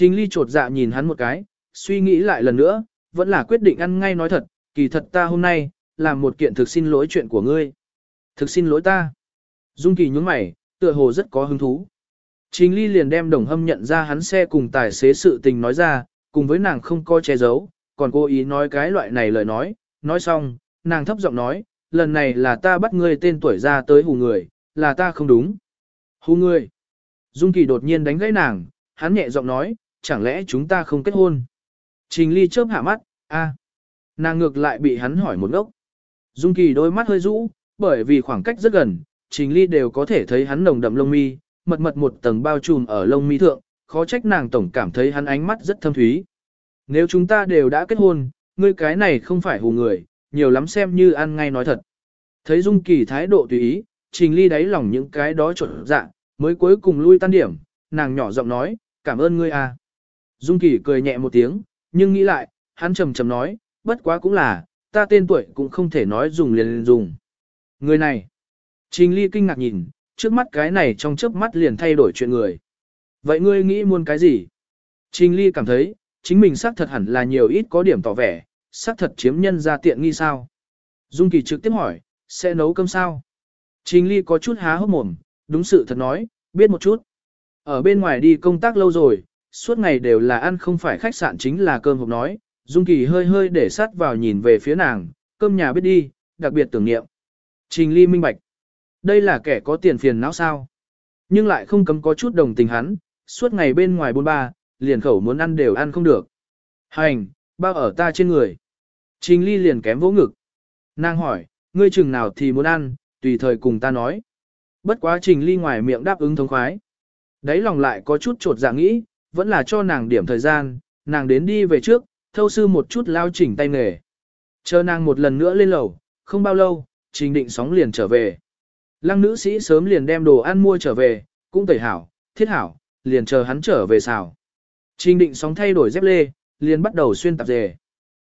Trình ly trột dạ nhìn hắn một cái, suy nghĩ lại lần nữa, vẫn là quyết định ăn ngay nói thật, kỳ thật ta hôm nay, làm một kiện thực xin lỗi chuyện của ngươi. Thực xin lỗi ta. Dung Kỳ nhướng mày, tựa hồ rất có hứng thú. Trình Ly liền đem đồng hâm nhận ra hắn xe cùng tài xế sự tình nói ra, cùng với nàng không có che giấu, còn cố ý nói cái loại này lời nói, nói xong, nàng thấp giọng nói, lần này là ta bắt ngươi tên tuổi ra tới hù người, là ta không đúng. Hù ngươi. Dung Kỳ đột nhiên đánh gãy nàng, hắn nhẹ giọng nói, chẳng lẽ chúng ta không kết hôn. Trình Ly chớp hạ mắt, a, Nàng ngược lại bị hắn hỏi một ngốc. Dung Kỳ đôi mắt hơi rũ, bởi vì khoảng cách rất gần, Trình Ly đều có thể thấy hắn nồng đậm lông mi, mật mật một tầng bao trùm ở lông mi thượng, khó trách nàng tổng cảm thấy hắn ánh mắt rất thâm thúy. Nếu chúng ta đều đã kết hôn, ngươi cái này không phải hù người, nhiều lắm xem như ăn ngay nói thật. Thấy Dung Kỳ thái độ tùy ý, Trình Ly đáy lòng những cái đó trộn dạ, mới cuối cùng lui tan điểm, nàng nhỏ giọng nói, cảm ơn ngươi à. Dung Kỳ cười nhẹ một tiếng, nhưng nghĩ lại, hắn trầm trầm nói, bất quá cũng là, ta tên tuổi cũng không thể nói dùng liền liền dùng. Người này, Trình Ly kinh ngạc nhìn, trước mắt cái này trong chớp mắt liền thay đổi chuyện người. Vậy ngươi nghĩ muốn cái gì? Trình Ly cảm thấy, chính mình xác thật hẳn là nhiều ít có điểm tỏ vẻ, xác thật chiếm nhân ra tiện nghi sao. Dung Kỳ trực tiếp hỏi, sẽ nấu cơm sao? Trình Ly có chút há hốc mồm, đúng sự thật nói, biết một chút. Ở bên ngoài đi công tác lâu rồi, suốt ngày đều là ăn không phải khách sạn chính là cơm hộp nói, Dung Kỳ hơi hơi để sát vào nhìn về phía nàng, cơm nhà biết đi, đặc biệt tưởng niệm. Trình Ly minh bạch. Đây là kẻ có tiền phiền não sao. Nhưng lại không cấm có chút đồng tình hắn, suốt ngày bên ngoài bôn ba, liền khẩu muốn ăn đều ăn không được. Hành, bao ở ta trên người. Trình Ly liền kém vỗ ngực. Nàng hỏi, ngươi chừng nào thì muốn ăn, tùy thời cùng ta nói. Bất quá Trình Ly ngoài miệng đáp ứng thống khoái. Đấy lòng lại có chút trột dạ nghĩ, vẫn là cho nàng điểm thời gian, nàng đến đi về trước, thâu sư một chút lao chỉnh tay nghề. Chờ nàng một lần nữa lên lầu, không bao lâu, trình định sóng liền trở về. Lăng nữ sĩ sớm liền đem đồ ăn mua trở về, cũng tẩy hảo, thiết hảo, liền chờ hắn trở về xào. Trình định sóng thay đổi dép lê, liền bắt đầu xuyên tạp dề.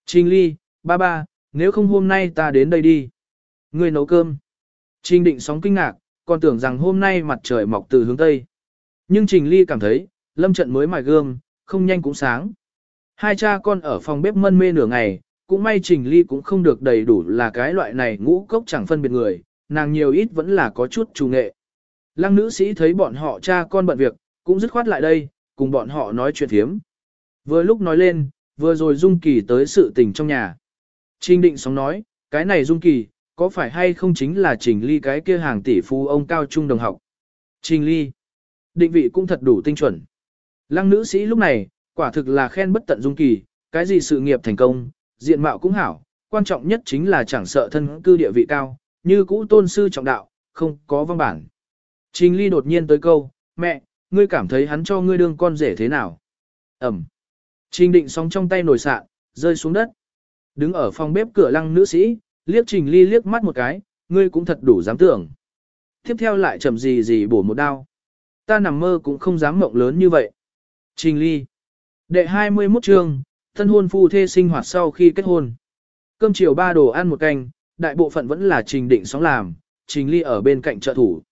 Trình ly, ba ba, nếu không hôm nay ta đến đây đi. Người nấu cơm. Trình định sóng kinh ngạc, còn tưởng rằng hôm nay mặt trời mọc từ hướng Tây. Nhưng Trình ly cảm thấy, lâm trận mới mài gương, không nhanh cũng sáng. Hai cha con ở phòng bếp mân mê nửa ngày, cũng may Trình Ly cũng không được đầy đủ là cái loại này ngũ cốc chẳng phân biệt người, nàng nhiều ít vẫn là có chút trù nghệ. Lăng nữ sĩ thấy bọn họ cha con bận việc, cũng dứt khoát lại đây, cùng bọn họ nói chuyện thiếm. Vừa lúc nói lên, vừa rồi Dung Kỳ tới sự tình trong nhà. Trình định sóng nói, cái này Dung Kỳ, có phải hay không chính là Trình Ly cái kia hàng tỷ phú ông cao trung đồng học. Trình Ly, định vị cũng thật đủ tinh chuẩn. Lăng nữ sĩ lúc này, quả thực là khen bất tận Dung Kỳ, cái gì sự nghiệp thành công, diện mạo cũng hảo, quan trọng nhất chính là chẳng sợ thân cư địa vị cao, như cũ tôn sư trọng đạo, không có văn bản. Trình Ly đột nhiên tới câu, mẹ, ngươi cảm thấy hắn cho ngươi đương con rể thế nào? Ẩm. Trình định sóng trong tay nổi sạn, rơi xuống đất. Đứng ở phòng bếp cửa lăng nữ sĩ, liếc Trình Ly liếc mắt một cái, ngươi cũng thật đủ dám tưởng. Tiếp theo lại chậm gì gì bổ một đao. Ta nằm mơ cũng không dám mộng lớn như vậy. Trình Ly. Đệ 21 chương, thân hôn phu thê sinh hoạt sau khi kết hôn. Cơm chiều ba đồ ăn một canh, đại bộ phận vẫn là trình định sóng làm, trình ly ở bên cạnh trợ thủ.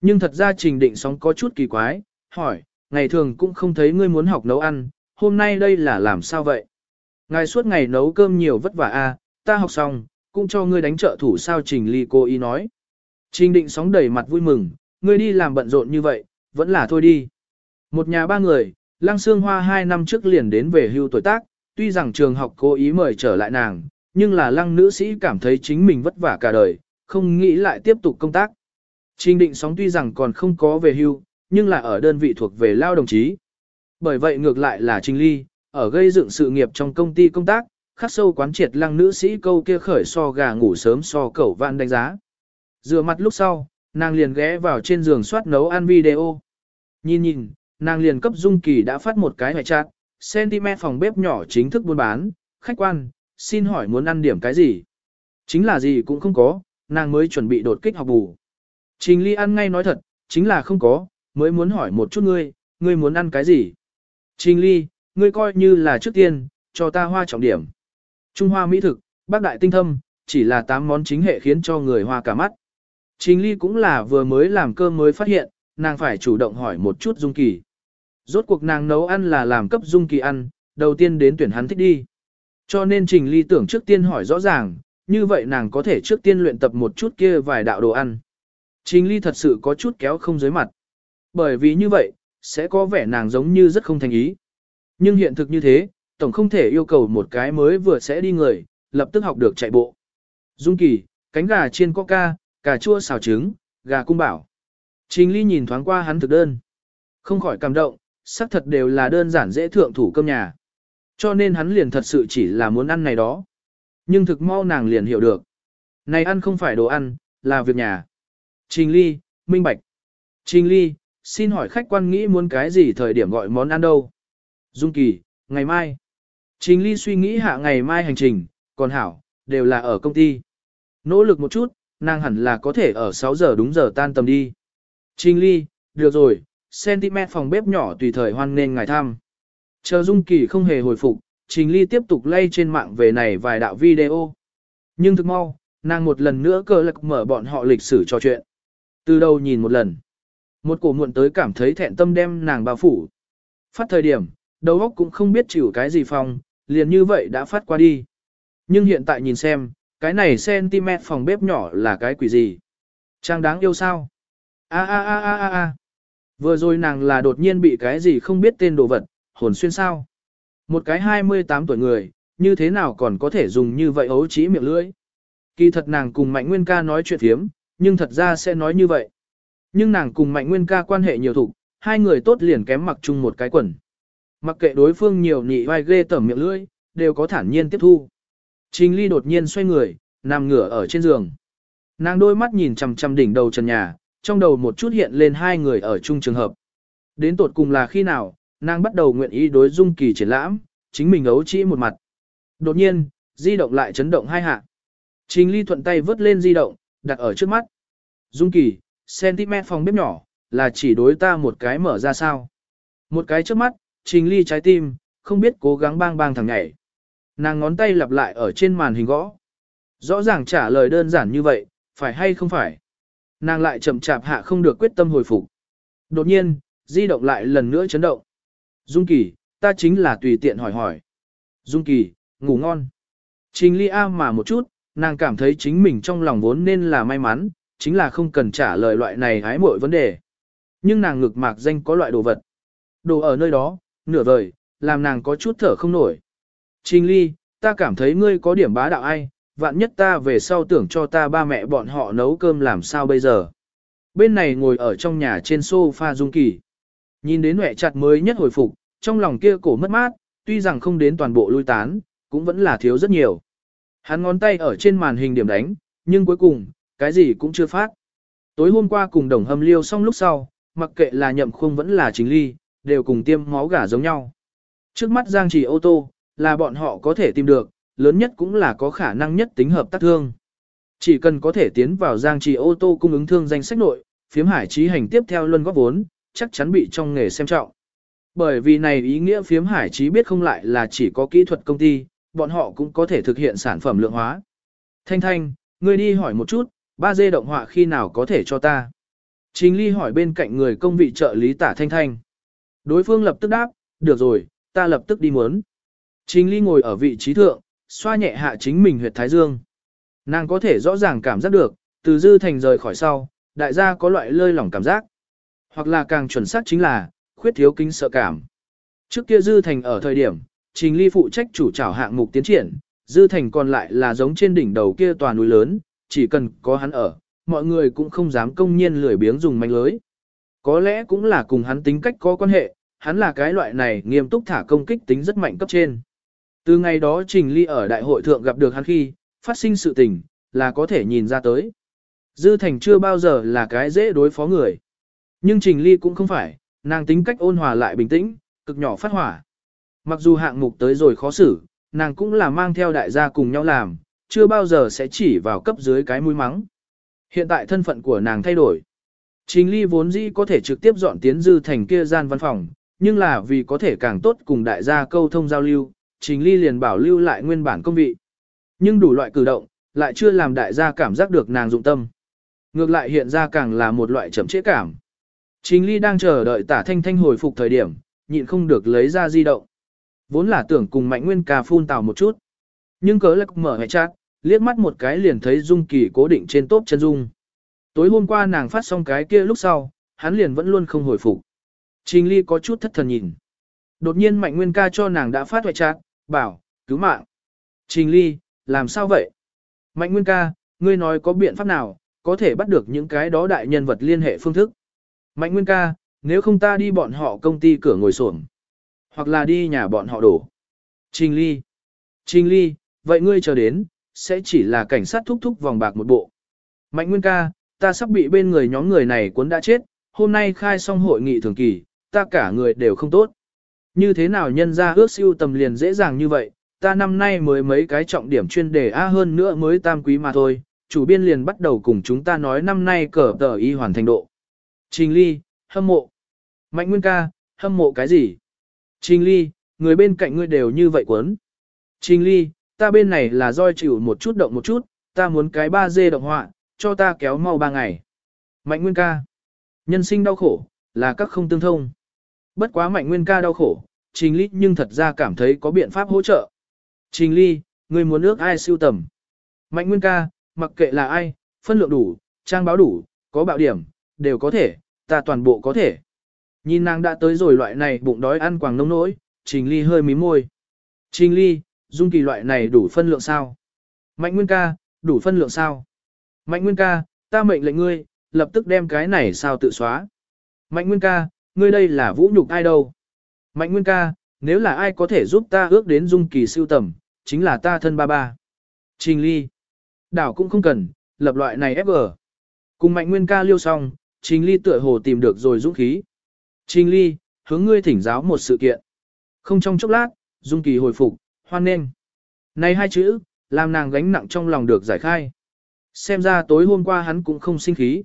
Nhưng thật ra trình định sóng có chút kỳ quái, hỏi, ngày thường cũng không thấy ngươi muốn học nấu ăn, hôm nay đây là làm sao vậy? Ngài suốt ngày nấu cơm nhiều vất vả a, à, ta học xong, cũng cho ngươi đánh trợ thủ sao trình ly cô ý nói. Trình định sóng đầy mặt vui mừng, ngươi đi làm bận rộn như vậy, vẫn là thôi đi. Một nhà ba người, Lăng Sương Hoa hai năm trước liền đến về hưu tuổi tác, tuy rằng trường học cố ý mời trở lại nàng, nhưng là lăng nữ sĩ cảm thấy chính mình vất vả cả đời, không nghĩ lại tiếp tục công tác. Trình định sóng tuy rằng còn không có về hưu, nhưng là ở đơn vị thuộc về lao đồng chí. Bởi vậy ngược lại là Trình Ly, ở gây dựng sự nghiệp trong công ty công tác, khắc sâu quán triệt lăng nữ sĩ câu kia khởi so gà ngủ sớm so cẩu vạn đánh giá. Rửa mặt lúc sau, nàng liền ghé vào trên giường soát nấu ăn video. Nhìn nhìn, nàng liền cấp Dung Kỳ đã phát một cái hệ trạng, cm phòng bếp nhỏ chính thức buôn bán, khách quan, xin hỏi muốn ăn điểm cái gì? Chính là gì cũng không có, nàng mới chuẩn bị đột kích học bù. Trình Ly ăn ngay nói thật, chính là không có, mới muốn hỏi một chút ngươi, ngươi muốn ăn cái gì? Trình Ly, ngươi coi như là trước tiên, cho ta hoa trọng điểm. Trung Hoa mỹ thực, bác đại tinh thâm, chỉ là 8 món chính hệ khiến cho người hoa cả mắt. Trình Ly cũng là vừa mới làm cơm mới phát hiện, nàng phải chủ động hỏi một chút Dung Kỳ. Rốt cuộc nàng nấu ăn là làm cấp Dung Kỳ ăn, đầu tiên đến tuyển hắn thích đi. Cho nên Trình Ly tưởng trước tiên hỏi rõ ràng, như vậy nàng có thể trước tiên luyện tập một chút kia vài đạo đồ ăn. Trình Ly thật sự có chút kéo không dưới mặt. Bởi vì như vậy, sẽ có vẻ nàng giống như rất không thành ý. Nhưng hiện thực như thế, tổng không thể yêu cầu một cái mới vừa sẽ đi người, lập tức học được chạy bộ. Dung Kỳ, cánh gà chiên coca, cà chua xào trứng, gà cung bảo. Trình Ly nhìn thoáng qua hắn thực đơn. Không khỏi cảm động, xác thật đều là đơn giản dễ thượng thủ cơm nhà. Cho nên hắn liền thật sự chỉ là muốn ăn này đó. Nhưng thực mau nàng liền hiểu được. Này ăn không phải đồ ăn, là việc nhà. Trình Ly, minh bạch. Trình Ly, xin hỏi khách quan nghĩ muốn cái gì thời điểm gọi món ăn đâu? Dung Kỳ, ngày mai. Trình Ly suy nghĩ hạ ngày mai hành trình, còn Hảo, đều là ở công ty. Nỗ lực một chút, nàng hẳn là có thể ở 6 giờ đúng giờ tan tầm đi. Trình Ly, được rồi, cm phòng bếp nhỏ tùy thời hoan nên ngài thăm. Chờ Dung Kỳ không hề hồi phục, Trình Ly tiếp tục lay trên mạng về này vài đạo video. Nhưng thực mau, nàng một lần nữa cơ lực mở bọn họ lịch sử trò chuyện. Từ đầu nhìn một lần. Một cổ muộn tới cảm thấy thẹn tâm đem nàng bao phủ. Phát thời điểm, đầu óc cũng không biết chịu cái gì phòng, liền như vậy đã phát qua đi. Nhưng hiện tại nhìn xem, cái này sentiment phòng bếp nhỏ là cái quỷ gì? Trang đáng yêu sao? A a a a a a. Vừa rồi nàng là đột nhiên bị cái gì không biết tên đồ vật, hồn xuyên sao? Một cái 28 tuổi người, như thế nào còn có thể dùng như vậy ấu trí miệng lưỡi? Kỳ thật nàng cùng Mạnh Nguyên ca nói chuyện thiếm, nhưng thật ra sẽ nói như vậy. Nhưng nàng cùng Mạnh Nguyên ca quan hệ nhiều thủ, hai người tốt liền kém mặc chung một cái quần. Mặc kệ đối phương nhiều nhị vai ghê tởm miệng lưỡi, đều có thản nhiên tiếp thu. Trình Ly đột nhiên xoay người, nằm ngửa ở trên giường. Nàng đôi mắt nhìn chằm chằm đỉnh đầu trần nhà, trong đầu một chút hiện lên hai người ở chung trường hợp. Đến tột cùng là khi nào, nàng bắt đầu nguyện ý đối dung kỳ triển lãm, chính mình ấu trĩ một mặt. Đột nhiên, di động lại chấn động hai hạ. Trình Ly thuận tay vớt lên di động, đặt ở trước mắt. Dung kỳ, cm phòng bếp nhỏ, là chỉ đối ta một cái mở ra sao. Một cái trước mắt, Trình Ly trái tim, không biết cố gắng bang bang thằng nhảy. Nàng ngón tay lặp lại ở trên màn hình gõ. Rõ ràng trả lời đơn giản như vậy, phải hay không phải. Nàng lại chậm chạp hạ không được quyết tâm hồi phục. Đột nhiên, di động lại lần nữa chấn động. Dung Kỳ, ta chính là tùy tiện hỏi hỏi. Dung Kỳ, ngủ ngon. Trình Ly A mà một chút, nàng cảm thấy chính mình trong lòng vốn nên là may mắn, chính là không cần trả lời loại này hái mọi vấn đề. Nhưng nàng ngực mạc danh có loại đồ vật. Đồ ở nơi đó, nửa vời, làm nàng có chút thở không nổi. Trình Ly, ta cảm thấy ngươi có điểm bá đạo ai, vạn nhất ta về sau tưởng cho ta ba mẹ bọn họ nấu cơm làm sao bây giờ. Bên này ngồi ở trong nhà trên sofa Dung Kỳ. Nhìn đến mẹ chặt mới nhất hồi phục, trong lòng kia cổ mất mát, tuy rằng không đến toàn bộ lui tán, cũng vẫn là thiếu rất nhiều. Hắn ngón tay ở trên màn hình điểm đánh, nhưng cuối cùng, cái gì cũng chưa phát. Tối hôm qua cùng đồng hâm liêu xong lúc sau, mặc kệ là nhậm khung vẫn là chính ly, đều cùng tiêm máu gà giống nhau. Trước mắt Giang Trì ô tô, là bọn họ có thể tìm được, lớn nhất cũng là có khả năng nhất tính hợp tác thương. Chỉ cần có thể tiến vào Giang Trì ô tô cung ứng thương danh sách nội, phiếm hải trí hành tiếp theo luân góp vốn, chắc chắn bị trong nghề xem trọng. Bởi vì này ý nghĩa phiếm hải trí biết không lại là chỉ có kỹ thuật công ty, bọn họ cũng có thể thực hiện sản phẩm lượng hóa. Thanh Thanh, ngươi đi hỏi một chút, 3D động họa khi nào có thể cho ta. Trình Ly hỏi bên cạnh người công vị trợ lý tả Thanh Thanh. Đối phương lập tức đáp, được rồi, ta lập tức đi muốn. Trình Ly ngồi ở vị trí thượng, xoa nhẹ hạ chính mình huyệt thái dương. Nàng có thể rõ ràng cảm giác được, từ dư thành rời khỏi sau, đại gia có loại lơi lỏng cảm giác. Hoặc là càng chuẩn xác chính là, khuyết thiếu kinh sợ cảm. Trước kia dư thành ở thời điểm, trình ly phụ trách chủ trảo hạng mục tiến triển, dư thành còn lại là giống trên đỉnh đầu kia tòa núi lớn, chỉ cần có hắn ở, mọi người cũng không dám công nhiên lười biếng dùng manh lưới. Có lẽ cũng là cùng hắn tính cách có quan hệ, hắn là cái loại này nghiêm túc thả công kích tính rất mạnh cấp trên. Từ ngày đó Trình Ly ở đại hội thượng gặp được hắn khi, phát sinh sự tình, là có thể nhìn ra tới. Dư Thành chưa bao giờ là cái dễ đối phó người. Nhưng Trình Ly cũng không phải, nàng tính cách ôn hòa lại bình tĩnh, cực nhỏ phát hỏa. Mặc dù hạng mục tới rồi khó xử, nàng cũng là mang theo đại gia cùng nhau làm, chưa bao giờ sẽ chỉ vào cấp dưới cái mũi mắng. Hiện tại thân phận của nàng thay đổi. Trình Ly vốn dĩ có thể trực tiếp dọn tiến dư thành kia gian văn phòng, nhưng là vì có thể càng tốt cùng đại gia câu thông giao lưu, Trình Ly liền bảo lưu lại nguyên bản công vị. Nhưng đủ loại cử động, lại chưa làm đại gia cảm giác được nàng dụng tâm. Ngược lại hiện ra càng là một loại chậm trễ cảm. Trình Ly đang chờ đợi tả thanh thanh hồi phục thời điểm, nhịn không được lấy ra di động. Vốn là tưởng cùng Mạnh Nguyên ca phun tào một chút. Nhưng cớ lạc mở hệ chát, liếc mắt một cái liền thấy Dung Kỳ cố định trên tốp chân Dung. Tối hôm qua nàng phát xong cái kia lúc sau, hắn liền vẫn luôn không hồi phục. Trình Ly có chút thất thần nhìn. Đột nhiên Mạnh Nguyên ca cho nàng đã phát hoại trạng, bảo, cứu mạng. Trình Ly, làm sao vậy? Mạnh Nguyên ca, ngươi nói có biện pháp nào, có thể bắt được những cái đó đại nhân vật liên hệ phương thức. Mạnh Nguyên ca, nếu không ta đi bọn họ công ty cửa ngồi xổm hoặc là đi nhà bọn họ đổ. Trình Ly. Trình Ly, vậy ngươi chờ đến, sẽ chỉ là cảnh sát thúc thúc vòng bạc một bộ. Mạnh Nguyên ca, ta sắp bị bên người nhóm người này cuốn đã chết, hôm nay khai xong hội nghị thường kỳ, ta cả người đều không tốt. Như thế nào nhân ra ước siêu tầm liền dễ dàng như vậy, ta năm nay mới mấy cái trọng điểm chuyên đề A hơn nữa mới tam quý mà thôi, chủ biên liền bắt đầu cùng chúng ta nói năm nay cờ tờ y hoàn thành độ. Trình Ly, hâm mộ. Mạnh Nguyên ca, hâm mộ cái gì? Trình Ly, người bên cạnh ngươi đều như vậy quấn. Trình Ly, ta bên này là roi chịu một chút động một chút, ta muốn cái 3D động họa, cho ta kéo mau 3 ngày. Mạnh Nguyên ca, nhân sinh đau khổ, là các không tương thông. Bất quá Mạnh Nguyên ca đau khổ, Trình Ly nhưng thật ra cảm thấy có biện pháp hỗ trợ. Trình Ly, người muốn ước ai siêu tầm. Mạnh Nguyên ca, mặc kệ là ai, phân lượng đủ, trang báo đủ, có bạo điểm, đều có thể, ta toàn bộ có thể. Nhìn nàng đã tới rồi loại này bụng đói ăn quàng nông nỗi, Trình Ly hơi mím môi. Trình Ly, dung kỳ loại này đủ phân lượng sao? Mạnh Nguyên ca, đủ phân lượng sao? Mạnh Nguyên ca, ta mệnh lệnh ngươi, lập tức đem cái này sao tự xóa. Mạnh Nguyên ca, ngươi đây là vũ nhục ai đâu? Mạnh Nguyên ca, nếu là ai có thể giúp ta ước đến dung kỳ siêu tầm, chính là ta thân ba ba. Trình Ly, đảo cũng không cần, lập loại này ép ở. Cùng Mạnh Nguyên ca liêu xong, Trình Ly tựa hồ tìm được rồi dũng khí. Trình Ly, hướng ngươi thỉnh giáo một sự kiện. Không trong chốc lát, Dung Kỳ hồi phục, hoan nghênh. Này hai chữ, làm nàng gánh nặng trong lòng được giải khai. Xem ra tối hôm qua hắn cũng không sinh khí.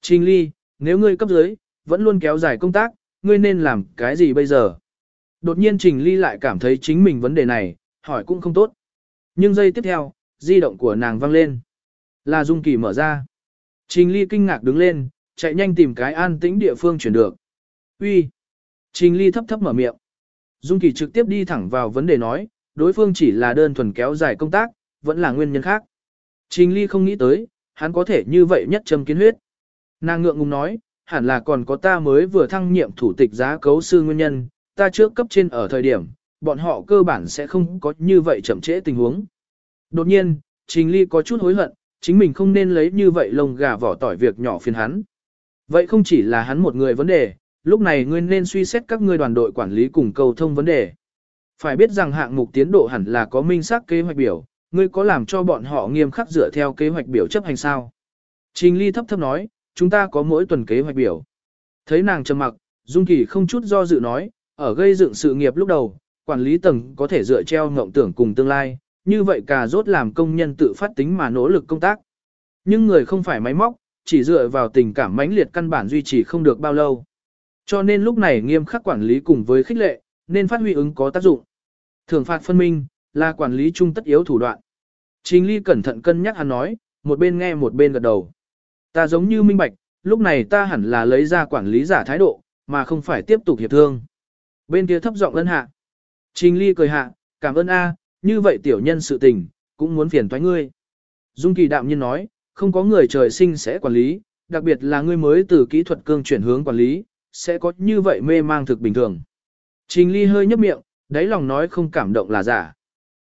Trình Ly, nếu ngươi cấp dưới, vẫn luôn kéo dài công tác, ngươi nên làm cái gì bây giờ? Đột nhiên Trình Ly lại cảm thấy chính mình vấn đề này, hỏi cũng không tốt. Nhưng giây tiếp theo, di động của nàng vang lên. Là Dung Kỳ mở ra. Trình Ly kinh ngạc đứng lên, chạy nhanh tìm cái an tĩnh địa phương chuyển được. Uy. Trình Ly thấp thấp mở miệng. Dung Kỳ trực tiếp đi thẳng vào vấn đề nói, đối phương chỉ là đơn thuần kéo dài công tác, vẫn là nguyên nhân khác. Trình Ly không nghĩ tới, hắn có thể như vậy nhất châm kiến huyết. Nàng ngượng ngùng nói, hẳn là còn có ta mới vừa thăng nhiệm thủ tịch giá cấu sư nguyên nhân, ta trước cấp trên ở thời điểm, bọn họ cơ bản sẽ không có như vậy chậm trễ tình huống. Đột nhiên, Trình Ly có chút hối hận, chính mình không nên lấy như vậy lông gà vỏ tỏi việc nhỏ phiền hắn. Vậy không chỉ là hắn một người vấn đề, lúc này ngươi nên suy xét các ngươi đoàn đội quản lý cùng cầu thông vấn đề. Phải biết rằng hạng mục tiến độ hẳn là có minh xác kế hoạch biểu, ngươi có làm cho bọn họ nghiêm khắc dựa theo kế hoạch biểu chấp hành sao? Trình Ly thấp thấp nói, chúng ta có mỗi tuần kế hoạch biểu. Thấy nàng trầm mặc, Dung Kỳ không chút do dự nói, ở gây dựng sự nghiệp lúc đầu, quản lý tầng có thể dựa treo ngộng tưởng cùng tương lai, như vậy cả rốt làm công nhân tự phát tính mà nỗ lực công tác. Nhưng người không phải máy móc, chỉ dựa vào tình cảm mãnh liệt căn bản duy trì không được bao lâu. Cho nên lúc này nghiêm khắc quản lý cùng với khích lệ, nên phát huy ứng có tác dụng. Thưởng phạt phân minh, là quản lý chung tất yếu thủ đoạn. chính Ly cẩn thận cân nhắc hắn nói, một bên nghe một bên gật đầu. Ta giống như minh bạch, lúc này ta hẳn là lấy ra quản lý giả thái độ, mà không phải tiếp tục hiệp thương. Bên kia thấp giọng ân hạ. Trình Ly cười hạ, cảm ơn A, như vậy tiểu nhân sự tình, cũng muốn phiền toái ngươi. Dung Kỳ đạm nhiên nói, không có người trời sinh sẽ quản lý, đặc biệt là ngươi mới từ kỹ thuật cương chuyển hướng quản lý, sẽ có như vậy mê mang thực bình thường. Trình Ly hơi nhấp miệng, đáy lòng nói không cảm động là giả.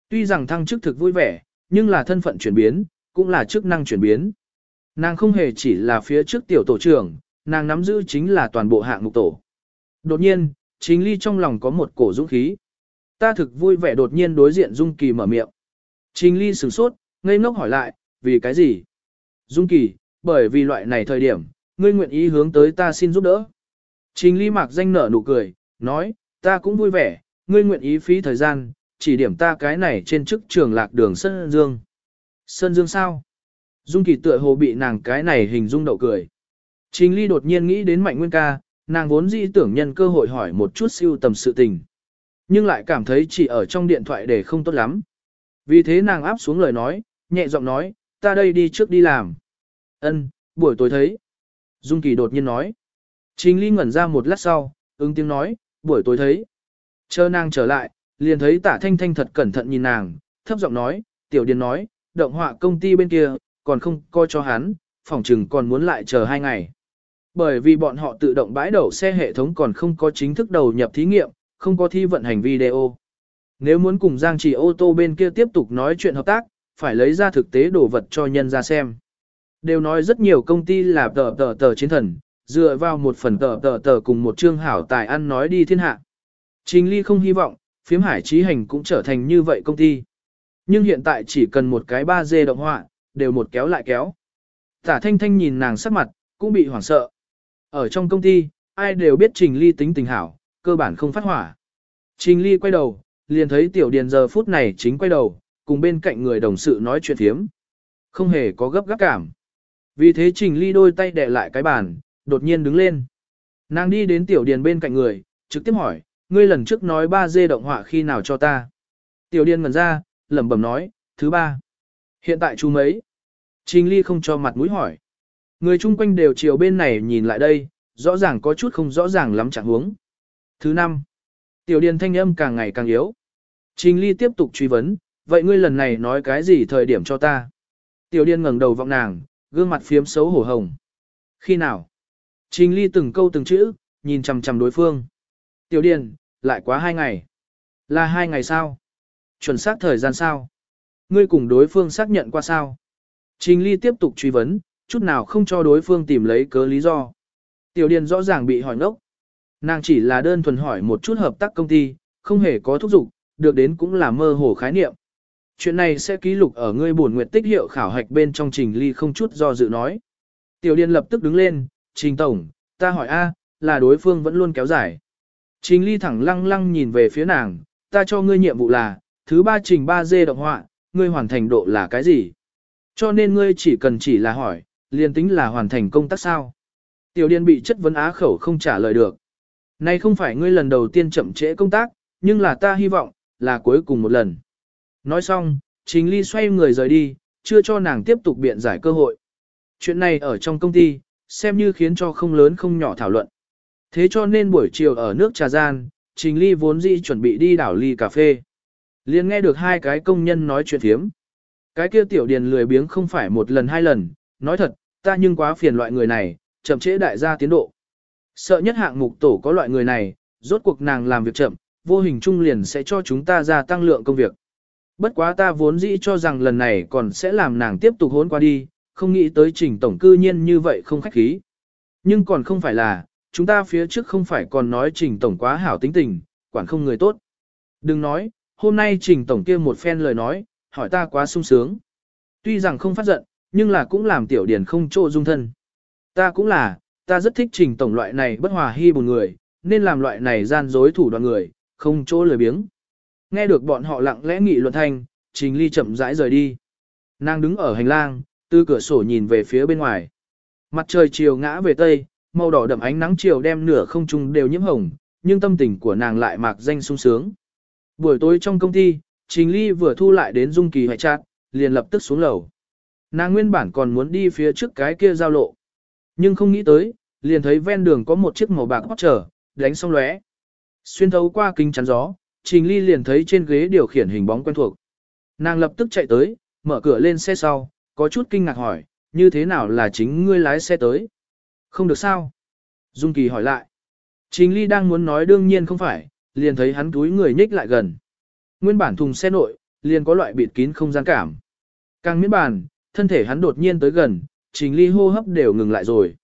Tuy rằng thăng chức thực vui vẻ, nhưng là thân phận chuyển biến, cũng là chức năng chuyển biến. Nàng không hề chỉ là phía trước tiểu tổ trưởng, nàng nắm giữ chính là toàn bộ hạng mục tổ. Đột nhiên, Trình Ly trong lòng có một cổ dũng khí. Ta thực vui vẻ đột nhiên đối diện Dung Kỳ mở miệng. Trình Ly sửng sốt, ngây ngốc hỏi lại, vì cái gì? Dung Kỳ, bởi vì loại này thời điểm, ngươi nguyện ý hướng tới ta xin giúp đỡ. Trình ly mạc danh nở nụ cười, nói, ta cũng vui vẻ, ngươi nguyện ý phí thời gian, chỉ điểm ta cái này trên chức trường lạc đường Sơn Dương. Sơn Dương sao? Dung kỳ tựa hồ bị nàng cái này hình dung đậu cười. Trình ly đột nhiên nghĩ đến mạnh nguyên ca, nàng vốn dĩ tưởng nhân cơ hội hỏi một chút siêu tầm sự tình. Nhưng lại cảm thấy chỉ ở trong điện thoại để không tốt lắm. Vì thế nàng áp xuống lời nói, nhẹ giọng nói, ta đây đi trước đi làm. Ân, buổi tối thấy. Dung kỳ đột nhiên nói. Trình Ly ngẩn ra một lát sau, ứng tiếng nói, buổi tối thấy. Chờ nàng trở lại, liền thấy tả thanh thanh thật cẩn thận nhìn nàng, thấp giọng nói, tiểu điền nói, động họa công ty bên kia, còn không coi cho hắn, phòng trừng còn muốn lại chờ hai ngày. Bởi vì bọn họ tự động bãi đậu xe hệ thống còn không có chính thức đầu nhập thí nghiệm, không có thi vận hành video. Nếu muốn cùng Giang Chỉ ô tô bên kia tiếp tục nói chuyện hợp tác, phải lấy ra thực tế đồ vật cho nhân ra xem. Đều nói rất nhiều công ty là tờ tờ tờ chiến thần, dựa vào một phần tờ tờ tờ cùng một chương hảo tài ăn nói đi thiên hạ. Trình Ly không hy vọng, phiếm hải trí hành cũng trở thành như vậy công ty. Nhưng hiện tại chỉ cần một cái 3D động họa, đều một kéo lại kéo. Tả thanh thanh nhìn nàng sắc mặt, cũng bị hoảng sợ. Ở trong công ty, ai đều biết Trình Ly tính tình hảo, cơ bản không phát hỏa. Trình Ly quay đầu, liền thấy tiểu điền giờ phút này chính quay đầu, cùng bên cạnh người đồng sự nói chuyện thiếm. Không hề có gấp gáp cảm. Vì thế Trình Ly đôi tay đè lại cái bàn, đột nhiên đứng lên. Nàng đi đến tiểu điền bên cạnh người, trực tiếp hỏi, ngươi lần trước nói 3D động họa khi nào cho ta. Tiểu điền ngần ra, lẩm bẩm nói, thứ ba. Hiện tại chú mấy? Trình Ly không cho mặt mũi hỏi. Người chung quanh đều chiều bên này nhìn lại đây, rõ ràng có chút không rõ ràng lắm chẳng huống. Thứ năm. Tiểu điền thanh âm càng ngày càng yếu. Trình Ly tiếp tục truy vấn, vậy ngươi lần này nói cái gì thời điểm cho ta? Tiểu điền ngẩng đầu vọng nàng, gương mặt phiếm xấu hổ hồng. Khi nào? Trình Ly từng câu từng chữ, nhìn chằm chằm đối phương. Tiểu điền, lại quá hai ngày. Là hai ngày sao? Chuẩn xác thời gian sao? Ngươi cùng đối phương xác nhận qua sao? Trình Ly tiếp tục truy vấn, chút nào không cho đối phương tìm lấy cớ lý do. Tiểu Điền rõ ràng bị hỏi ngốc. Nàng chỉ là đơn thuần hỏi một chút hợp tác công ty, không hề có thúc giục, được đến cũng là mơ hồ khái niệm. Chuyện này sẽ ký lục ở ngươi buồn nguyện tích hiệu khảo hạch bên trong Trình Ly không chút do dự nói. Tiểu Điền lập tức đứng lên, Trình Tổng, ta hỏi A, là đối phương vẫn luôn kéo dài. Trình Ly thẳng lăng lăng nhìn về phía nàng, ta cho ngươi nhiệm vụ là, thứ ba trình 3 dê động họa, ngươi hoàn thành độ là cái gì? Cho nên ngươi chỉ cần chỉ là hỏi, liền tính là hoàn thành công tác sao. Tiểu Điên bị chất vấn á khẩu không trả lời được. Này không phải ngươi lần đầu tiên chậm trễ công tác, nhưng là ta hy vọng, là cuối cùng một lần. Nói xong, Trình Ly xoay người rời đi, chưa cho nàng tiếp tục biện giải cơ hội. Chuyện này ở trong công ty, xem như khiến cho không lớn không nhỏ thảo luận. Thế cho nên buổi chiều ở nước trà gian, Trình Ly vốn dĩ chuẩn bị đi đảo ly cà phê. liền nghe được hai cái công nhân nói chuyện thiếm. Cái kia tiểu điền lười biếng không phải một lần hai lần, nói thật, ta nhưng quá phiền loại người này, chậm trễ đại gia tiến độ. Sợ nhất hạng mục tổ có loại người này, rốt cuộc nàng làm việc chậm, vô hình trung liền sẽ cho chúng ta gia tăng lượng công việc. Bất quá ta vốn dĩ cho rằng lần này còn sẽ làm nàng tiếp tục hốn qua đi, không nghĩ tới trình tổng cư nhiên như vậy không khách khí. Nhưng còn không phải là, chúng ta phía trước không phải còn nói trình tổng quá hảo tính tình, quản không người tốt. Đừng nói, hôm nay trình tổng kia một phen lời nói, hỏi ta quá sung sướng. Tuy rằng không phát giận, nhưng là cũng làm tiểu điển không trô dung thân. Ta cũng là, ta rất thích trình tổng loại này bất hòa hy bùn người, nên làm loại này gian dối thủ đoàn người, không chỗ lười biếng. Nghe được bọn họ lặng lẽ nghị luận thanh, trình ly chậm rãi rời đi. Nàng đứng ở hành lang, từ cửa sổ nhìn về phía bên ngoài. Mặt trời chiều ngã về tây, màu đỏ đậm ánh nắng chiều đem nửa không trung đều nhiễm hồng, nhưng tâm tình của nàng lại mạc danh sung sướng. Buổi tối trong công ty, Trình Ly vừa thu lại đến Dung Kỳ hoại chặt, liền lập tức xuống lầu. Nàng nguyên bản còn muốn đi phía trước cái kia giao lộ. Nhưng không nghĩ tới, liền thấy ven đường có một chiếc màu bạc hót trở, đánh xong lóe. Xuyên thấu qua kính chắn gió, Trình Ly liền thấy trên ghế điều khiển hình bóng quen thuộc. Nàng lập tức chạy tới, mở cửa lên xe sau, có chút kinh ngạc hỏi, như thế nào là chính ngươi lái xe tới? Không được sao? Dung Kỳ hỏi lại. Trình Ly đang muốn nói đương nhiên không phải, liền thấy hắn túi người nhích lại gần. Nguyên bản thùng xe nội, liền có loại bịt kín không gian cảm. Càng miễn bàn, thân thể hắn đột nhiên tới gần, Trình Ly hô hấp đều ngừng lại rồi.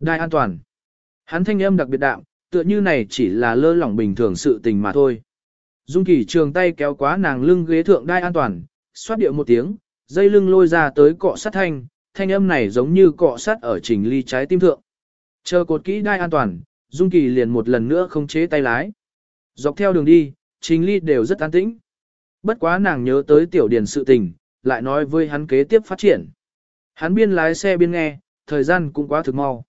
Đai an toàn. Hắn thanh âm đặc biệt đạm, tựa như này chỉ là lơ lỏng bình thường sự tình mà thôi. Dung Kỳ trường tay kéo quá nàng lưng ghế thượng đai an toàn, xoát điệu một tiếng, dây lưng lôi ra tới cọ sát thanh, thanh âm này giống như cọ sát ở trình ly trái tim thượng. Chờ cột kỹ đai an toàn, Dung Kỳ liền một lần nữa không chế tay lái. Dọc theo đường đi, trình ly đều rất an tĩnh. Bất quá nàng nhớ tới tiểu điền sự tình, lại nói với hắn kế tiếp phát triển. Hắn biên lái xe biên nghe, thời gian cũng quá thực mau.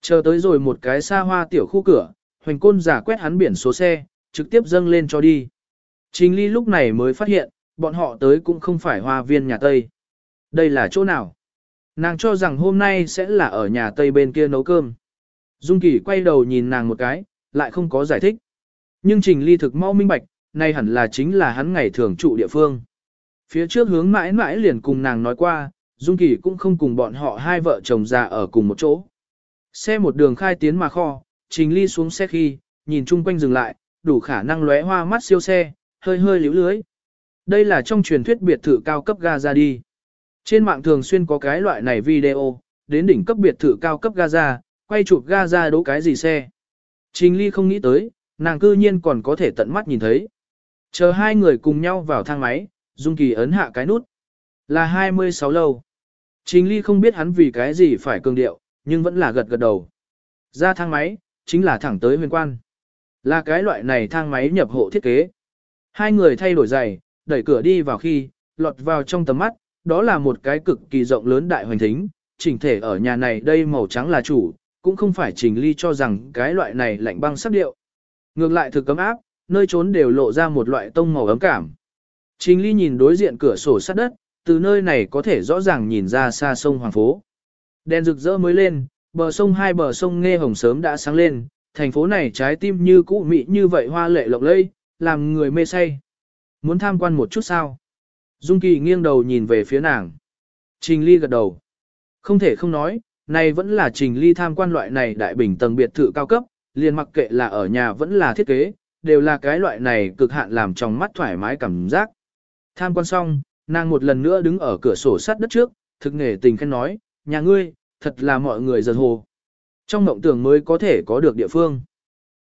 Chờ tới rồi một cái xa hoa tiểu khu cửa, hoành côn giả quét hắn biển số xe, trực tiếp dâng lên cho đi. Trình ly lúc này mới phát hiện, bọn họ tới cũng không phải hoa viên nhà Tây. Đây là chỗ nào? Nàng cho rằng hôm nay sẽ là ở nhà Tây bên kia nấu cơm. Dung Kỳ quay đầu nhìn nàng một cái, lại không có giải thích. Nhưng Trình Ly thực mau minh bạch, nay hẳn là chính là hắn ngày thường trụ địa phương. Phía trước hướng mãi mãi liền cùng nàng nói qua, Dung Kỳ cũng không cùng bọn họ hai vợ chồng già ở cùng một chỗ. Xe một đường khai tiến mà kho, Trình Ly xuống xe khi, nhìn chung quanh dừng lại, đủ khả năng lóe hoa mắt siêu xe, hơi hơi liễu lưới. Đây là trong truyền thuyết biệt thự cao cấp Gaza đi. Trên mạng thường xuyên có cái loại này video, đến đỉnh cấp biệt thự cao cấp Gaza, quay chụp Gaza đố cái gì xe. Trình Ly không nghĩ tới, nàng cư nhiên còn có thể tận mắt nhìn thấy. Chờ hai người cùng nhau vào thang máy, Dung Kỳ ấn hạ cái nút. Là 26 lâu. Trình Ly không biết hắn vì cái gì phải cường điệu, nhưng vẫn là gật gật đầu. Ra thang máy, chính là thẳng tới huyền quan. Là cái loại này thang máy nhập hộ thiết kế. Hai người thay đổi giày, đẩy cửa đi vào khi, lọt vào trong tầm mắt, đó là một cái cực kỳ rộng lớn đại hoành thính, chỉnh thể ở nhà này đây màu trắng là chủ, cũng không phải trình ly cho rằng cái loại này lạnh băng sắc điệu. Ngược lại thực cấm áp, nơi trốn đều lộ ra một loại tông màu ấm cảm. Trình ly nhìn đối diện cửa sổ sắt đất, từ nơi này có thể rõ ràng nhìn ra xa sông Hoàng Phố. Đèn rực rỡ mới lên, bờ sông hai bờ sông nghe hồng sớm đã sáng lên, thành phố này trái tim như cũ mị như vậy hoa lệ lộng lẫy, làm người mê say. Muốn tham quan một chút sao? Dung Kỳ nghiêng đầu nhìn về phía nàng. Trình Ly gật đầu. Không thể không nói, này vẫn là Trình Ly tham quan loại này đại bình tầng biệt thự cao cấp, liền mặc kệ là ở nhà vẫn là thiết kế, đều là cái loại này cực hạn làm trong mắt thoải mái cảm giác. Tham quan xong, nàng một lần nữa đứng ở cửa sổ sắt đất trước, thực nghề tình khen nói, nhà ngươi, thật là mọi người giật hồ. Trong mộng tưởng mới có thể có được địa phương.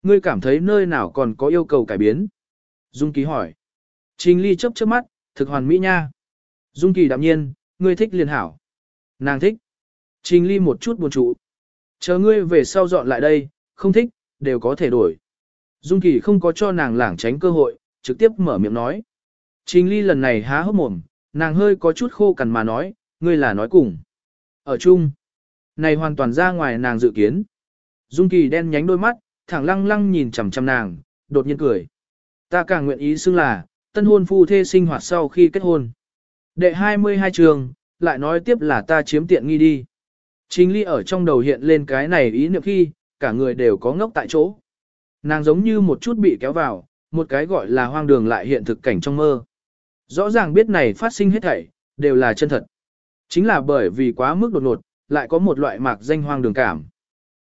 Ngươi cảm thấy nơi nào còn có yêu cầu cải biến? Dung kỳ hỏi. Trình Ly chớp chớp mắt, thực hoàn mỹ nha. Dung Kỳ đạm nhiên, ngươi thích liền hảo. Nàng thích. Trình Ly một chút buồn trụ. Chờ ngươi về sau dọn lại đây, không thích, đều có thể đổi. Dung Kỳ không có cho nàng lảng tránh cơ hội, trực tiếp mở miệng nói. Trình Ly lần này há hốc mồm, nàng hơi có chút khô cằn mà nói, ngươi là nói cùng. Ở chung, này hoàn toàn ra ngoài nàng dự kiến. Dung Kỳ đen nhánh đôi mắt, thẳng lăng lăng nhìn chằm chằm nàng, đột nhiên cười. Ta càng nguyện ý xưng là, tân hôn phu thê sinh hoạt sau khi kết hôn. Đệ 22 trường, lại nói tiếp là ta chiếm tiện nghi đi. Trình ly ở trong đầu hiện lên cái này ý niệm khi, cả người đều có ngốc tại chỗ. Nàng giống như một chút bị kéo vào, một cái gọi là hoang đường lại hiện thực cảnh trong mơ. Rõ ràng biết này phát sinh hết thảy, đều là chân thật. Chính là bởi vì quá mức đột ngột, lại có một loại mạc danh hoang đường cảm.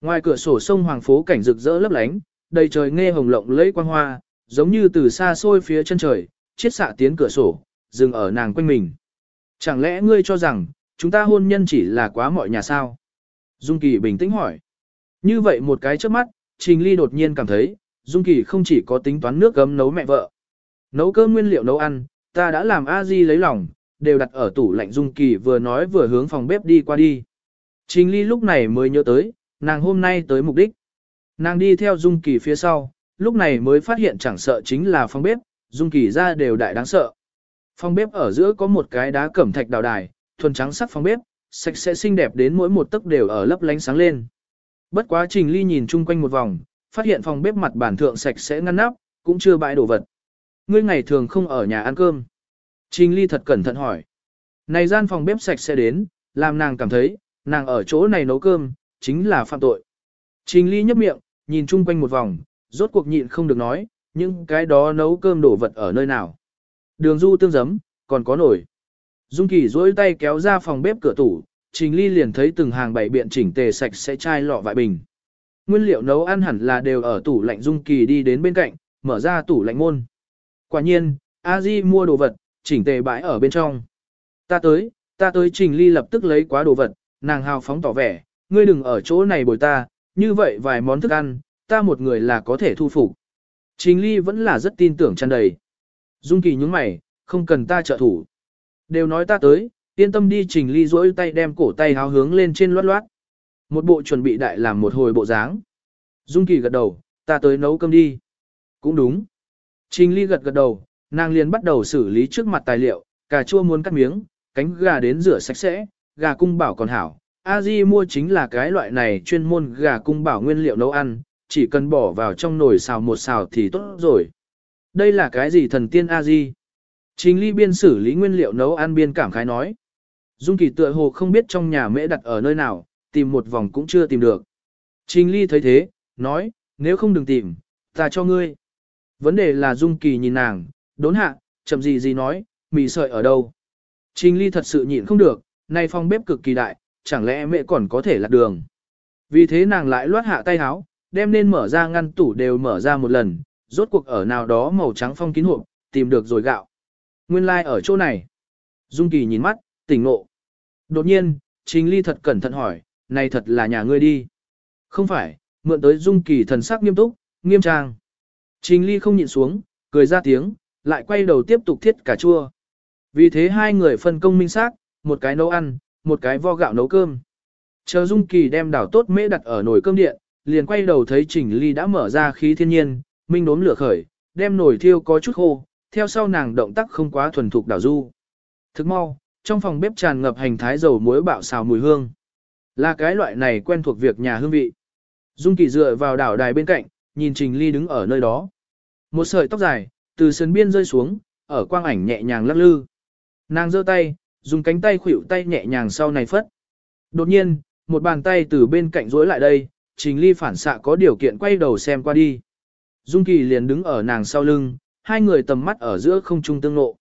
Ngoài cửa sổ sông Hoàng phố cảnh rực rỡ lấp lánh, đầy trời nghe hồng lộng lẫy quang hoa, giống như từ xa xôi phía chân trời, chiết xạ tiến cửa sổ, dừng ở nàng quanh mình. Chẳng lẽ ngươi cho rằng, chúng ta hôn nhân chỉ là quá mọi nhà sao? Dung Kỳ bình tĩnh hỏi. Như vậy một cái trước mắt, Trình Ly đột nhiên cảm thấy, Dung Kỳ không chỉ có tính toán nước gấm nấu mẹ vợ. Nấu cơm nguyên liệu nấu ăn, ta đã làm a di lấy lòng, đều đặt ở tủ lạnh Dung Kỳ vừa nói vừa hướng phòng bếp đi qua đi. Trình Ly lúc này mới nhớ tới, nàng hôm nay tới mục đích. Nàng đi theo Dung Kỳ phía sau, lúc này mới phát hiện chẳng sợ chính là phòng bếp, Dung Kỳ ra đều đại đáng sợ. Phòng bếp ở giữa có một cái đá cẩm thạch đào đài, thuần trắng sắc phòng bếp, sạch sẽ xinh đẹp đến mỗi một tấc đều ở lấp lánh sáng lên. Bất quá Trình Ly nhìn chung quanh một vòng, phát hiện phòng bếp mặt bản thượng sạch sẽ ngăn nắp, cũng chưa bãi đồ vật. Ngươi ngày thường không ở nhà ăn cơm. Trình Ly thật cẩn thận hỏi. Này gian phòng bếp sạch sẽ đến, làm nàng cảm thấy, nàng ở chỗ này nấu cơm, chính là phạm tội. Trình Ly nhấp miệng, nhìn chung quanh một vòng, rốt cuộc nhịn không được nói, nhưng cái đó nấu cơm đổ vật ở nơi nào. Đường du tương giấm, còn có nổi. Dung Kỳ duỗi tay kéo ra phòng bếp cửa tủ, Trình Ly liền thấy từng hàng bảy biện chỉnh tề sạch sẽ chai lọ vại bình. Nguyên liệu nấu ăn hẳn là đều ở tủ lạnh Dung Kỳ đi đến bên cạnh, mở ra tủ lạnh môn. Quả nhiên, A Di mua đồ vật, chỉnh tề bãi ở bên trong. Ta tới, ta tới Trình Ly lập tức lấy quá đồ vật, nàng hào phóng tỏ vẻ, ngươi đừng ở chỗ này bồi ta, như vậy vài món thức ăn, ta một người là có thể thu phục. Trình Ly vẫn là rất tin tưởng tràn đầy. Dung Kỳ nhướng mày, không cần ta trợ thủ. Đều nói ta tới, yên tâm đi Trình Ly rỗi tay đem cổ tay háo hướng lên trên loát loát. Một bộ chuẩn bị đại làm một hồi bộ dáng. Dung Kỳ gật đầu, ta tới nấu cơm đi. Cũng đúng. Trình Ly gật gật đầu, nàng liền bắt đầu xử lý trước mặt tài liệu, cà chua muốn cắt miếng, cánh gà đến rửa sạch sẽ, gà cung bảo còn hảo. A Di mua chính là cái loại này chuyên môn gà cung bảo nguyên liệu nấu ăn, chỉ cần bỏ vào trong nồi xào một xào thì tốt rồi. Đây là cái gì thần tiên A-di? Trình ly biên xử lý nguyên liệu nấu ăn biên cảm khái nói. Dung kỳ tựa hồ không biết trong nhà mễ đặt ở nơi nào, tìm một vòng cũng chưa tìm được. Trình ly thấy thế, nói, nếu không đừng tìm, ta cho ngươi. Vấn đề là Dung Kỳ nhìn nàng, đốn hạ, chậm gì gì nói, mì sợi ở đâu. Trình ly thật sự nhịn không được, nay phòng bếp cực kỳ đại, chẳng lẽ mẹ còn có thể lạc đường. Vì thế nàng lại loát hạ tay háo, đem nên mở ra ngăn tủ đều mở ra một lần, rốt cuộc ở nào đó màu trắng phong kín hộp, tìm được rồi gạo. Nguyên lai like ở chỗ này. Dung Kỳ nhìn mắt, tỉnh ngộ. Đột nhiên, Trình Ly thật cẩn thận hỏi, này thật là nhà ngươi đi. Không phải, mượn tới Dung Kỳ thần sắc nghiêm túc, nghiêm trang. Trình Ly không nhịn xuống, cười ra tiếng, lại quay đầu tiếp tục thiết cà chua. Vì thế hai người phân công minh xác, một cái nấu ăn, một cái vo gạo nấu cơm. Chờ Dung Kỳ đem đảo tốt mễ đặt ở nồi cơm điện, liền quay đầu thấy Trình Ly đã mở ra khí thiên nhiên, minh đốm lửa khởi, đem nồi thiêu có chút khô, theo sau nàng động tác không quá thuần thục đảo du. Thức mau, trong phòng bếp tràn ngập hành thái dầu muối bạo xào mùi hương. Là cái loại này quen thuộc việc nhà hương vị. Dung Kỳ dựa vào đảo đài bên cạnh, nhìn Trình Ly đứng ở nơi đó. Một sợi tóc dài, từ sườn biên rơi xuống, ở quang ảnh nhẹ nhàng lắc lư. Nàng giơ tay, dùng cánh tay khuỷu tay nhẹ nhàng sau này phất. Đột nhiên, một bàn tay từ bên cạnh rối lại đây, Trình Ly phản xạ có điều kiện quay đầu xem qua đi. Dung Kỳ liền đứng ở nàng sau lưng, hai người tầm mắt ở giữa không trung tương lộ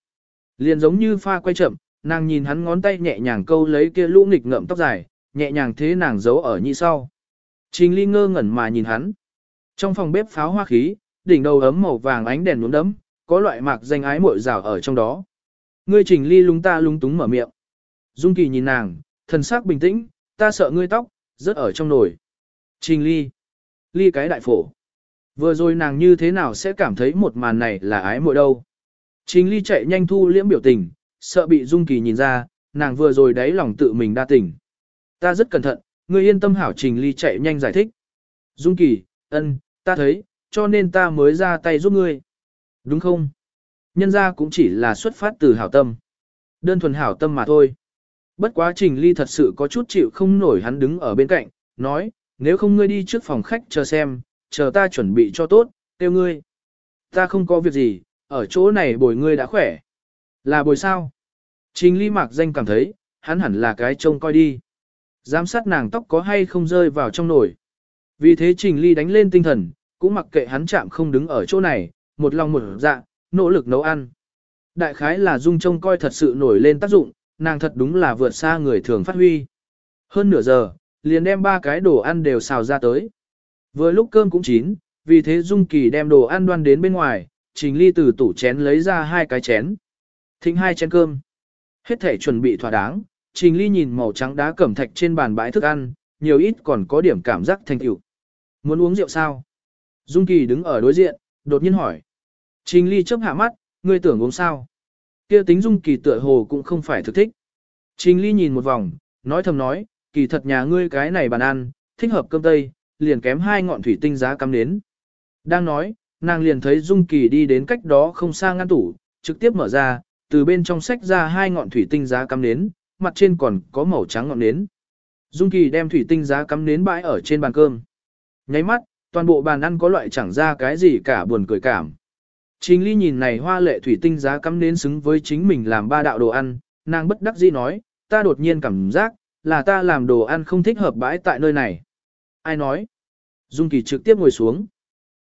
Liền giống như pha quay chậm, nàng nhìn hắn ngón tay nhẹ nhàng câu lấy kia lũ nghịch ngậm tóc dài, nhẹ nhàng thế nàng giấu ở nhị sau. Trình Ly ngơ ngẩn mà nhìn hắn. Trong phòng bếp pháo hoa khí, đỉnh đầu ấm màu vàng ánh đèn nhuốm đấm, có loại mạc danh ái muội rào ở trong đó. Ngươi Trình Ly lúng ta lúng túng mở miệng. Dung Kỳ nhìn nàng, thần sắc bình tĩnh, ta sợ ngươi tóc, rớt ở trong nồi. Trình Ly. Ly cái đại phổ. Vừa rồi nàng như thế nào sẽ cảm thấy một màn này là ái muội đâu. Trình Ly chạy nhanh thu liễm biểu tình, sợ bị Dung Kỳ nhìn ra, nàng vừa rồi đáy lòng tự mình đa tỉnh. Ta rất cẩn thận, ngươi yên tâm hảo Trình Ly chạy nhanh giải thích. Dung Kỳ, ân, ta thấy, cho nên ta mới ra tay giúp ngươi. Đúng không? Nhân ra cũng chỉ là xuất phát từ hảo tâm. Đơn thuần hảo tâm mà thôi. Bất quá Trình Ly thật sự có chút chịu không nổi hắn đứng ở bên cạnh, nói, nếu không ngươi đi trước phòng khách chờ xem, chờ ta chuẩn bị cho tốt, tiêu ngươi. Ta không có việc gì, ở chỗ này bồi ngươi đã khỏe. Là bồi sao? Trình ly mạc danh cảm thấy, hắn hẳn là cái trông coi đi. Giám sát nàng tóc có hay không rơi vào trong nồi. Vì thế trình ly đánh lên tinh thần, cũng mặc kệ hắn chạm không đứng ở chỗ này, một lòng một dạ, nỗ lực nấu ăn. Đại khái là dung trông coi thật sự nổi lên tác dụng, nàng thật đúng là vượt xa người thường phát huy. Hơn nửa giờ, liền đem ba cái đồ ăn đều xào ra tới. Vừa lúc cơm cũng chín, vì thế Dung Kỳ đem đồ ăn đoan đến bên ngoài, Trình Ly từ tủ chén lấy ra hai cái chén. Thịnh hai chén cơm. Hết thể chuẩn bị thỏa đáng, Trình Ly nhìn màu trắng đá cẩm thạch trên bàn bãi thức ăn, nhiều ít còn có điểm cảm giác thành tựu. Muốn uống rượu sao? Dung Kỳ đứng ở đối diện, đột nhiên hỏi. Trình Ly chớp hạ mắt, ngươi tưởng uống sao? Kia tính Dung Kỳ tựa hồ cũng không phải thực thích. Trình Ly nhìn một vòng, nói thầm nói, kỳ thật nhà ngươi cái này bàn ăn, thích hợp cơm tây, liền kém hai ngọn thủy tinh giá cắm đến. Đang nói, nàng liền thấy Dung Kỳ đi đến cách đó không xa ngăn tủ, trực tiếp mở ra, từ bên trong sách ra hai ngọn thủy tinh giá cắm nến, mặt trên còn có màu trắng ngọn nến. Dung Kỳ đem thủy tinh giá cắm nến bãi ở trên bàn cơm. Nháy mắt, toàn bộ bàn ăn có loại chẳng ra cái gì cả buồn cười cảm. Trình Ly nhìn này hoa lệ thủy tinh giá cắm nến xứng với chính mình làm ba đạo đồ ăn, nàng bất đắc dĩ nói, ta đột nhiên cảm giác, là ta làm đồ ăn không thích hợp bãi tại nơi này. Ai nói? Dung Kỳ trực tiếp ngồi xuống.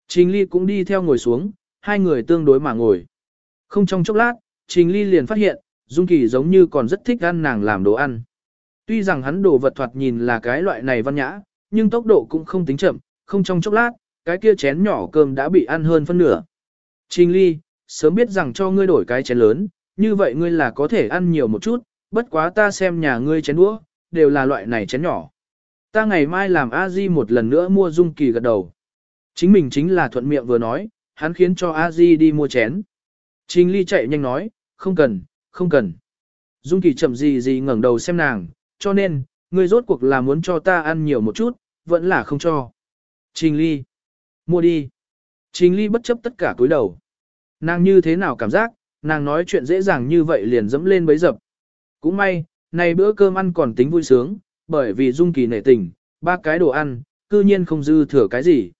Trình Ly cũng đi theo ngồi xuống, hai người tương đối mà ngồi. Không trong chốc lát, Trình Ly liền phát hiện, Dung Kỳ giống như còn rất thích ăn nàng làm đồ ăn. Tuy rằng hắn đồ vật thoạt nhìn là cái loại này văn nhã, nhưng tốc độ cũng không tính chậm, không trong chốc lát, cái kia chén nhỏ cơm đã bị ăn hơn phân nửa. Trình Ly, sớm biết rằng cho ngươi đổi cái chén lớn, như vậy ngươi là có thể ăn nhiều một chút, bất quá ta xem nhà ngươi chén đũa, đều là loại này chén nhỏ. Ta ngày mai làm a di một lần nữa mua dung kỳ gật đầu. Chính mình chính là thuận miệng vừa nói, hắn khiến cho a di đi mua chén. Trình ly chạy nhanh nói, không cần, không cần. Dung kỳ chậm gì gì ngẩng đầu xem nàng, cho nên, ngươi rốt cuộc là muốn cho ta ăn nhiều một chút, vẫn là không cho. Trình ly, mua đi. Trình ly bất chấp tất cả cúi đầu. Nàng như thế nào cảm giác, nàng nói chuyện dễ dàng như vậy liền dẫm lên bấy dập. Cũng may, này bữa cơm ăn còn tính vui sướng, bởi vì Dung Kỳ nể tình, ba cái đồ ăn, cư nhiên không dư thừa cái gì.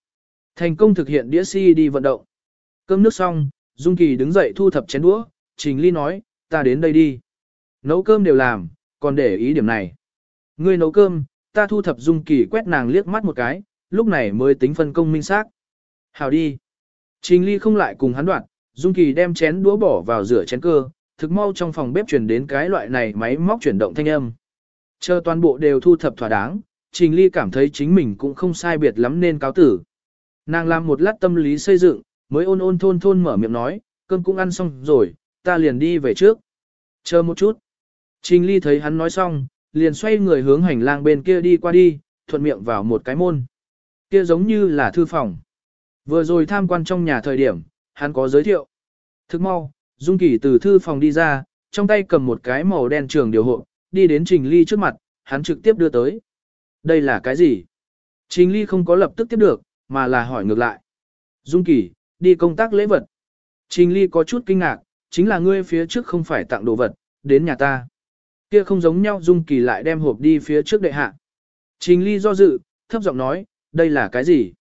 Thành công thực hiện đĩa si đi vận động. Cơm nước xong, Dung Kỳ đứng dậy thu thập chén đũa, Trình Ly nói, ta đến đây đi. Nấu cơm đều làm, còn để ý điểm này. Ngươi nấu cơm, ta thu thập Dung Kỳ quét nàng liếc mắt một cái, lúc này mới tính phân công minh xác. Hào đi. Trình Ly không lại cùng hắn đoạn, Dung Kỳ đem chén đũa bỏ vào rửa chén cơ, thực mau trong phòng bếp truyền đến cái loại này máy móc chuyển động thanh âm. Chờ toàn bộ đều thu thập thỏa đáng, Trình Ly cảm thấy chính mình cũng không sai biệt lắm nên cáo tử. Nàng làm một lát tâm lý xây dựng, mới ôn ôn thôn thôn mở miệng nói, cơm cũng ăn xong rồi, ta liền đi về trước. Chờ một chút. Trình Ly thấy hắn nói xong, liền xoay người hướng hành lang bên kia đi qua đi, thuận miệng vào một cái môn. Kia giống như là thư phòng. Vừa rồi tham quan trong nhà thời điểm, hắn có giới thiệu. Thức mau, Dung Kỳ từ thư phòng đi ra, trong tay cầm một cái màu đen trường điều hộ, đi đến Trình Ly trước mặt, hắn trực tiếp đưa tới. Đây là cái gì? Trình Ly không có lập tức tiếp được, mà là hỏi ngược lại. Dung Kỳ, đi công tác lễ vật. Trình Ly có chút kinh ngạc, chính là ngươi phía trước không phải tặng đồ vật, đến nhà ta. Kia không giống nhau Dung Kỳ lại đem hộp đi phía trước đệ hạ. Trình Ly do dự, thấp giọng nói, đây là cái gì?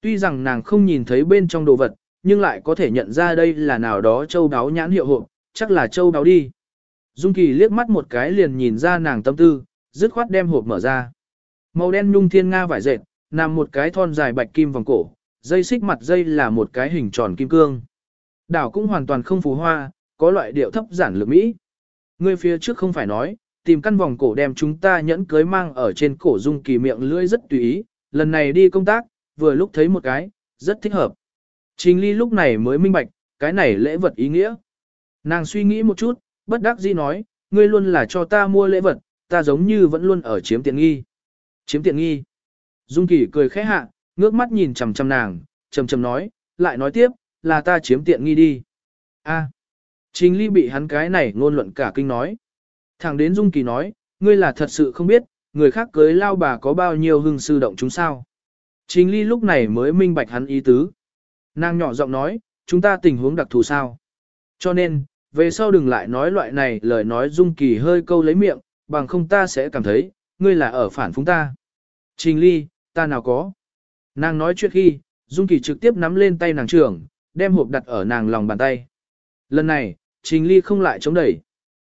Tuy rằng nàng không nhìn thấy bên trong đồ vật, nhưng lại có thể nhận ra đây là nào đó châu đáo nhãn hiệu hộp, chắc là châu đáo đi. Dung Kỳ liếc mắt một cái liền nhìn ra nàng tâm tư, dứt khoát đem hộp mở ra. Màu đen nhung thiên nga vải dệt, nằm một cái thon dài bạch kim vòng cổ, dây xích mặt dây là một cái hình tròn kim cương. Đảo cũng hoàn toàn không phù hoa, có loại điệu thấp giản lược mỹ. Người phía trước không phải nói, tìm căn vòng cổ đem chúng ta nhẫn cưới mang ở trên cổ dung kỳ miệng lưỡi rất tùy ý, lần này đi công tác, vừa lúc thấy một cái, rất thích hợp. Trình ly lúc này mới minh bạch, cái này lễ vật ý nghĩa. Nàng suy nghĩ một chút, bất đắc dĩ nói, ngươi luôn là cho ta mua lễ vật, ta giống như vẫn luôn ở chiếm tiện nghi. Chiếm tiện nghi. Dung Kỳ cười khẽ hạ, ngước mắt nhìn chằm chằm nàng, trầm trầm nói, lại nói tiếp, là ta chiếm tiện nghi đi. A. Trình Ly bị hắn cái này ngôn luận cả kinh nói. Thẳng đến Dung Kỳ nói, ngươi là thật sự không biết, người khác cưới lao bà có bao nhiêu hưng sư động chúng sao. Trình Ly lúc này mới minh bạch hắn ý tứ. Nàng nhỏ giọng nói, chúng ta tình huống đặc thù sao. Cho nên, về sau đừng lại nói loại này lời nói Dung Kỳ hơi câu lấy miệng, bằng không ta sẽ cảm thấy, ngươi là ở phản phúng ta. Trình Ly, ta nào có. Nàng nói chuyện khi, Dung Kỳ trực tiếp nắm lên tay nàng trưởng, đem hộp đặt ở nàng lòng bàn tay. Lần này, Trình Ly không lại chống đẩy.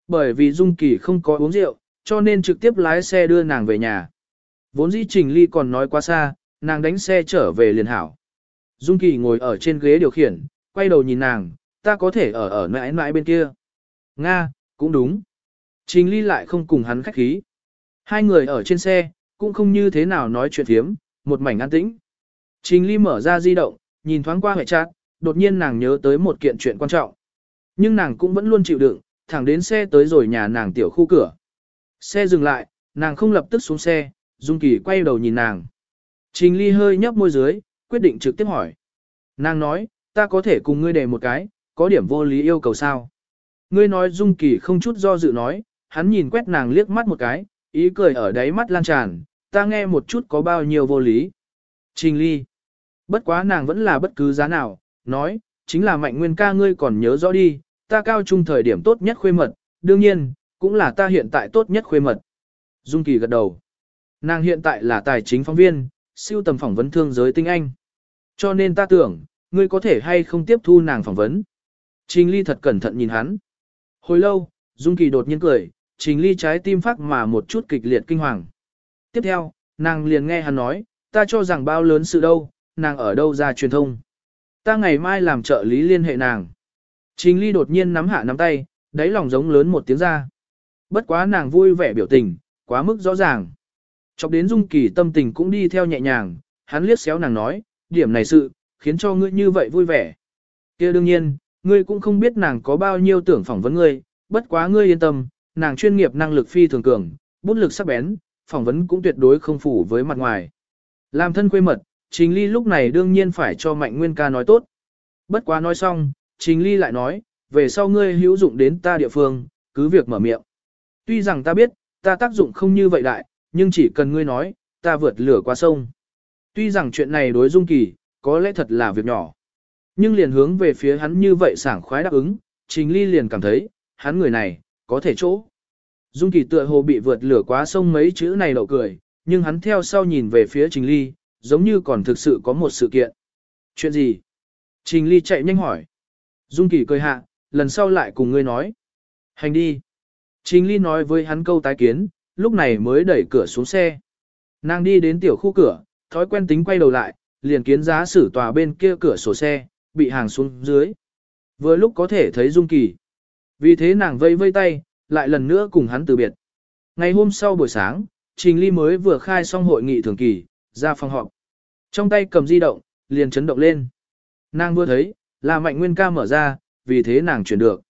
Bởi vì Dung Kỳ không có uống rượu, cho nên trực tiếp lái xe đưa nàng về nhà. Vốn dĩ Trình Ly còn nói quá xa, nàng đánh xe trở về liền hảo. Dung Kỳ ngồi ở trên ghế điều khiển, quay đầu nhìn nàng, ta có thể ở ở mãi mãi bên kia. Nga, cũng đúng. Trình Ly lại không cùng hắn khách khí. Hai người ở trên xe, cũng không như thế nào nói chuyện thiếm, một mảnh an tĩnh. Trình Ly mở ra di động, nhìn thoáng qua hệ chat, đột nhiên nàng nhớ tới một kiện chuyện quan trọng. Nhưng nàng cũng vẫn luôn chịu đựng, thẳng đến xe tới rồi nhà nàng tiểu khu cửa. Xe dừng lại, nàng không lập tức xuống xe, Dung Kỳ quay đầu nhìn nàng. Trình Ly hơi nhấp môi dưới, quyết định trực tiếp hỏi. Nàng nói, ta có thể cùng ngươi đề một cái, có điểm vô lý yêu cầu sao? Ngươi nói Dung Kỳ không chút do dự nói, hắn nhìn quét nàng liếc mắt một cái, ý cười ở đáy mắt lan tràn, ta nghe một chút có bao nhiêu vô lý. Trình Ly. Bất quá nàng vẫn là bất cứ giá nào, nói, chính là mạnh nguyên ca ngươi còn nhớ rõ đi, ta cao trung thời điểm tốt nhất khuê mật, đương nhiên, cũng là ta hiện tại tốt nhất khuê mật. Dung Kỳ gật đầu. Nàng hiện tại là tài chính phóng viên, siêu tầm phỏng vấn thương giới tinh anh. Cho nên ta tưởng, ngươi có thể hay không tiếp thu nàng phỏng vấn. Trình Ly thật cẩn thận nhìn hắn. Hồi lâu, Dung Kỳ đột nhiên cười, Trình Ly trái tim phát mà một chút kịch liệt kinh hoàng. Tiếp theo, nàng liền nghe hắn nói, ta cho rằng bao lớn sự đâu, nàng ở đâu ra truyền thông. Ta ngày mai làm trợ lý liên hệ nàng. Trình Ly đột nhiên nắm hạ nắm tay, đáy lòng giống lớn một tiếng ra. Bất quá nàng vui vẻ biểu tình, quá mức rõ ràng. Chọc đến Dung Kỳ tâm tình cũng đi theo nhẹ nhàng, hắn liếc xéo nàng nói, điểm này sự, khiến cho ngươi như vậy vui vẻ. kia đương nhiên, ngươi cũng không biết nàng có bao nhiêu tưởng phỏng vấn ngươi, bất quá ngươi yên tâm, nàng chuyên nghiệp năng lực phi thường cường, bút lực sắc bén, phỏng vấn cũng tuyệt đối không phủ với mặt ngoài. Làm thân quê mật, Trình Ly lúc này đương nhiên phải cho Mạnh Nguyên ca nói tốt. Bất quá nói xong, Trình Ly lại nói, về sau ngươi hữu dụng đến ta địa phương, cứ việc mở miệng. Tuy rằng ta biết, ta tác dụng không như vậy đại, nhưng chỉ cần ngươi nói, ta vượt lửa qua sông. Tuy rằng chuyện này đối Dung Kỳ, có lẽ thật là việc nhỏ. Nhưng liền hướng về phía hắn như vậy sảng khoái đáp ứng, Trình Ly liền cảm thấy, hắn người này, có thể chỗ. Dung Kỳ tựa hồ bị vượt lửa quá sông mấy chữ này lộ cười, nhưng hắn theo sau nhìn về phía Trình Ly, giống như còn thực sự có một sự kiện. Chuyện gì? Trình Ly chạy nhanh hỏi. Dung Kỳ cười hạ, lần sau lại cùng ngươi nói. Hành đi. Trình Ly nói với hắn câu tái kiến, lúc này mới đẩy cửa xuống xe. Nàng đi đến tiểu khu cửa, thói quen tính quay đầu lại, liền kiến giá sử tòa bên kia cửa sổ xe, bị hàng xuống dưới. Vừa lúc có thể thấy Dung Kỳ. Vì thế nàng vây vây tay, lại lần nữa cùng hắn từ biệt. Ngày hôm sau buổi sáng, Trình Ly mới vừa khai xong hội nghị thường kỳ, ra phòng họp. Trong tay cầm di động, liền chấn động lên. Nàng vừa thấy, là Mạnh Nguyên ca mở ra, vì thế nàng chuyển được.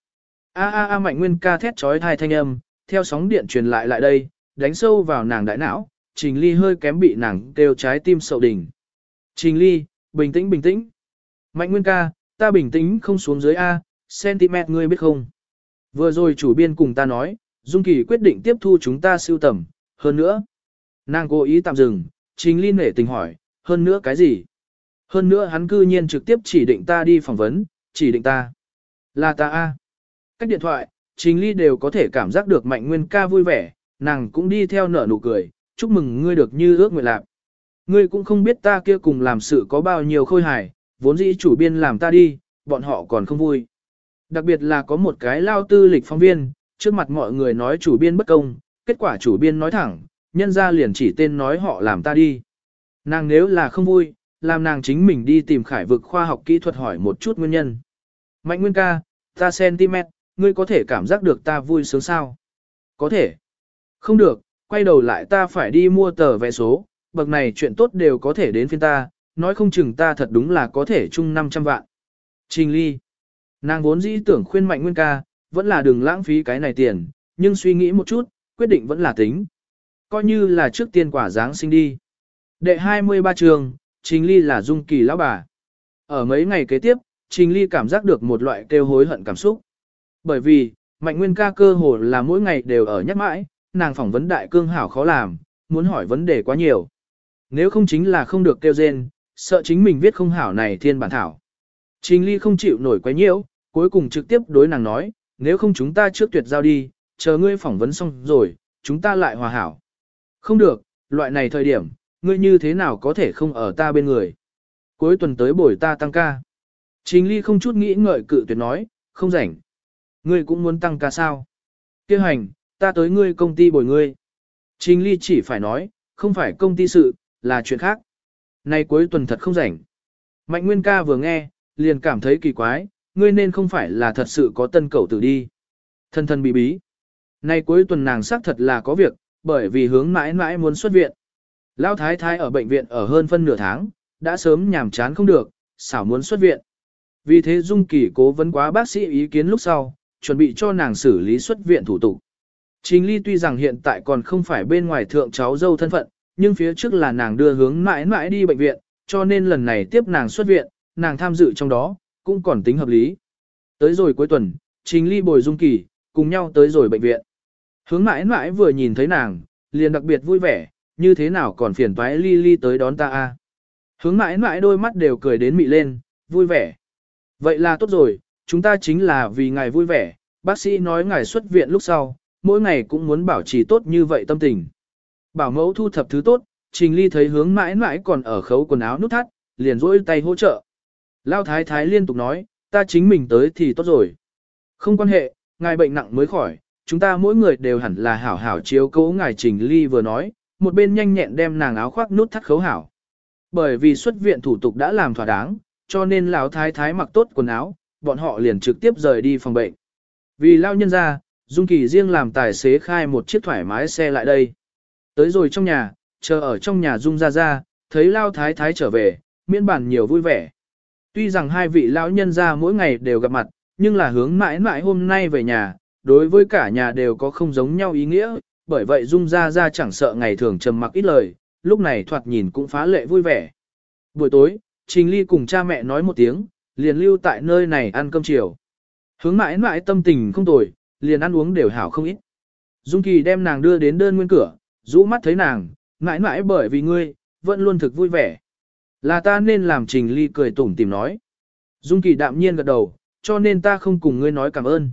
A a a Mạnh Nguyên ca thét trói thai thanh âm, theo sóng điện truyền lại lại đây, đánh sâu vào nàng đại não, Trình Ly hơi kém bị nàng kêu trái tim sậu đỉnh. Trình Ly, bình tĩnh bình tĩnh. Mạnh Nguyên ca, ta bình tĩnh không xuống dưới A, centimet ngươi biết không? Vừa rồi chủ biên cùng ta nói, Dung Kỳ quyết định tiếp thu chúng ta siêu tầm, hơn nữa. Nàng cố ý tạm dừng, Trình Ly nể tình hỏi, hơn nữa cái gì? Hơn nữa hắn cư nhiên trực tiếp chỉ định ta đi phỏng vấn, chỉ định ta. Là ta A. Cách điện thoại, Trình Ly đều có thể cảm giác được Mạnh Nguyên ca vui vẻ, nàng cũng đi theo nở nụ cười, chúc mừng ngươi được như ước nguyện lạc. Ngươi cũng không biết ta kia cùng làm sự có bao nhiêu khôi hài, vốn dĩ chủ biên làm ta đi, bọn họ còn không vui. Đặc biệt là có một cái lao tư lịch phóng viên, trước mặt mọi người nói chủ biên bất công, kết quả chủ biên nói thẳng, nhân ra liền chỉ tên nói họ làm ta đi. Nàng nếu là không vui, làm nàng chính mình đi tìm khải vực khoa học kỹ thuật hỏi một chút nguyên nhân. Mạnh nguyên ca, ta cm, ngươi có thể cảm giác được ta vui sướng sao? Có thể. Không được, quay đầu lại ta phải đi mua tờ vé số, bậc này chuyện tốt đều có thể đến phiên ta, nói không chừng ta thật đúng là có thể chung 500 vạn. Trình ly. Nàng vốn dĩ tưởng khuyên mạnh nguyên ca, vẫn là đừng lãng phí cái này tiền, nhưng suy nghĩ một chút, quyết định vẫn là tính. Coi như là trước tiên quả Giáng sinh đi. Đệ 23 trường, Trình Ly là dung kỳ lão bà. Ở mấy ngày kế tiếp, Trình Ly cảm giác được một loại kêu hối hận cảm xúc. Bởi vì, Mạnh Nguyên ca cơ hồ là mỗi ngày đều ở nhắc mãi, nàng phỏng vấn đại cương hảo khó làm, muốn hỏi vấn đề quá nhiều. Nếu không chính là không được kêu rên, sợ chính mình viết không hảo này thiên bản thảo. Trình Ly không chịu nổi quá nhiễu, cuối cùng trực tiếp đối nàng nói, nếu không chúng ta trước tuyệt giao đi, chờ ngươi phỏng vấn xong rồi, chúng ta lại hòa hảo. Không được, loại này thời điểm, ngươi như thế nào có thể không ở ta bên người. Cuối tuần tới buổi ta tăng ca. Trình Ly không chút nghĩ ngợi cự tuyệt nói, không rảnh. Ngươi cũng muốn tăng ca sao? Kêu hành, ta tới ngươi công ty bồi ngươi. Trình Ly chỉ phải nói, không phải công ty sự, là chuyện khác. Nay cuối tuần thật không rảnh. Mạnh Nguyên ca vừa nghe, liền cảm thấy kỳ quái, ngươi nên không phải là thật sự có tân cầu tử đi. Thân thân bí bí. Nay cuối tuần nàng xác thật là có việc, bởi vì hướng mãi mãi muốn xuất viện. lao thái thái ở bệnh viện ở hơn phân nửa tháng, đã sớm nhàm chán không được, xảo muốn xuất viện. Vì thế Dung Kỳ cố vấn quá bác sĩ ý kiến lúc sau, chuẩn bị cho nàng xử lý xuất viện thủ tục. Trình Ly tuy rằng hiện tại còn không phải bên ngoài thượng cháu dâu thân phận, nhưng phía trước là nàng đưa hướng mãi mãi đi bệnh viện, cho nên lần này tiếp nàng xuất viện, nàng tham dự trong đó, cũng còn tính hợp lý. Tới rồi cuối tuần, Trình Ly bồi Dung Kỳ, cùng nhau tới rồi bệnh viện. Hướng mãi mãi vừa nhìn thấy nàng, liền đặc biệt vui vẻ, như thế nào còn phiền toái Ly Ly tới đón ta a? Hướng mãi mãi đôi mắt đều cười đến mị lên, vui vẻ. Vậy là tốt rồi, chúng ta chính là vì ngài vui vẻ, bác sĩ nói ngài xuất viện lúc sau, mỗi ngày cũng muốn bảo trì tốt như vậy tâm tình. Bảo mẫu thu thập thứ tốt, Trình Ly thấy hướng mãi mãi còn ở khấu quần áo nút thắt, liền rỗi tay hỗ trợ. Lao thái thái liên tục nói, ta chính mình tới thì tốt rồi. Không quan hệ, ngài bệnh nặng mới khỏi, chúng ta mỗi người đều hẳn là hảo hảo chiếu cố ngài Trình Ly vừa nói, một bên nhanh nhẹn đem nàng áo khoác nút thắt khấu hảo. Bởi vì xuất viện thủ tục đã làm thỏa đáng, cho nên lão thái thái mặc tốt quần áo, bọn họ liền trực tiếp rời đi phòng bệnh. Vì lao nhân ra, Dung Kỳ riêng làm tài xế khai một chiếc thoải mái xe lại đây. Tới rồi trong nhà, chờ ở trong nhà Dung ra ra, thấy lao thái thái trở về, miễn bản nhiều vui vẻ. Tuy rằng hai vị lão nhân ra mỗi ngày đều gặp mặt, nhưng là hướng mãi mãi hôm nay về nhà, đối với cả nhà đều có không giống nhau ý nghĩa, bởi vậy Dung gia gia chẳng sợ ngày thường trầm mặc ít lời, lúc này thoạt nhìn cũng phá lệ vui vẻ. Buổi tối, Trình Ly cùng cha mẹ nói một tiếng, liền lưu tại nơi này ăn cơm chiều. Hướng mãi mãi tâm tình không tồi, liền ăn uống đều hảo không ít. Dung Kỳ đem nàng đưa đến đơn nguyên cửa, rũ mắt thấy nàng, mãi mãi bởi vì ngươi, vẫn luôn thực vui vẻ. Là ta nên làm Trình Ly cười tủm tìm nói. Dung Kỳ đạm nhiên gật đầu, cho nên ta không cùng ngươi nói cảm ơn.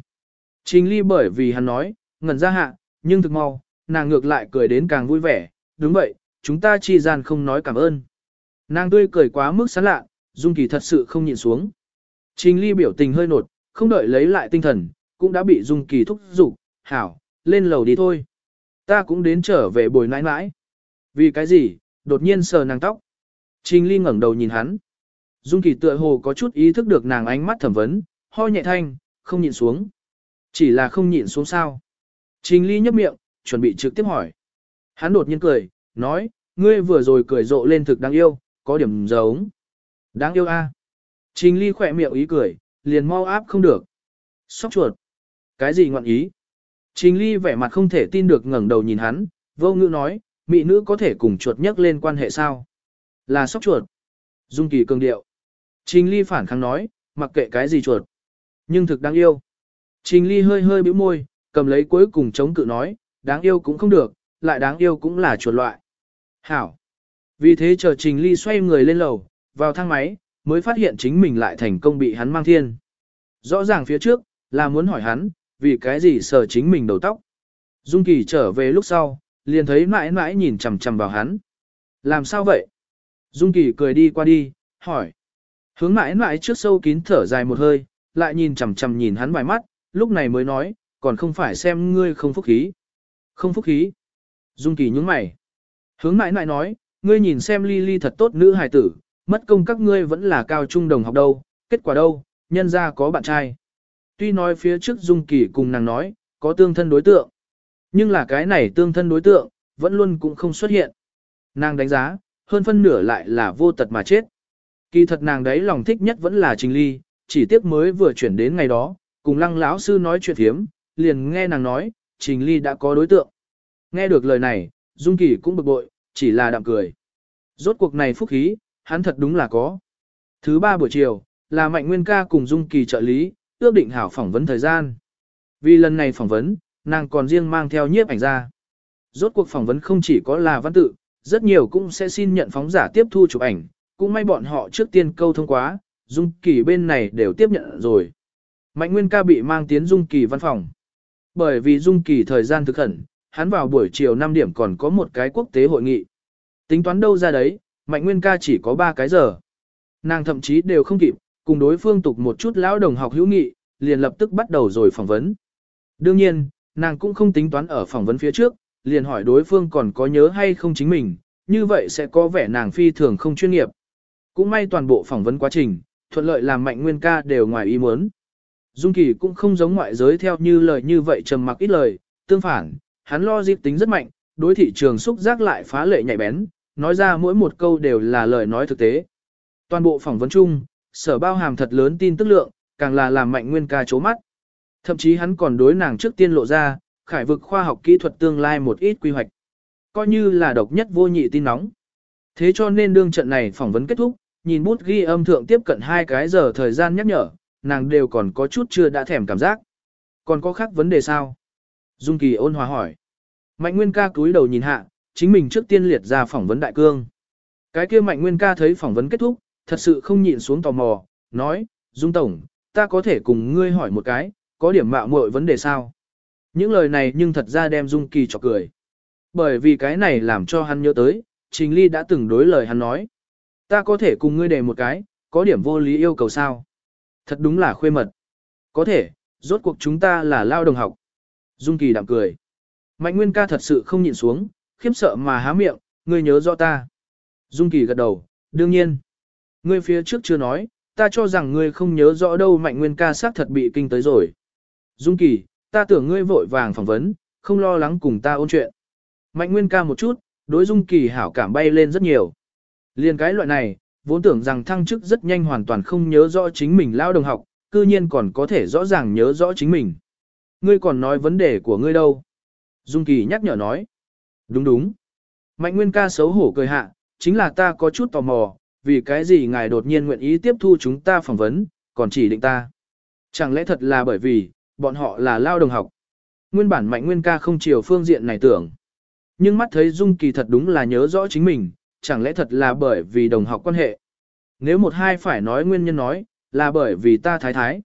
Trình Ly bởi vì hắn nói, ngẩn ra hạ, nhưng thực mau, nàng ngược lại cười đến càng vui vẻ, đúng vậy, chúng ta chi gian không nói cảm ơn. Nàng tươi cười quá mức sán lạ, Dung Kỳ thật sự không nhịn xuống. Trình Ly biểu tình hơi nột, không đợi lấy lại tinh thần, cũng đã bị Dung Kỳ thúc giục, hảo, lên lầu đi thôi. Ta cũng đến trở về bồi nãi nãi. Vì cái gì, đột nhiên sờ nàng tóc. Trình Ly ngẩng đầu nhìn hắn. Dung Kỳ tựa hồ có chút ý thức được nàng ánh mắt thẩm vấn, ho nhẹ thanh, không nhịn xuống. Chỉ là không nhịn xuống sao. Trình Ly nhấp miệng, chuẩn bị trực tiếp hỏi. Hắn đột nhiên cười, nói, ngươi vừa rồi cười rộ lên thực đáng yêu, có điểm giống. Đáng yêu a. Trình Ly khỏe miệng ý cười, liền mau áp không được. Sóc chuột. Cái gì ngọn ý? Trình Ly vẻ mặt không thể tin được ngẩng đầu nhìn hắn, vô ngữ nói, mỹ nữ có thể cùng chuột nhắc lên quan hệ sao? Là sóc chuột. Dung Kỳ cường điệu. Trình Ly phản kháng nói, mặc kệ cái gì chuột. Nhưng thực đáng yêu. Trình Ly hơi hơi bĩu môi, cầm lấy cuối cùng chống cự nói, đáng yêu cũng không được, lại đáng yêu cũng là chuột loại. Hảo. Vì thế chờ Trình Ly xoay người lên lầu, vào thang máy, mới phát hiện chính mình lại thành công bị hắn mang thiên. Rõ ràng phía trước, là muốn hỏi hắn, vì cái gì sờ chính mình đầu tóc. Dung Kỳ trở về lúc sau, liền thấy mãi mãi nhìn chằm chằm vào hắn. Làm sao vậy? Dung Kỳ cười đi qua đi, hỏi. Hướng mãi mãi trước sâu kín thở dài một hơi, lại nhìn chằm chằm nhìn hắn vài mắt, lúc này mới nói, còn không phải xem ngươi không phúc khí. Không phúc khí. Dung Kỳ nhướng mày. Hướng mãi mãi nói, ngươi nhìn xem ly ly thật tốt nữ hài tử, mất công các ngươi vẫn là cao trung đồng học đâu, kết quả đâu, nhân ra có bạn trai. Tuy nói phía trước Dung Kỳ cùng nàng nói, có tương thân đối tượng. Nhưng là cái này tương thân đối tượng, vẫn luôn cũng không xuất hiện. Nàng đánh giá, hơn phân nửa lại là vô tật mà chết. Kỳ thật nàng đấy lòng thích nhất vẫn là Trình Ly, chỉ tiếc mới vừa chuyển đến ngày đó, cùng lăng lão sư nói chuyện thiếm, liền nghe nàng nói, Trình Ly đã có đối tượng. Nghe được lời này, Dung Kỳ cũng bực bội, chỉ là đạm cười. Rốt cuộc này phúc khí, hắn thật đúng là có. Thứ ba buổi chiều, là Mạnh Nguyên ca cùng Dung Kỳ trợ lý, ước định hảo phỏng vấn thời gian. Vì lần này phỏng vấn, nàng còn riêng mang theo nhiếp ảnh ra. Rốt cuộc phỏng vấn không chỉ có là văn tự, rất nhiều cũng sẽ xin nhận phóng giả tiếp thu chụp ảnh, cũng may bọn họ trước tiên câu thông quá, Dung Kỳ bên này đều tiếp nhận rồi. Mạnh Nguyên ca bị mang tiến Dung Kỳ văn phòng. Bởi vì Dung Kỳ thời gian thực khẩn, hắn vào buổi chiều 5 điểm còn có một cái quốc tế hội nghị. Tính toán đâu ra đấy, Mạnh Nguyên ca chỉ có 3 cái giờ. Nàng thậm chí đều không kịp, cùng đối phương tục một chút lão đồng học hữu nghị, liền lập tức bắt đầu rồi phỏng vấn. Đương nhiên, nàng cũng không tính toán ở phỏng vấn phía trước, liền hỏi đối phương còn có nhớ hay không chính mình, như vậy sẽ có vẻ nàng phi thường không chuyên nghiệp. Cũng may toàn bộ phỏng vấn quá trình, thuận lợi làm mạnh nguyên ca đều ngoài ý muốn. Dung Kỳ cũng không giống ngoại giới theo như lời như vậy trầm mặc ít lời, tương phản, hắn lo dịp tính rất mạnh, đối thị trường xúc giác lại phá lệ nhạy bén, nói ra mỗi một câu đều là lời nói thực tế. Toàn bộ phỏng vấn chung, sở bao hàm thật lớn tin tức lượng, càng là làm mạnh nguyên ca chố mắt. Thậm chí hắn còn đối nàng trước tiên lộ ra, khải vực khoa học kỹ thuật tương lai một ít quy hoạch. Coi như là độc nhất vô nhị tin nóng. Thế cho nên đương trận này phỏng vấn kết thúc, nhìn bút ghi âm thượng tiếp cận hai cái giờ thời gian nhắc nhở, nàng đều còn có chút chưa đã thèm cảm giác. Còn có khác vấn đề sao? Dung Kỳ ôn hòa hỏi. Mạnh Nguyên ca cúi đầu nhìn hạ, chính mình trước tiên liệt ra phỏng vấn đại cương. Cái kia Mạnh Nguyên ca thấy phỏng vấn kết thúc, thật sự không nhịn xuống tò mò, nói, Dung Tổng, ta có thể cùng ngươi hỏi một cái, có điểm mạo muội vấn đề sao? Những lời này nhưng thật ra đem Dung Kỳ chọc cười. Bởi vì cái này làm cho hắn nhớ tới, Trình Ly đã từng đối lời hắn nói. Ta có thể cùng ngươi đề một cái, có điểm vô lý yêu cầu sao? Thật đúng là khuê mật. Có thể, rốt cuộc chúng ta là lao đồng học. Dung Kỳ đạm cười. Mạnh Nguyên ca thật sự không nhịn xuống, khiếp sợ mà há miệng, ngươi nhớ rõ ta. Dung Kỳ gật đầu, đương nhiên. Ngươi phía trước chưa nói, ta cho rằng ngươi không nhớ rõ đâu Mạnh Nguyên ca xác thật bị kinh tới rồi. Dung Kỳ, ta tưởng ngươi vội vàng phỏng vấn, không lo lắng cùng ta ôn chuyện. Mạnh Nguyên ca một chút, đối Dung Kỳ hảo cảm bay lên rất nhiều. Liên cái loại này, vốn tưởng rằng thăng chức rất nhanh hoàn toàn không nhớ rõ chính mình lao đồng học, cư nhiên còn có thể rõ ràng nhớ rõ chính mình. Ngươi còn nói vấn đề của ngươi đâu? Dung Kỳ nhắc nhở nói. Đúng đúng. Mạnh Nguyên ca xấu hổ cười hạ, chính là ta có chút tò mò, vì cái gì ngài đột nhiên nguyện ý tiếp thu chúng ta phỏng vấn, còn chỉ định ta. Chẳng lẽ thật là bởi vì, bọn họ là lao đồng học. Nguyên bản Mạnh Nguyên ca không chiều phương diện này tưởng. Nhưng mắt thấy Dung Kỳ thật đúng là nhớ rõ chính mình, chẳng lẽ thật là bởi vì đồng học quan hệ. Nếu một hai phải nói nguyên nhân nói, là bởi vì ta thái thái.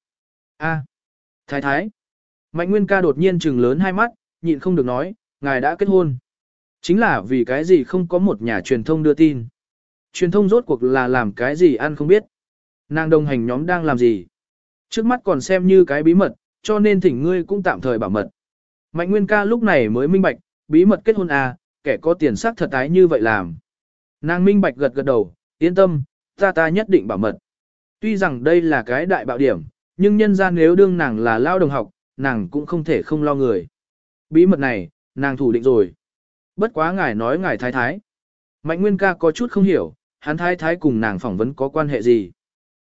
a thái thái. Mạnh Nguyên ca đột nhiên trừng lớn hai mắt, nhịn không được nói, ngài đã kết hôn. Chính là vì cái gì không có một nhà truyền thông đưa tin. Truyền thông rốt cuộc là làm cái gì ăn không biết. Nàng đồng hành nhóm đang làm gì. Trước mắt còn xem như cái bí mật, cho nên thỉnh ngươi cũng tạm thời bảo mật. Mạnh Nguyên ca lúc này mới minh bạch, bí mật kết hôn à, kẻ có tiền sắc thật ái như vậy làm. Nàng minh bạch gật gật đầu, yên tâm, ta ta nhất định bảo mật. Tuy rằng đây là cái đại bạo điểm, nhưng nhân ra nếu đương nàng là lao đồng học, nàng cũng không thể không lo người. Bí mật này, nàng thủ định rồi. Bất quá ngài nói ngài thái thái. Mạnh Nguyên ca có chút không hiểu, hắn thái thái cùng nàng phỏng vấn có quan hệ gì.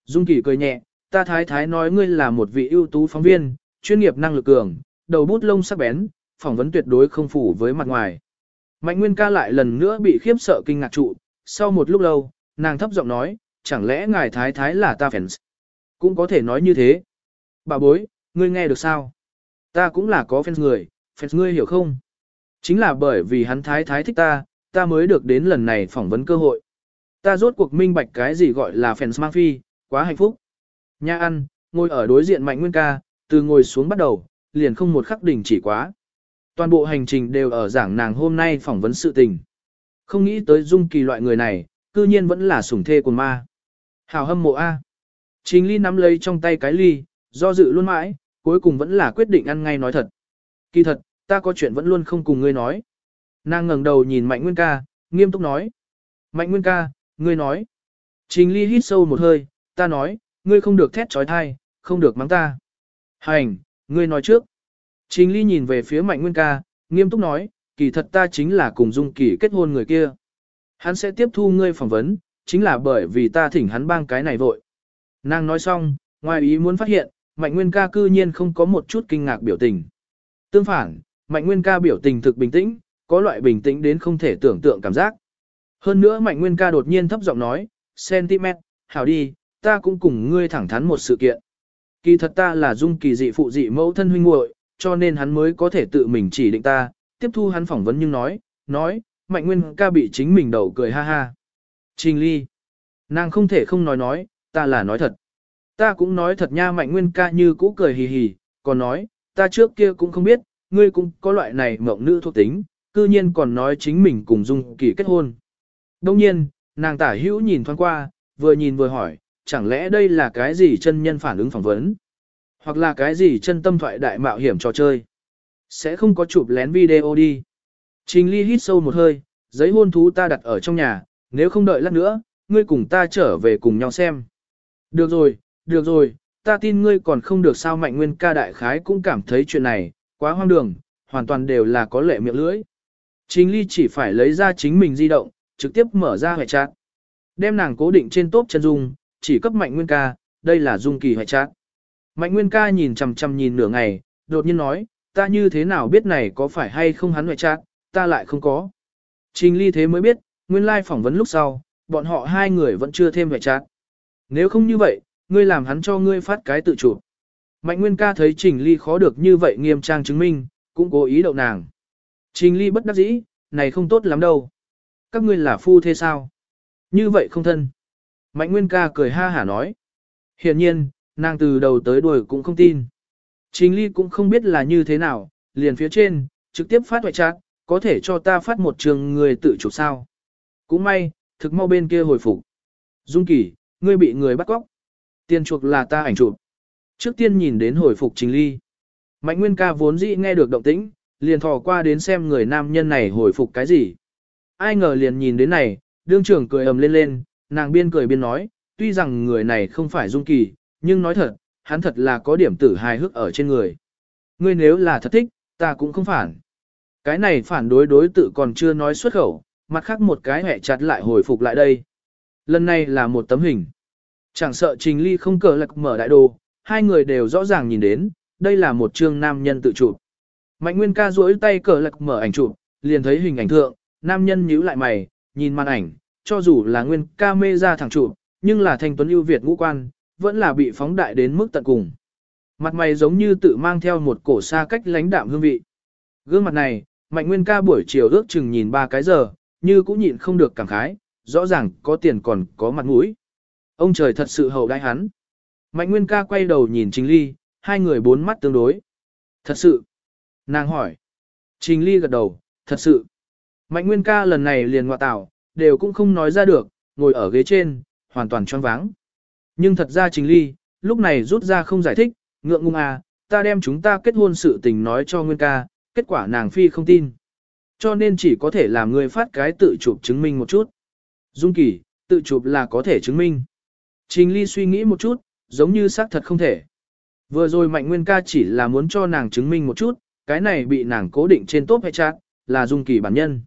Dung Kỳ cười nhẹ, ta thái thái nói ngươi là một vị ưu tú phóng viên, chuyên nghiệp năng lực cường, đầu bút lông sắc bén, phỏng vấn tuyệt đối không phủ với mặt ngoài. Mạnh Nguyên ca lại lần nữa bị khiếp sợ kinh ngạc trụ, sau một lúc lâu, nàng thấp giọng nói, chẳng lẽ ngài thái thái là ta fans? Cũng có thể nói như thế. Bà bối, ngươi nghe được sao? Ta cũng là có fans người, fans ngươi hiểu không? Chính là bởi vì hắn thái thái thích ta, ta mới được đến lần này phỏng vấn cơ hội. Ta rốt cuộc minh bạch cái gì gọi là fans mang phi, quá hạnh phúc. Nha ăn, ngồi ở đối diện mạnh nguyên ca, từ ngồi xuống bắt đầu, liền không một khắc đỉnh chỉ quá. Toàn bộ hành trình đều ở giảng nàng hôm nay phỏng vấn sự tình. Không nghĩ tới dung kỳ loại người này, cư nhiên vẫn là sủng thê của ma. Hào hâm mộ A. Trình ly nắm lấy trong tay cái ly, do dự luôn mãi, cuối cùng vẫn là quyết định ăn ngay nói thật. Kỳ thật, ta có chuyện vẫn luôn không cùng ngươi nói. Nàng ngẩng đầu nhìn Mạnh Nguyên ca, nghiêm túc nói. Mạnh Nguyên ca, ngươi nói. Trình ly hít sâu một hơi, ta nói, ngươi không được thét trói thai, không được mắng ta. Hành, ngươi nói trước. Trình ly nhìn về phía Mạnh Nguyên ca, nghiêm túc nói, kỳ thật ta chính là cùng dung kỳ kết hôn người kia. Hắn sẽ tiếp thu ngươi phỏng vấn, chính là bởi vì ta thỉnh hắn bang cái này vội. Nàng nói xong, ngoài ý muốn phát hiện, Mạnh Nguyên ca cư nhiên không có một chút kinh ngạc biểu tình. Tương phản, Mạnh Nguyên ca biểu tình thực bình tĩnh, có loại bình tĩnh đến không thể tưởng tượng cảm giác. Hơn nữa Mạnh Nguyên ca đột nhiên thấp giọng nói, sentiment, hảo đi, ta cũng cùng ngươi thẳng thắn một sự kiện. Kỳ thật ta là dung kỳ dị phụ dị mẫu thân huynh muội, cho nên hắn mới có thể tự mình chỉ định ta, tiếp thu hắn phỏng vấn nhưng nói, nói, Mạnh Nguyên ca bị chính mình đầu cười ha ha. Trình ly. Nàng không thể không nói nói, ta là nói thật. Ta cũng nói thật nha Mạnh Nguyên ca như cũ cười hì hì, còn nói, ta trước kia cũng không biết, ngươi cũng có loại này mộng nữ thuộc tính, cư nhiên còn nói chính mình cùng Dung Kỳ kết hôn. Đông nhiên, nàng tả hữu nhìn thoáng qua, vừa nhìn vừa hỏi, chẳng lẽ đây là cái gì chân nhân phản ứng phỏng vấn? Hoặc là cái gì chân tâm thoại đại mạo hiểm trò chơi? Sẽ không có chụp lén video đi. Trình ly hít sâu một hơi, giấy hôn thú ta đặt ở trong nhà, nếu không đợi lát nữa, ngươi cùng ta trở về cùng nhau xem. Được rồi, được rồi, ta tin ngươi còn không được sao mạnh nguyên ca đại khái cũng cảm thấy chuyện này, quá hoang đường, hoàn toàn đều là có lệ miệng lưỡi. Trình ly chỉ phải lấy ra chính mình di động, trực tiếp mở ra hệ chat. Đem nàng cố định trên tốp chân dung, chỉ cấp mạnh nguyên ca, đây là dung kỳ hệ chat. Mạnh nguyên ca nhìn chằm chằm nhìn nửa ngày, đột nhiên nói, ta như thế nào biết này có phải hay không hắn ngoại trạng, ta lại không có. Trình ly thế mới biết, nguyên lai phỏng vấn lúc sau, bọn họ hai người vẫn chưa thêm ngoại trạng. Nếu không như vậy, ngươi làm hắn cho ngươi phát cái tự chủ Mạnh Nguyên ca thấy Trình Ly khó được như vậy nghiêm trang chứng minh, cũng cố ý đậu nàng. Trình Ly bất đắc dĩ, này không tốt lắm đâu. Các ngươi là phu thế sao? Như vậy không thân. Mạnh Nguyên ca cười ha hả nói. Hiện nhiên, nàng từ đầu tới đuôi cũng không tin. Trình Ly cũng không biết là như thế nào, liền phía trên, trực tiếp phát hoại trạng, có thể cho ta phát một trường người tự chụp sao. Cũng may, thực mau bên kia hồi phục. Dung Kỳ, ngươi bị người bắt cóc. Tiền chuộc là ta ảnh chụp. Trước tiên nhìn đến hồi phục Trình Ly. Mạnh Nguyên ca vốn dĩ nghe được động tĩnh, liền thò qua đến xem người nam nhân này hồi phục cái gì. Ai ngờ liền nhìn đến này, đương trưởng cười ầm lên lên, nàng biên cười biên nói, tuy rằng người này không phải Dung Kỳ, nhưng nói thật, hắn thật là có điểm tử hài hước ở trên người. Ngươi nếu là thật thích, ta cũng không phản. Cái này phản đối đối tự còn chưa nói xuất khẩu, mặt khác một cái hẹ chặt lại hồi phục lại đây. Lần này là một tấm hình. Chẳng sợ Trình Ly không cờ lạc mở đại đồ, hai người đều rõ ràng nhìn đến, đây là một chương nam nhân tự chụp. Mạnh Nguyên ca duỗi tay cờ lạc mở ảnh chụp, liền thấy hình ảnh thượng, nam nhân nhíu lại mày, nhìn màn ảnh, cho dù là Nguyên ca mê ra thẳng chụp, nhưng là thanh tuấn ưu việt ngũ quan, vẫn là bị phóng đại đến mức tận cùng. Mặt mày giống như tự mang theo một cổ xa cách lãnh đạm hương vị. Gương mặt này, Mạnh Nguyên ca buổi chiều ước chừng nhìn ba cái giờ, như cũng nhịn không được cảm khái, rõ ràng có tiền còn có mặt mũi. Ông trời thật sự hậu đãi hắn. Mạnh Nguyên ca quay đầu nhìn Trình Ly, hai người bốn mắt tương đối. Thật sự. Nàng hỏi. Trình Ly gật đầu, thật sự. Mạnh Nguyên ca lần này liền ngoại tảo, đều cũng không nói ra được, ngồi ở ghế trên, hoàn toàn choáng váng. Nhưng thật ra Trình Ly, lúc này rút ra không giải thích, ngượng ngung à, ta đem chúng ta kết hôn sự tình nói cho Nguyên ca, kết quả nàng phi không tin. Cho nên chỉ có thể làm người phát cái tự chụp chứng minh một chút. Dung Kỳ, tự chụp là có thể chứng minh. Trình Ly suy nghĩ một chút, giống như xác thật không thể. Vừa rồi Mạnh Nguyên ca chỉ là muốn cho nàng chứng minh một chút, cái này bị nàng cố định trên top hệ chặt, là Dung Kỳ bản nhân.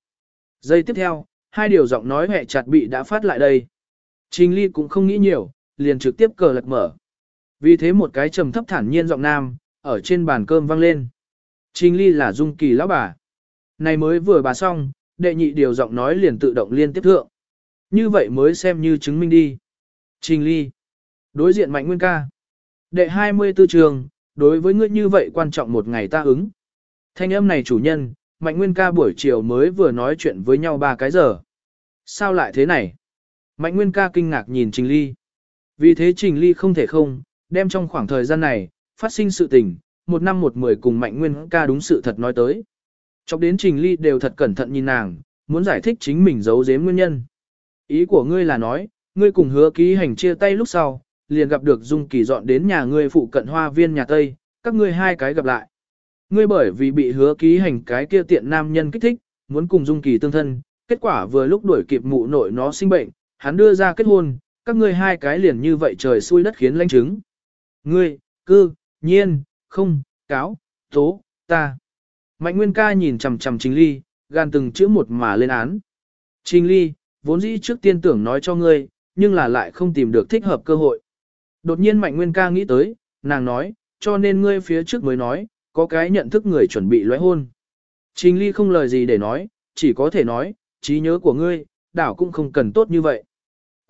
Giây tiếp theo, hai điều giọng nói hệ chặt bị đã phát lại đây. Trình Ly cũng không nghĩ nhiều, liền trực tiếp cờ lật mở. Vì thế một cái trầm thấp thản nhiên giọng nam, ở trên bàn cơm vang lên. Trình Ly là Dung Kỳ lão bà. Này mới vừa bà xong, đệ nhị điều giọng nói liền tự động liên tiếp thượng. Như vậy mới xem như chứng minh đi. Trình Ly. Đối diện Mạnh Nguyên ca. Đệ 24 trường, đối với ngươi như vậy quan trọng một ngày ta ứng. Thanh âm này chủ nhân, Mạnh Nguyên ca buổi chiều mới vừa nói chuyện với nhau ba cái giờ. Sao lại thế này? Mạnh Nguyên ca kinh ngạc nhìn Trình Ly. Vì thế Trình Ly không thể không, đem trong khoảng thời gian này, phát sinh sự tình, một năm một mười cùng Mạnh Nguyên ca đúng sự thật nói tới. Chọc đến Trình Ly đều thật cẩn thận nhìn nàng, muốn giải thích chính mình giấu giếm nguyên nhân. Ý của ngươi là nói, ngươi cùng hứa ký hành chia tay lúc sau, liền gặp được Dung Kỳ dọn đến nhà ngươi phụ cận hoa viên nhà Tây, các ngươi hai cái gặp lại. Ngươi bởi vì bị hứa ký hành cái kia tiện nam nhân kích thích, muốn cùng Dung Kỳ tương thân, kết quả vừa lúc đuổi kịp mụ nội nó sinh bệnh, hắn đưa ra kết hôn, các ngươi hai cái liền như vậy trời xui đất khiến lãnh chứng. Ngươi, cư, nhiên, không, cáo, tố, ta. Mạnh Nguyên ca nhìn chằm chằm Trình Ly, gan từng chữ một mà lên án. Trình Ly, vốn dĩ trước tiên tưởng nói cho ngươi, nhưng là lại không tìm được thích hợp cơ hội. Đột nhiên Mạnh Nguyên ca nghĩ tới, nàng nói, cho nên ngươi phía trước mới nói, có cái nhận thức người chuẩn bị lóe hôn. Trình Ly không lời gì để nói, chỉ có thể nói, trí nhớ của ngươi, đảo cũng không cần tốt như vậy.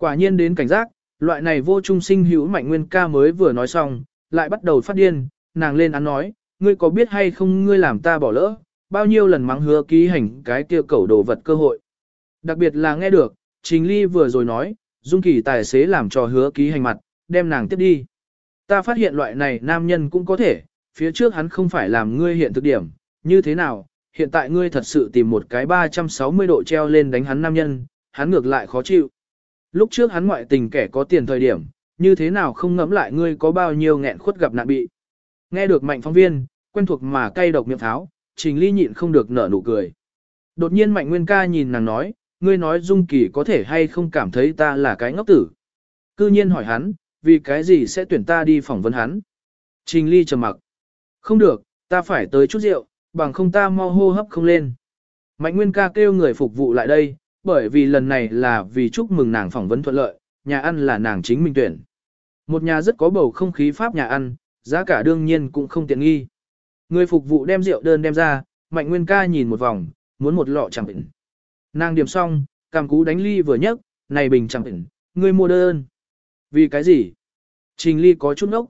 Quả nhiên đến cảnh giác, loại này vô trung sinh hữu Mạnh Nguyên ca mới vừa nói xong, lại bắt đầu phát điên, nàng lên án nói, ngươi có biết hay không ngươi làm ta bỏ lỡ, bao nhiêu lần mắng hứa ký hành cái kia cẩu đồ vật cơ hội. Đặc biệt là nghe được, Trình Ly vừa rồi nói, Dung Kỳ tài xế làm cho hứa ký hành mặt, đem nàng tiếp đi. Ta phát hiện loại này nam nhân cũng có thể, phía trước hắn không phải làm ngươi hiện thực điểm, như thế nào, hiện tại ngươi thật sự tìm một cái 360 độ treo lên đánh hắn nam nhân, hắn ngược lại khó chịu. Lúc trước hắn ngoại tình kẻ có tiền thời điểm, như thế nào không ngẫm lại ngươi có bao nhiêu nghẹn khuất gặp nạn bị. Nghe được mạnh phóng viên, quen thuộc mà cay độc miệng tháo, trình ly nhịn không được nở nụ cười. Đột nhiên mạnh nguyên ca nhìn nàng nói, ngươi nói dung kỳ có thể hay không cảm thấy ta là cái ngốc tử. Cư nhiên hỏi hắn, vì cái gì sẽ tuyển ta đi phỏng vấn hắn. Trình ly trầm mặc. Không được, ta phải tới chút rượu, bằng không ta mau hô hấp không lên. Mạnh nguyên ca kêu người phục vụ lại đây, bởi vì lần này là vì chúc mừng nàng phỏng vấn thuận lợi, nhà ăn là nàng chính mình tuyển. Một nhà rất có bầu không khí pháp nhà ăn, giá cả đương nhiên cũng không tiện nghi. Người phục vụ đem rượu đơn đem ra, Mạnh Nguyên ca nhìn một vòng, muốn một lọ chẳng bình. Nàng điểm xong, cảm cú đánh ly vừa nhấc, này bình chẳng bình, ngươi mua đơn. Vì cái gì? Trình ly có chút ngốc,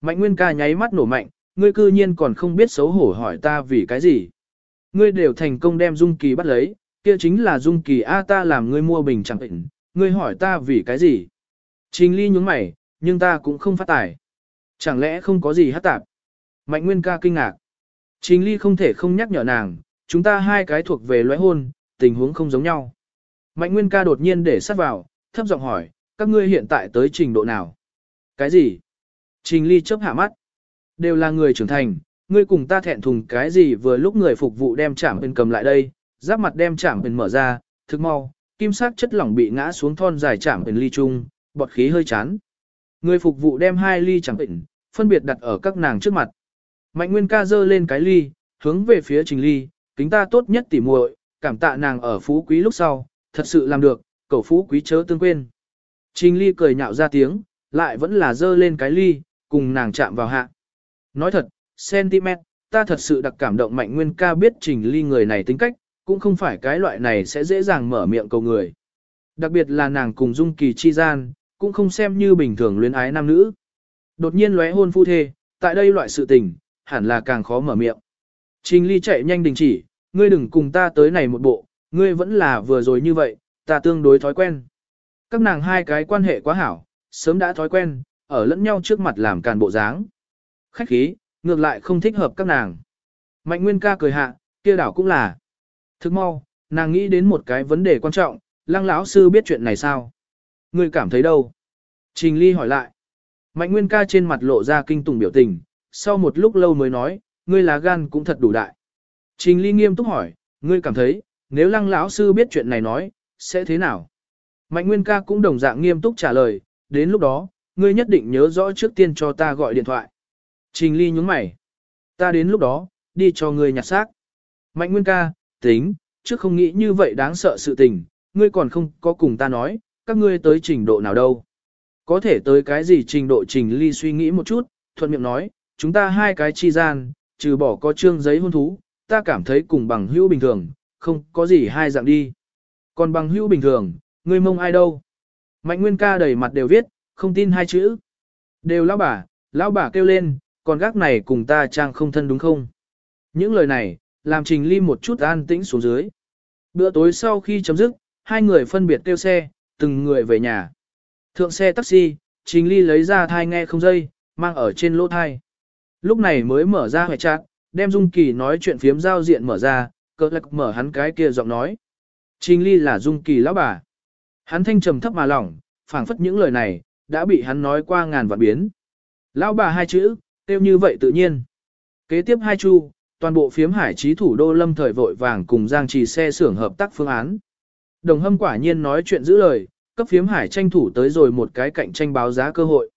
Mạnh Nguyên ca nháy mắt nổ mạnh, ngươi cư nhiên còn không biết xấu hổ hỏi ta vì cái gì. Ngươi đều thành công đem Dung Kỳ bắt lấy, kia chính là Dung Kỳ A ta làm ngươi mua bình chẳng định, ngươi hỏi ta vì cái gì. Trình ly nhúng mày, nhưng ta cũng không phát tài. Chẳng lẽ không có gì hát tạp? Mạnh Nguyên ca kinh ngạc. Trình Ly không thể không nhắc nhở nàng, chúng ta hai cái thuộc về loại hôn, tình huống không giống nhau. Mạnh Nguyên ca đột nhiên để sát vào, thấp giọng hỏi, các ngươi hiện tại tới trình độ nào? Cái gì? Trình Ly chớp hạ mắt. Đều là người trưởng thành, ngươi cùng ta thẹn thùng cái gì vừa lúc người phục vụ đem chạm bên cầm lại đây, giáp mặt đem chạm bình mở ra, thức mau, kim sắc chất lỏng bị ngã xuống thon dài chạm bình ly chung, bọt khí hơi chán. Người phục vụ đem hai ly chạm bình, phân biệt đặt ở các nàng trước mặt. Mạnh Nguyên ca dơ lên cái ly, hướng về phía Trình Ly, kính ta tốt nhất tỉ muội, cảm tạ nàng ở phú quý lúc sau, thật sự làm được, cầu phú quý chớ tương quên. Trình Ly cười nhạo ra tiếng, lại vẫn là dơ lên cái ly, cùng nàng chạm vào hạ. Nói thật, sentiment, ta thật sự đặc cảm động Mạnh Nguyên ca biết Trình Ly người này tính cách, cũng không phải cái loại này sẽ dễ dàng mở miệng cầu người. Đặc biệt là nàng cùng Dung Kỳ chi gian, cũng không xem như bình thường luyến ái nam nữ. Đột nhiên lóe hôn phu thê, tại đây loại sự tình, hẳn là càng khó mở miệng. Trình ly chạy nhanh đình chỉ, ngươi đừng cùng ta tới này một bộ, ngươi vẫn là vừa rồi như vậy, ta tương đối thói quen. Các nàng hai cái quan hệ quá hảo, sớm đã thói quen, ở lẫn nhau trước mặt làm càn bộ dáng. Khách khí, ngược lại không thích hợp các nàng. Mạnh Nguyên ca cười hạ, kia đảo cũng là. Thức mau, nàng nghĩ đến một cái vấn đề quan trọng, lăng lão sư biết chuyện này sao? Ngươi cảm thấy đâu? Trình Ly hỏi lại. Mạnh Nguyên ca trên mặt lộ ra kinh tủng biểu tình, sau một lúc lâu mới nói, ngươi lá gan cũng thật đủ đại. Trình Ly nghiêm túc hỏi, ngươi cảm thấy, nếu lăng lão sư biết chuyện này nói, sẽ thế nào? Mạnh Nguyên ca cũng đồng dạng nghiêm túc trả lời, đến lúc đó, ngươi nhất định nhớ rõ trước tiên cho ta gọi điện thoại. Trình Ly nhúng mày. Ta đến lúc đó, đi cho ngươi nhặt xác. Mạnh Nguyên ca, tính, trước không nghĩ như vậy đáng sợ sự tình, ngươi còn không có cùng ta nói, các ngươi tới trình độ nào đâu. Có thể tới cái gì trình độ Trình Ly suy nghĩ một chút, thuận miệng nói, chúng ta hai cái chi gian, trừ bỏ có trương giấy hôn thú, ta cảm thấy cùng bằng hữu bình thường, không có gì hai dạng đi. Còn bằng hữu bình thường, ngươi mông ai đâu? Mạnh Nguyên ca đầy mặt đều viết, không tin hai chữ. Đều lão bà, lão bà kêu lên, còn gác này cùng ta trang không thân đúng không? Những lời này, làm Trình Ly một chút an tĩnh xuống dưới. Bữa tối sau khi chấm dứt, hai người phân biệt tiêu xe, từng người về nhà. Thượng xe taxi, Trình Ly lấy ra thai nghe không dây, mang ở trên lỗ thai. Lúc này mới mở ra hệ chat, đem Dung Kỳ nói chuyện phiếm giao diện mở ra, cỡ lạc mở hắn cái kia giọng nói. Trình Ly là Dung Kỳ lão bà. Hắn thanh trầm thấp mà lỏng, phảng phất những lời này, đã bị hắn nói qua ngàn vạn biến. Lão bà hai chữ, tiêu như vậy tự nhiên. Kế tiếp hai chu, toàn bộ phiếm hải trí thủ đô lâm thời vội vàng cùng Giang Trì xe xưởng hợp tác phương án. Đồng hâm quả nhiên nói chuyện giữ lời, cấp phiếm hải tranh thủ tới rồi một cái cạnh tranh báo giá cơ hội.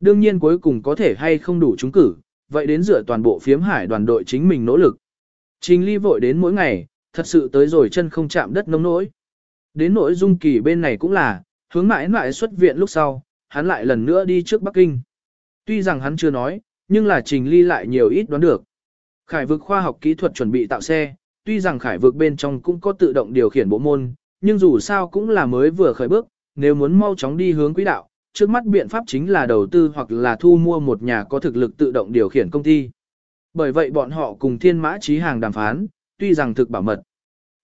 Đương nhiên cuối cùng có thể hay không đủ trúng cử, vậy đến dựa toàn bộ phiếm hải đoàn đội chính mình nỗ lực. Trình ly vội đến mỗi ngày, thật sự tới rồi chân không chạm đất nông nỗi. Đến nỗi dung kỳ bên này cũng là, hướng mãi mãi xuất viện lúc sau, hắn lại lần nữa đi trước Bắc Kinh. Tuy rằng hắn chưa nói, nhưng là trình ly lại nhiều ít đoán được. Khải vực khoa học kỹ thuật chuẩn bị tạo xe, tuy rằng khải vực bên trong cũng có tự động điều khiển bộ môn, nhưng dù sao cũng là mới vừa khởi bước, nếu muốn mau chóng đi hướng quỹ đạo, trước mắt biện pháp chính là đầu tư hoặc là thu mua một nhà có thực lực tự động điều khiển công ty. Bởi vậy bọn họ cùng thiên mã trí hàng đàm phán, tuy rằng thực bảo mật,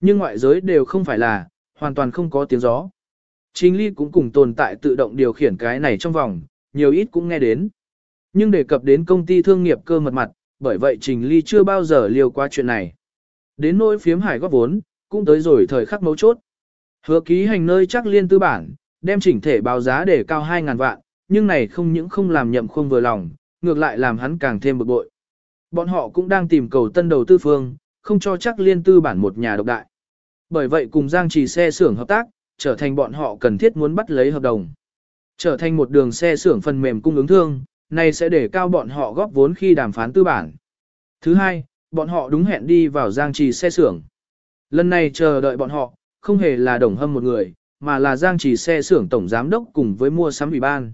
nhưng ngoại giới đều không phải là, hoàn toàn không có tiếng gió. Trình ly cũng cùng tồn tại tự động điều khiển cái này trong vòng, nhiều ít cũng nghe đến. Nhưng đề cập đến công ty thương nghiệp cơ mật mặt, bởi vậy Trình Ly chưa bao giờ liều qua chuyện này. Đến nỗi phiếm hải góp vốn, cũng tới rồi thời khắc mấu chốt. Hứa ký hành nơi chắc liên tư bản, đem chỉnh thể báo giá để cao 2.000 vạn, nhưng này không những không làm nhậm không vừa lòng, ngược lại làm hắn càng thêm bực bội. Bọn họ cũng đang tìm cầu tân đầu tư phương, không cho chắc liên tư bản một nhà độc đại. Bởi vậy cùng Giang Trì xe xưởng hợp tác, trở thành bọn họ cần thiết muốn bắt lấy hợp đồng. Trở thành một đường xe xưởng phần mềm cung ứng thương, này sẽ để cao bọn họ góp vốn khi đàm phán tư bản. Thứ hai, bọn họ đúng hẹn đi vào Giang Trì xe xưởng. Lần này chờ đợi bọn họ, không hề là đồng hâm một người, mà là Giang Trì xe xưởng tổng giám đốc cùng với mua sắm ủy ban.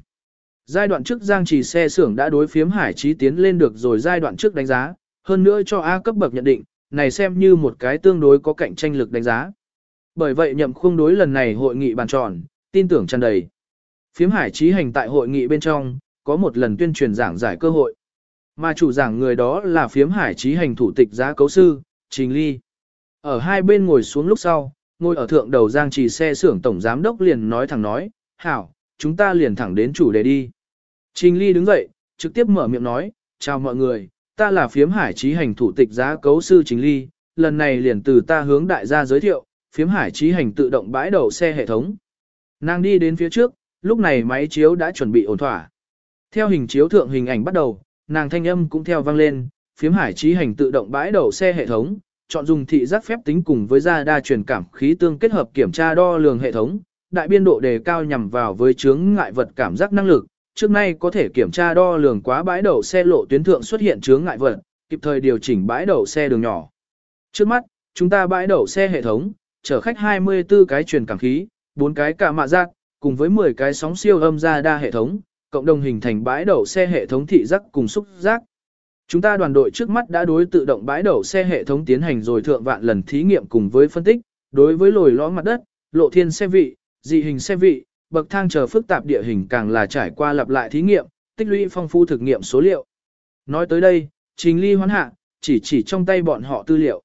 Giai đoạn trước Giang Trì xe xưởng đã đối phiếm hải trí tiến lên được rồi giai đoạn trước đánh giá, hơn nữa cho A cấp bậc nhận định, này xem như một cái tương đối có cạnh tranh lực đánh giá. Bởi vậy nhậm khung đối lần này hội nghị bàn tròn, tin tưởng tràn đầy. Phiếm hải trí hành tại hội nghị bên trong, có một lần tuyên truyền giảng giải cơ hội. Mà chủ giảng người đó là phiếm hải trí hành thủ tịch giá cấu sư, Trình Ly. Ở hai bên ngồi xuống lúc sau, ngồi ở thượng đầu giang trì xe xưởng tổng giám đốc liền nói thẳng nói, hảo, chúng ta liền thẳng đến chủ đề đi. Trình Ly đứng dậy, trực tiếp mở miệng nói, chào mọi người, ta là phiếm hải trí hành thủ tịch giá cấu sư Trình Ly, lần này liền từ ta hướng đại gia giới thiệu, phiếm hải trí hành tự động bãi đầu xe hệ thống. Nàng đi đến phía trước, lúc này máy chiếu đã chuẩn bị ổn thỏa. Theo hình chiếu thượng hình ảnh bắt đầu, nàng thanh âm cũng theo vang lên, phiếm hải trí hành tự động bãi đầu xe hệ thống, chọn dùng thị giác phép tính cùng với ra đa truyền cảm khí tương kết hợp kiểm tra đo lường hệ thống, đại biên độ đề cao nhằm vào với chướng ngại vật cảm giác năng lực, trước nay có thể kiểm tra đo lường quá bãi đậu xe lộ tuyến thượng xuất hiện chướng ngại vật, kịp thời điều chỉnh bãi đậu xe đường nhỏ. Trước mắt, chúng ta bãi đậu xe hệ thống, chở khách 24 cái truyền cảm khí, 4 cái cả mạ giác, cùng với 10 cái sóng siêu âm ra đa hệ thống, cộng đồng hình thành bãi đậu xe hệ thống thị giác cùng xúc giác. Chúng ta đoàn đội trước mắt đã đối tự động bãi đậu xe hệ thống tiến hành rồi thượng vạn lần thí nghiệm cùng với phân tích, đối với lồi lõm mặt đất, lộ thiên xe vị, dị hình xe vị, bậc thang chờ phức tạp địa hình càng là trải qua lặp lại thí nghiệm, tích lũy phong phú thực nghiệm số liệu. Nói tới đây, Trình Ly hoán hạ, chỉ chỉ trong tay bọn họ tư liệu.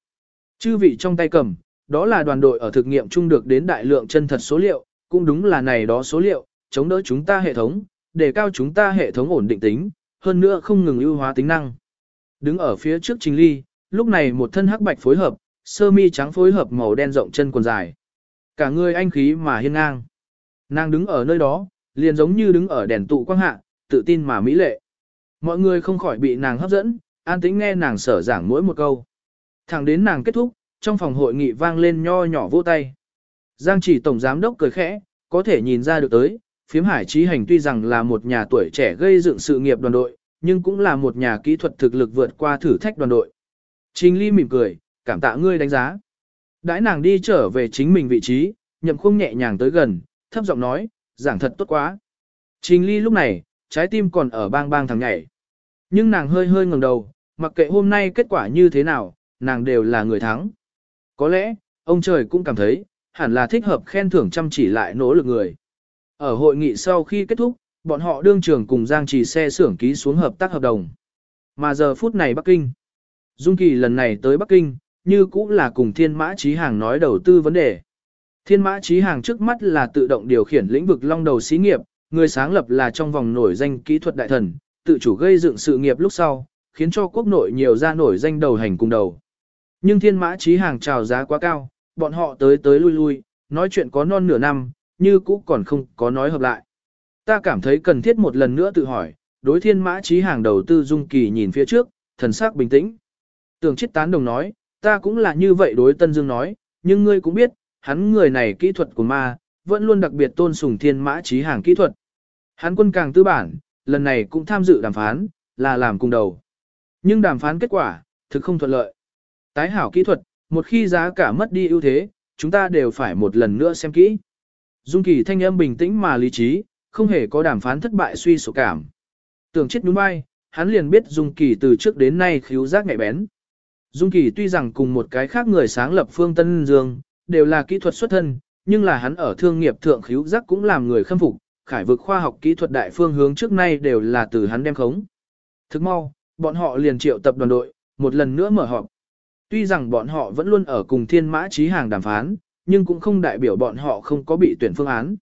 Chư vị trong tay cầm, đó là đoàn đội ở thực nghiệm chung được đến đại lượng chân thật số liệu, cũng đúng là này đó số liệu, chống đỡ chúng ta hệ thống, để cao chúng ta hệ thống ổn định tính, hơn nữa không ngừng ưu hóa tính năng. Đứng ở phía trước Trình Ly, lúc này một thân hắc bạch phối hợp, sơ mi trắng phối hợp màu đen rộng chân quần dài. Cả người anh khí mà hiên ngang. Nàng đứng ở nơi đó, liền giống như đứng ở đèn tụ quang hạ, tự tin mà mỹ lệ. Mọi người không khỏi bị nàng hấp dẫn, an tĩnh nghe nàng sở giảng mỗi một câu. Thẳng đến nàng kết thúc, trong phòng hội nghị vang lên nho nhỏ vô tay. Giang chỉ tổng giám đốc cười khẽ, có thể nhìn ra được tới, phiếm hải trí hành tuy rằng là một nhà tuổi trẻ gây dựng sự nghiệp đoàn đội, nhưng cũng là một nhà kỹ thuật thực lực vượt qua thử thách đoàn đội. Trình Ly mỉm cười, cảm tạ ngươi đánh giá. Đãi nàng đi trở về chính mình vị trí, nhậm khung nhẹ nhàng tới gần, thấp giọng nói, giảng thật tốt quá. Trình Ly lúc này, trái tim còn ở bang bang thằng nhảy. Nhưng nàng hơi hơi ngẩng đầu, mặc kệ hôm nay kết quả như thế nào, nàng đều là người thắng. Có lẽ, ông trời cũng cảm thấy, hẳn là thích hợp khen thưởng chăm chỉ lại nỗ lực người. Ở hội nghị sau khi kết thúc, bọn họ đương trường cùng Giang Trì xe xưởng ký xuống hợp tác hợp đồng. Mà giờ phút này Bắc Kinh. Dung Kỳ lần này tới Bắc Kinh, như cũng là cùng Thiên Mã Chí Hàng nói đầu tư vấn đề. Thiên Mã Chí Hàng trước mắt là tự động điều khiển lĩnh vực long đầu xí nghiệp, người sáng lập là trong vòng nổi danh kỹ thuật đại thần, tự chủ gây dựng sự nghiệp lúc sau, khiến cho quốc nội nhiều ra nổi danh đầu hành cùng đầu. Nhưng Thiên Mã Chí Hàng chào giá quá cao, bọn họ tới tới lui lui, nói chuyện có non nửa năm, như cũ còn không có nói hợp lại. Ta cảm thấy cần thiết một lần nữa tự hỏi, đối thiên mã trí hàng đầu tư dung kỳ nhìn phía trước, thần sắc bình tĩnh. Tưởng chết tán đồng nói, ta cũng là như vậy đối Tân Dương nói, nhưng ngươi cũng biết, hắn người này kỹ thuật của ma, vẫn luôn đặc biệt tôn sùng thiên mã trí hàng kỹ thuật. Hắn quân càng tư bản, lần này cũng tham dự đàm phán, là làm cùng đầu. Nhưng đàm phán kết quả, thực không thuận lợi. Tái hảo kỹ thuật, một khi giá cả mất đi ưu thế, chúng ta đều phải một lần nữa xem kỹ. Dung Kỳ thanh âm bình tĩnh mà lý trí, không hề có đàm phán thất bại suy sụp cảm. Tưởng chết nhún vai, hắn liền biết Dung Kỳ từ trước đến nay khiếu giác nhạy bén. Dung Kỳ tuy rằng cùng một cái khác người sáng lập Phương Tân Dương, đều là kỹ thuật xuất thân, nhưng là hắn ở thương nghiệp thượng khiếu giác cũng làm người khâm phục, khải vực khoa học kỹ thuật đại phương hướng trước nay đều là từ hắn đem khống. Thức mau, bọn họ liền triệu tập đoàn đội, một lần nữa mở họp. Tuy rằng bọn họ vẫn luôn ở cùng thiên mã trí hàng đàm phán, nhưng cũng không đại biểu bọn họ không có bị tuyển phương án.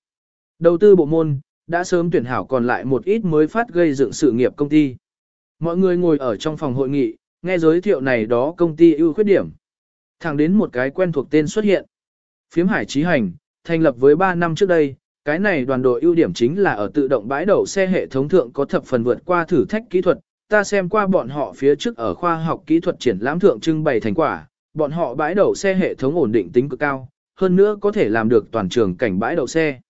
Đầu tư bộ môn, đã sớm tuyển hảo còn lại một ít mới phát gây dựng sự nghiệp công ty. Mọi người ngồi ở trong phòng hội nghị, nghe giới thiệu này đó công ty ưu khuyết điểm. Thẳng đến một cái quen thuộc tên xuất hiện. Phiếm hải trí hành, thành lập với 3 năm trước đây, cái này đoàn đội ưu điểm chính là ở tự động bãi đậu xe hệ thống thượng có thập phần vượt qua thử thách kỹ thuật. Ta xem qua bọn họ phía trước ở khoa học kỹ thuật triển lãm thượng trưng bày thành quả, bọn họ bãi đậu xe hệ thống ổn định tính cực cao, hơn nữa có thể làm được toàn trường cảnh bãi đậu xe.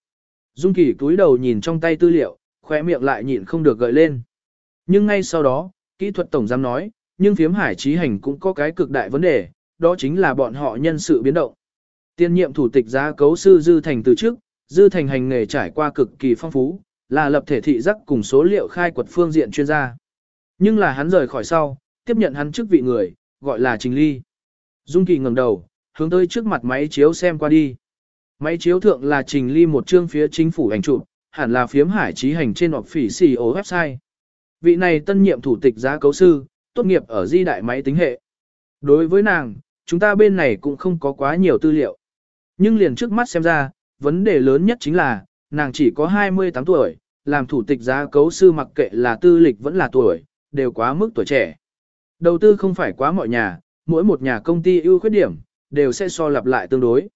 Dung Kỳ cúi đầu nhìn trong tay tư liệu, khóe miệng lại nhịn không được gợi lên. Nhưng ngay sau đó, kỹ thuật tổng giám nói, nhưng phiếm hải trí hành cũng có cái cực đại vấn đề, đó chính là bọn họ nhân sự biến động. Tiên nhiệm thủ tịch giá cấu sư Dư Thành từ trước, Dư Thành hành nghề trải qua cực kỳ phong phú, là lập thể thị giác cùng số liệu khai quật phương diện chuyên gia. Nhưng là hắn rời khỏi sau, tiếp nhận hắn chức vị người, gọi là Trình Ly. Dung Kỳ ngẩng đầu, hướng tới trước mặt máy chiếu xem qua đi. Máy chiếu thượng là trình ly một chương phía chính phủ ảnh chụp, hẳn là phiếm hải trí hành trên hoặc phỉ xì ổ website. Vị này tân nhiệm thủ tịch giá cấu sư, tốt nghiệp ở di đại máy tính hệ. Đối với nàng, chúng ta bên này cũng không có quá nhiều tư liệu. Nhưng liền trước mắt xem ra, vấn đề lớn nhất chính là, nàng chỉ có 28 tuổi, làm thủ tịch giá cấu sư mặc kệ là tư lịch vẫn là tuổi, đều quá mức tuổi trẻ. Đầu tư không phải quá mọi nhà, mỗi một nhà công ty ưu khuyết điểm, đều sẽ so lặp lại tương đối.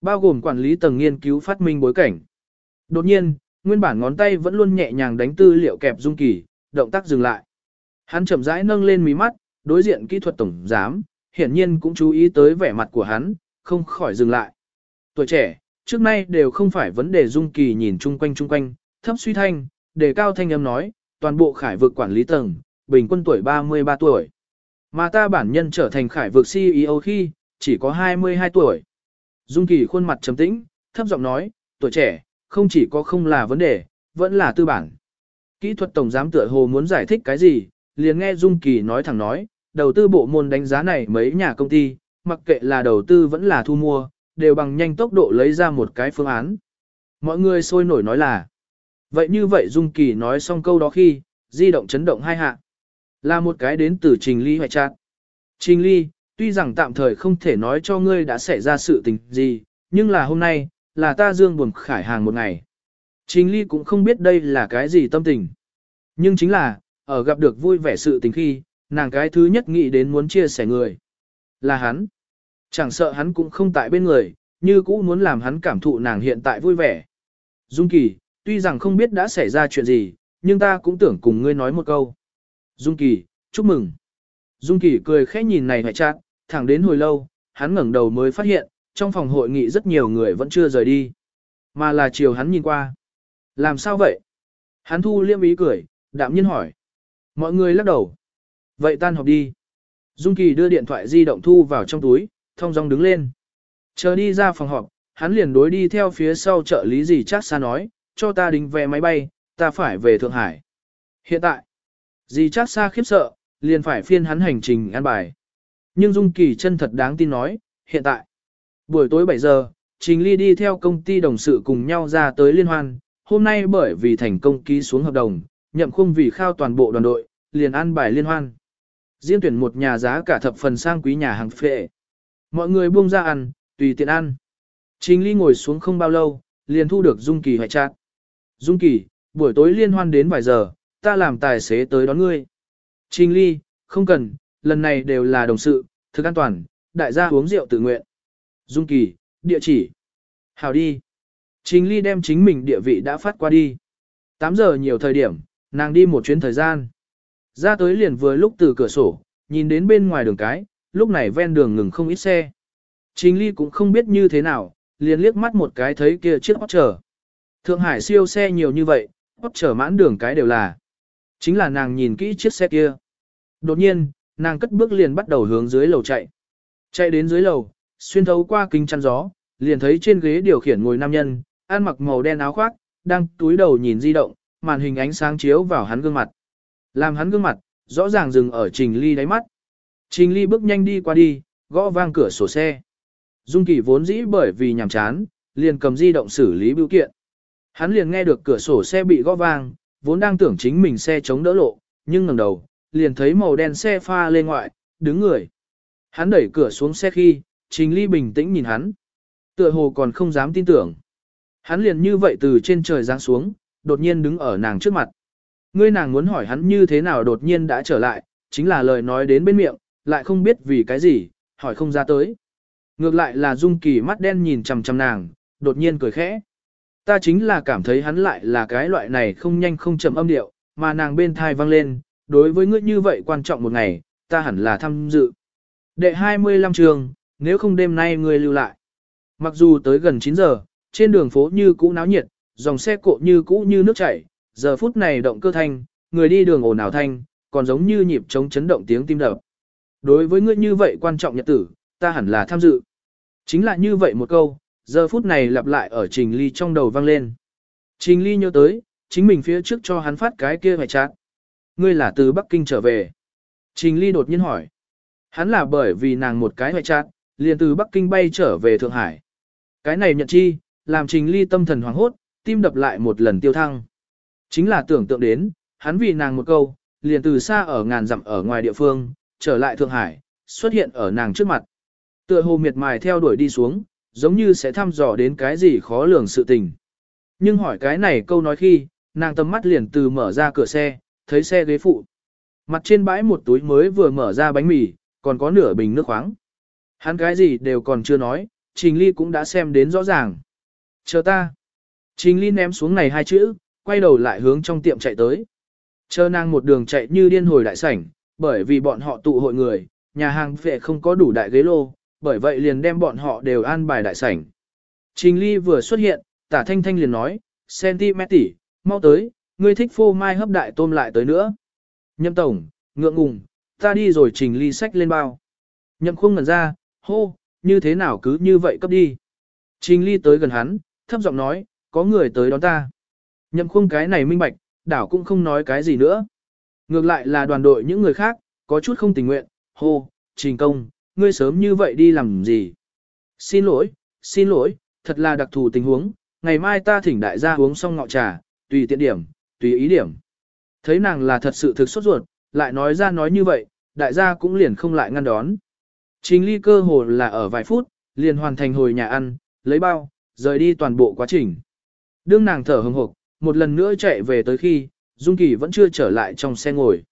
Bao gồm quản lý tầng nghiên cứu phát minh bối cảnh. Đột nhiên, nguyên bản ngón tay vẫn luôn nhẹ nhàng đánh tư liệu kẹp dung kỳ, động tác dừng lại. Hắn chậm rãi nâng lên mí mắt, đối diện kỹ thuật tổng giám, hiển nhiên cũng chú ý tới vẻ mặt của hắn, không khỏi dừng lại. Tuổi trẻ, trước nay đều không phải vấn đề dung kỳ nhìn chung quanh chung quanh, thấp suy thanh, đề cao thanh âm nói, toàn bộ khải vực quản lý tầng, bình quân tuổi 33 tuổi. Mà ta bản nhân trở thành khải vực CEO khi, chỉ có 22 tuổi. Dung Kỳ khuôn mặt trầm tĩnh, thấp giọng nói, tuổi trẻ, không chỉ có không là vấn đề, vẫn là tư bản. Kỹ thuật tổng giám tựa hồ muốn giải thích cái gì, liền nghe Dung Kỳ nói thẳng nói, đầu tư bộ môn đánh giá này mấy nhà công ty, mặc kệ là đầu tư vẫn là thu mua, đều bằng nhanh tốc độ lấy ra một cái phương án. Mọi người sôi nổi nói là, vậy như vậy Dung Kỳ nói xong câu đó khi, di động chấn động hai hạ. Là một cái đến từ Trình Ly hoại trạng. Trình Ly, tuy rằng tạm thời không thể nói cho ngươi đã xảy ra sự tình gì, nhưng là hôm nay, là ta dương buồn khải hàng một ngày. Chính Ly cũng không biết đây là cái gì tâm tình. Nhưng chính là, ở gặp được vui vẻ sự tình khi, nàng cái thứ nhất nghĩ đến muốn chia sẻ người. Là hắn. Chẳng sợ hắn cũng không tại bên người, như cũ muốn làm hắn cảm thụ nàng hiện tại vui vẻ. Dung Kỳ, tuy rằng không biết đã xảy ra chuyện gì, nhưng ta cũng tưởng cùng ngươi nói một câu. Dung Kỳ, chúc mừng. Dung Kỳ cười khẽ nhìn này hoại trạng, thẳng đến hồi lâu, hắn ngẩng đầu mới phát hiện, trong phòng hội nghị rất nhiều người vẫn chưa rời đi, mà là chiều hắn nhìn qua. Làm sao vậy? Hắn thu liêm ý cười, đạm nhiên hỏi. Mọi người lắc đầu. Vậy tan họp đi. Dung Kỳ đưa điện thoại di động thu vào trong túi, thông dong đứng lên. Chờ đi ra phòng họp, hắn liền đối đi theo phía sau trợ lý gì chắc xa nói, cho ta đính vé máy bay, ta phải về Thượng Hải. Hiện tại, gì chắc xa khiếp sợ, liền phải phiên hắn hành trình ăn bài. Nhưng Dung Kỳ chân thật đáng tin nói, hiện tại, buổi tối 7 giờ, Trình Ly đi theo công ty đồng sự cùng nhau ra tới liên hoan, hôm nay bởi vì thành công ký xuống hợp đồng, nhậm khung vì khao toàn bộ đoàn đội, liền ăn bài liên hoan. diễn tuyển một nhà giá cả thập phần sang quý nhà hàng phệ. Mọi người buông ra ăn, tùy tiện ăn. Trình Ly ngồi xuống không bao lâu, liền thu được Dung Kỳ hoại chát. Dung Kỳ, buổi tối liên hoan đến vài giờ, ta làm tài xế tới đón ngươi. Trình Ly, không cần, lần này đều là đồng sự, thực an toàn, đại gia uống rượu tự nguyện. Dung Kỳ, địa chỉ. Hào đi. Trình Ly đem chính mình địa vị đã phát qua đi. 8 giờ nhiều thời điểm, nàng đi một chuyến thời gian. Ra tới liền vừa lúc từ cửa sổ, nhìn đến bên ngoài đường cái, lúc này ven đường ngừng không ít xe. Trình Ly cũng không biết như thế nào, liền liếc mắt một cái thấy kia chiếc hót trở. Thượng Hải siêu xe nhiều như vậy, hót trở mãn đường cái đều là. Chính là nàng nhìn kỹ chiếc xe kia. Đột nhiên, nàng cất bước liền bắt đầu hướng dưới lầu chạy. Chạy đến dưới lầu, xuyên thấu qua kính chắn gió, liền thấy trên ghế điều khiển ngồi nam nhân, ăn mặc màu đen áo khoác, đang túi đầu nhìn di động, màn hình ánh sáng chiếu vào hắn gương mặt. Làm hắn gương mặt, rõ ràng dừng ở Trình Ly đáy mắt. Trình Ly bước nhanh đi qua đi, gõ vang cửa sổ xe. Dung Kỳ vốn dĩ bởi vì nhàm chán, liền cầm di động xử lý biểu kiện. Hắn liền nghe được cửa sổ xe bị gõ vang, vốn đang tưởng chính mình xe chống đỡ lộ, nhưng ngẩng đầu, liền thấy màu đen xe pha lên ngoại, đứng người. Hắn đẩy cửa xuống xe khi, Trình Ly bình tĩnh nhìn hắn. Tựa hồ còn không dám tin tưởng. Hắn liền như vậy từ trên trời giáng xuống, đột nhiên đứng ở nàng trước mặt. Ngươi nàng muốn hỏi hắn như thế nào đột nhiên đã trở lại, chính là lời nói đến bên miệng, lại không biết vì cái gì, hỏi không ra tới. Ngược lại là Dung Kỳ mắt đen nhìn chằm chằm nàng, đột nhiên cười khẽ. Ta chính là cảm thấy hắn lại là cái loại này không nhanh không chậm âm điệu, mà nàng bên thai vang lên, đối với ngươi như vậy quan trọng một ngày, ta hẳn là tham dự. Đệ 25 trường, nếu không đêm nay ngươi lưu lại. Mặc dù tới gần 9 giờ, trên đường phố như cũ náo nhiệt, dòng xe cộ như cũ như nước chảy, giờ phút này động cơ thanh, người đi đường ồn ào thanh, còn giống như nhịp chống chấn động tiếng tim đập. Đối với ngươi như vậy quan trọng nhật tử, ta hẳn là tham dự. Chính là như vậy một câu, giờ phút này lặp lại ở Trình Ly trong đầu vang lên. Trình Ly nhớ tới, chính mình phía trước cho hắn phát cái kia phải chát. Ngươi là từ Bắc Kinh trở về. Trình Ly đột nhiên hỏi. Hắn là bởi vì nàng một cái hoại chát, liền từ Bắc Kinh bay trở về Thượng Hải. Cái này nhận chi, làm Trình Ly tâm thần hoảng hốt, tim đập lại một lần tiêu thăng. Chính là tưởng tượng đến, hắn vì nàng một câu, liền từ xa ở ngàn dặm ở ngoài địa phương, trở lại Thượng Hải, xuất hiện ở nàng trước mặt. Tựa hồ miệt mài theo đuổi đi xuống, giống như sẽ thăm dò đến cái gì khó lường sự tình. Nhưng hỏi cái này câu nói khi, nàng tầm mắt liền từ mở ra cửa xe, thấy xe ghế phụ. Mặt trên bãi một túi mới vừa mở ra bánh mì, còn có nửa bình nước khoáng. Hắn cái gì đều còn chưa nói, Trình Ly cũng đã xem đến rõ ràng. Chờ ta. Trình Ly ném xuống này hai chữ, quay đầu lại hướng trong tiệm chạy tới. Chờ nàng một đường chạy như điên hồi đại sảnh, bởi vì bọn họ tụ hội người, nhà hàng vệ không có đủ đại ghế lô, bởi vậy liền đem bọn họ đều an bài đại sảnh. Trình Ly vừa xuất hiện, tả thanh thanh liền nói, centimet tỷ, mau tới, ngươi thích phô mai hấp đại tôm lại tới nữa. Nhậm tổng, ngượng ngùng, ta đi rồi Trình Ly sách lên bao. Nhậm khung ngẩn ra, hô, như thế nào cứ như vậy cấp đi. Trình Ly tới gần hắn, thấp giọng nói, có người tới đón ta. Nhậm khung cái này minh bạch, đảo cũng không nói cái gì nữa. Ngược lại là đoàn đội những người khác, có chút không tình nguyện, hô, trình công, ngươi sớm như vậy đi làm gì? Xin lỗi, xin lỗi, thật là đặc thù tình huống, ngày mai ta thỉnh đại gia uống xong ngọ trà, tùy tiện điểm, tùy ý điểm. Thấy nàng là thật sự thực sốt ruột, lại nói ra nói như vậy, đại gia cũng liền không lại ngăn đón. Trình ly cơ hồ là ở vài phút, liền hoàn thành hồi nhà ăn, lấy bao, rời đi toàn bộ quá trình. Đương nàng thở hừng hực, một lần nữa chạy về tới khi, Dung Kỳ vẫn chưa trở lại trong xe ngồi.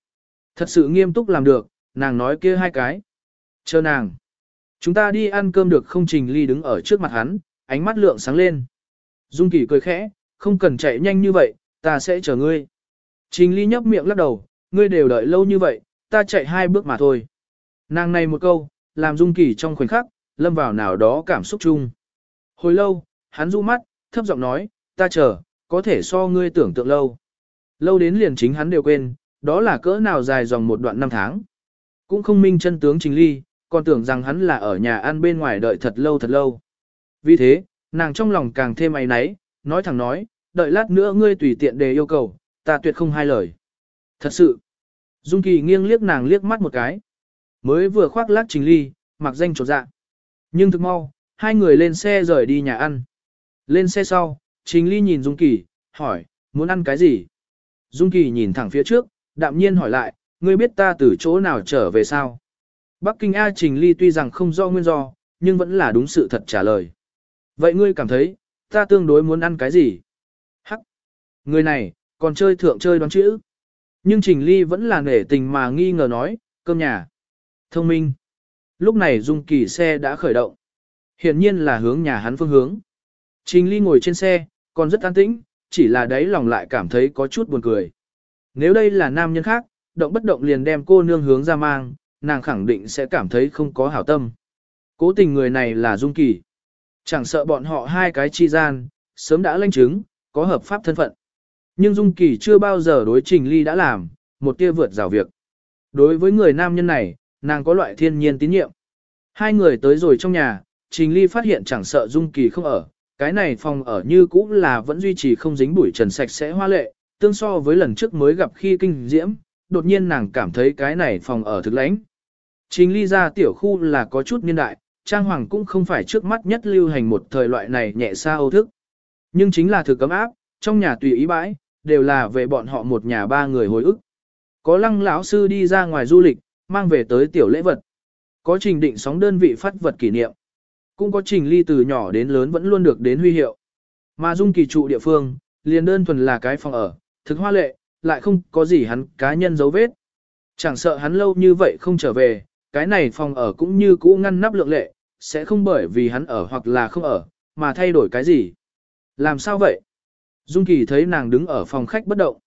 Thật sự nghiêm túc làm được, nàng nói kia hai cái. Chờ nàng. Chúng ta đi ăn cơm được không Trình Ly đứng ở trước mặt hắn, ánh mắt lượng sáng lên. Dung Kỳ cười khẽ, không cần chạy nhanh như vậy, ta sẽ chờ ngươi. Trình Ly nhấp miệng lắc đầu, ngươi đều đợi lâu như vậy, ta chạy hai bước mà thôi. Nàng này một câu, làm Dung Kỳ trong khoảnh khắc, lâm vào nào đó cảm xúc chung. Hồi lâu, hắn du mắt, thấp giọng nói, ta chờ, có thể so ngươi tưởng tượng lâu. Lâu đến liền chính hắn đều quên, đó là cỡ nào dài dòng một đoạn năm tháng. Cũng không minh chân tướng Trình Ly, còn tưởng rằng hắn là ở nhà ăn bên ngoài đợi thật lâu thật lâu. Vì thế, nàng trong lòng càng thêm ấy náy, nói thẳng nói, đợi lát nữa ngươi tùy tiện đề yêu cầu, ta tuyệt không hai lời. Thật sự, Dung Kỳ nghiêng liếc nàng liếc mắt một cái. Mới vừa khoác lác Trình Ly, mặc danh trột dạ. Nhưng thực mau, hai người lên xe rời đi nhà ăn. Lên xe sau, Trình Ly nhìn Dung Kỳ, hỏi, muốn ăn cái gì? Dung Kỳ nhìn thẳng phía trước, đạm nhiên hỏi lại, ngươi biết ta từ chỗ nào trở về sao? Bắc Kinh A Trình Ly tuy rằng không do nguyên do, nhưng vẫn là đúng sự thật trả lời. Vậy ngươi cảm thấy, ta tương đối muốn ăn cái gì? Người này, còn chơi thượng chơi đoán chữ. Nhưng Trình Ly vẫn là nể tình mà nghi ngờ nói, cơm nhà. Thông minh. Lúc này Dung Kỳ xe đã khởi động. Hiển nhiên là hướng nhà hắn phương hướng. Trình Ly ngồi trên xe, còn rất an tĩnh, chỉ là đấy lòng lại cảm thấy có chút buồn cười. Nếu đây là nam nhân khác, động bất động liền đem cô nương hướng ra mang, nàng khẳng định sẽ cảm thấy không có hảo tâm. Cố tình người này là Dung Kỳ. Chẳng sợ bọn họ hai cái chi gian, sớm đã lanh chứng, có hợp pháp thân phận. Nhưng Dung Kỳ chưa bao giờ đối Trình Ly đã làm, một tia vượt rào việc. Đối với người nam nhân này, nàng có loại thiên nhiên tín nhiệm. Hai người tới rồi trong nhà, Trình Ly phát hiện chẳng sợ Dung Kỳ không ở, cái này phòng ở như cũ là vẫn duy trì không dính bụi trần sạch sẽ hoa lệ, tương so với lần trước mới gặp khi kinh diễm, đột nhiên nàng cảm thấy cái này phòng ở thực lãnh. Trình Ly ra tiểu khu là có chút niên đại, trang hoàng cũng không phải trước mắt nhất lưu hành một thời loại này nhẹ xa âu thức. Nhưng chính là thực cấm áp, trong nhà tùy ý bãi, đều là về bọn họ một nhà ba người hồi ức. Có lăng lão sư đi ra ngoài du lịch, mang về tới tiểu lễ vật. Có trình định sóng đơn vị phát vật kỷ niệm. Cũng có trình ly từ nhỏ đến lớn vẫn luôn được đến huy hiệu. Mà dung kỳ trụ địa phương, liền đơn thuần là cái phòng ở, thực hoa lệ, lại không có gì hắn cá nhân dấu vết. Chẳng sợ hắn lâu như vậy không trở về, cái này phòng ở cũng như cũ ngăn nắp lượng lệ, sẽ không bởi vì hắn ở hoặc là không ở, mà thay đổi cái gì. Làm sao vậy? Dung Kỳ thấy nàng đứng ở phòng khách bất động.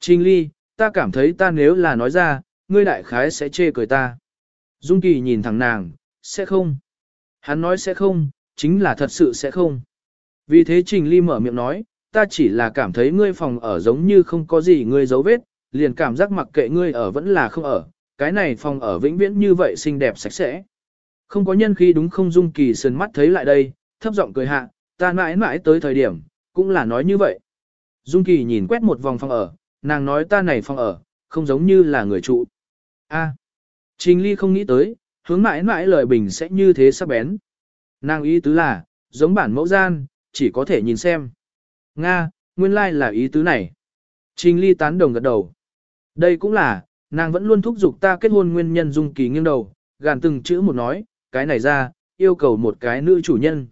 Trình Ly, ta cảm thấy ta nếu là nói ra, ngươi đại khái sẽ chê cười ta. Dung Kỳ nhìn thẳng nàng, sẽ không. Hắn nói sẽ không, chính là thật sự sẽ không. Vì thế Trình Ly mở miệng nói, ta chỉ là cảm thấy ngươi phòng ở giống như không có gì ngươi dấu vết, liền cảm giác mặc kệ ngươi ở vẫn là không ở, cái này phòng ở vĩnh viễn như vậy xinh đẹp sạch sẽ. Không có nhân khí đúng không Dung Kỳ sườn mắt thấy lại đây, thấp giọng cười hạ, ta mãi mãi tới thời điểm, cũng là nói như vậy. Dung Kỳ nhìn quét một vòng phòng ở, nàng nói ta này phòng ở, không giống như là người trụ. A. Trình Ly không nghĩ tới, hướng mãi mãi lời bình sẽ như thế sắp bén. Nàng ý tứ là, giống bản mẫu gian, chỉ có thể nhìn xem. Nga, nguyên lai like là ý tứ này. Trình Ly tán đồng gật đầu. Đây cũng là, nàng vẫn luôn thúc giục ta kết hôn nguyên nhân Dung Kỳ nghiêng đầu, gàn từng chữ một nói, cái này ra, yêu cầu một cái nữ chủ nhân.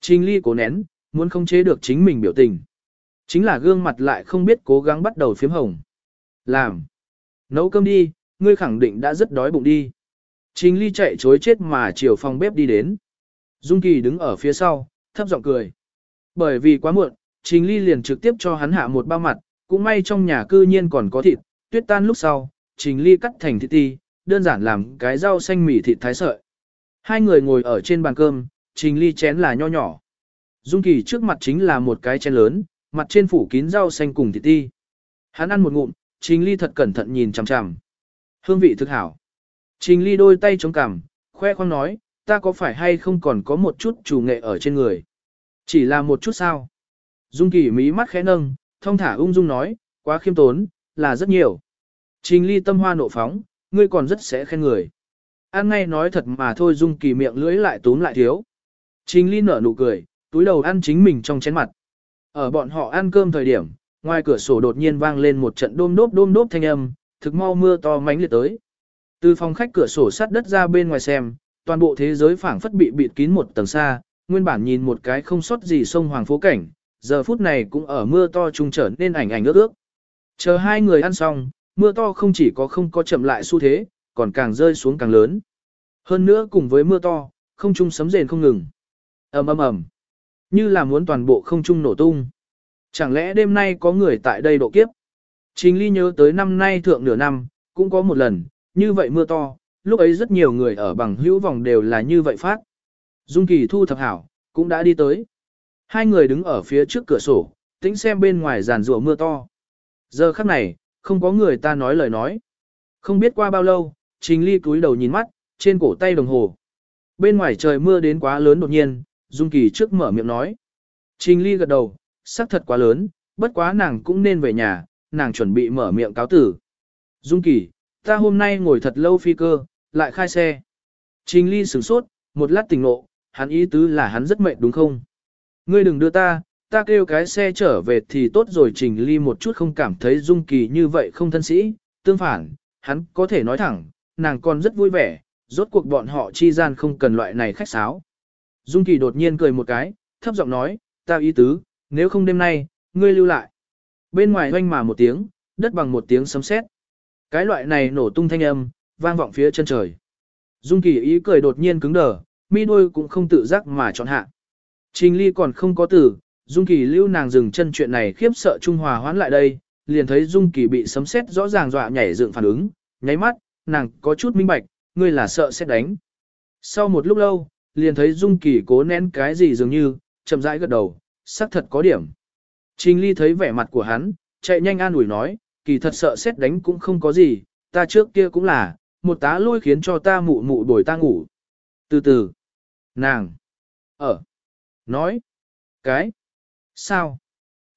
Trình Ly cố nén, muốn không chế được chính mình biểu tình. Chính là gương mặt lại không biết cố gắng bắt đầu phiếm hồng. Làm. Nấu cơm đi, ngươi khẳng định đã rất đói bụng đi. Trình ly chạy chối chết mà chiều phòng bếp đi đến. Dung Kỳ đứng ở phía sau, thấp giọng cười. Bởi vì quá muộn, Trình ly liền trực tiếp cho hắn hạ một bao mặt, cũng may trong nhà cư nhiên còn có thịt, tuyết tan lúc sau, Trình ly cắt thành thịt ti, đơn giản làm cái rau xanh mì thịt thái sợi. Hai người ngồi ở trên bàn cơm, Trình ly chén là nho nhỏ. Dung Kỳ trước mặt chính là một cái chén lớn, mặt trên phủ kín rau xanh cùng thịt ti. Hắn ăn một ngụm, Trình Ly thật cẩn thận nhìn chằm chằm. Hương vị thực hảo. Trình Ly đôi tay chống cằm, khoe khoang nói, ta có phải hay không còn có một chút chủ nghệ ở trên người. Chỉ là một chút sao. Dung Kỳ mí mắt khẽ nâng, thông thả ung dung nói, quá khiêm tốn, là rất nhiều. Trình Ly tâm hoa nộ phóng, ngươi còn rất sẽ khen người. An ngay nói thật mà thôi Dung Kỳ miệng lưỡi lại túm lại thiếu. Trình Ly nở nụ cười, túi đầu ăn chính mình trong chén mặt. Ở bọn họ ăn cơm thời điểm, ngoài cửa sổ đột nhiên vang lên một trận đôm đốp đôm đốp thanh âm, thực mau mưa to mánh liệt tới. Từ phòng khách cửa sổ sắt đất ra bên ngoài xem, toàn bộ thế giới phảng phất bị bịt kín một tầng xa, nguyên bản nhìn một cái không sót gì sông hoàng phố cảnh, giờ phút này cũng ở mưa to trung trở nên ảnh ảnh ước ước. Chờ hai người ăn xong, mưa to không chỉ có không có chậm lại xu thế, còn càng rơi xuống càng lớn. Hơn nữa cùng với mưa to, không trung sấm rền không ngừng. ầm ầm ầm như là muốn toàn bộ không trung nổ tung. Chẳng lẽ đêm nay có người tại đây độ kiếp? Trình Ly nhớ tới năm nay thượng nửa năm, cũng có một lần, như vậy mưa to, lúc ấy rất nhiều người ở bằng hữu vòng đều là như vậy phát. Dung Kỳ thu thập hảo, cũng đã đi tới. Hai người đứng ở phía trước cửa sổ, tĩnh xem bên ngoài giàn rủa mưa to. Giờ khắc này, không có người ta nói lời nói. Không biết qua bao lâu, Trình Ly cúi đầu nhìn mắt, trên cổ tay đồng hồ. Bên ngoài trời mưa đến quá lớn đột nhiên, Dung Kỳ trước mở miệng nói. Trình Ly gật đầu, sắc thật quá lớn, bất quá nàng cũng nên về nhà, nàng chuẩn bị mở miệng cáo tử. Dung Kỳ, ta hôm nay ngồi thật lâu phi cơ, lại khai xe. Trình Ly sửng sốt, một lát tỉnh ngộ, hắn ý tứ là hắn rất mệt đúng không? Ngươi đừng đưa ta, ta kêu cái xe trở về thì tốt rồi Trình Ly một chút không cảm thấy Dung Kỳ như vậy không thân sĩ, tương phản, hắn có thể nói thẳng, nàng còn rất vui vẻ, rốt cuộc bọn họ chi gian không cần loại này khách sáo. Dung Kỳ đột nhiên cười một cái, thấp giọng nói, ta ý tứ, nếu không đêm nay, ngươi lưu lại. Bên ngoài hoanh mà một tiếng, đất bằng một tiếng sấm sét. Cái loại này nổ tung thanh âm, vang vọng phía chân trời. Dung Kỳ ý cười đột nhiên cứng đờ, mi đôi cũng không tự giác mà chọn hạ. Trình Ly còn không có tử, Dung Kỳ lưu nàng dừng chân chuyện này khiếp sợ Trung Hòa hoán lại đây, liền thấy Dung Kỳ bị sấm sét rõ ràng dọa nhảy dựng phản ứng, nháy mắt, nàng có chút minh bạch, ngươi là sợ sẽ đánh. Sau một lúc lâu, liền thấy Dung Kỳ cố nén cái gì dường như, chậm rãi gật đầu, xác thật có điểm. Trình Ly thấy vẻ mặt của hắn, chạy nhanh an ủi nói, kỳ thật sợ xét đánh cũng không có gì, ta trước kia cũng là, một tá lôi khiến cho ta mụ mụ đổi ta ngủ. Từ từ, nàng, ở, nói, cái, sao?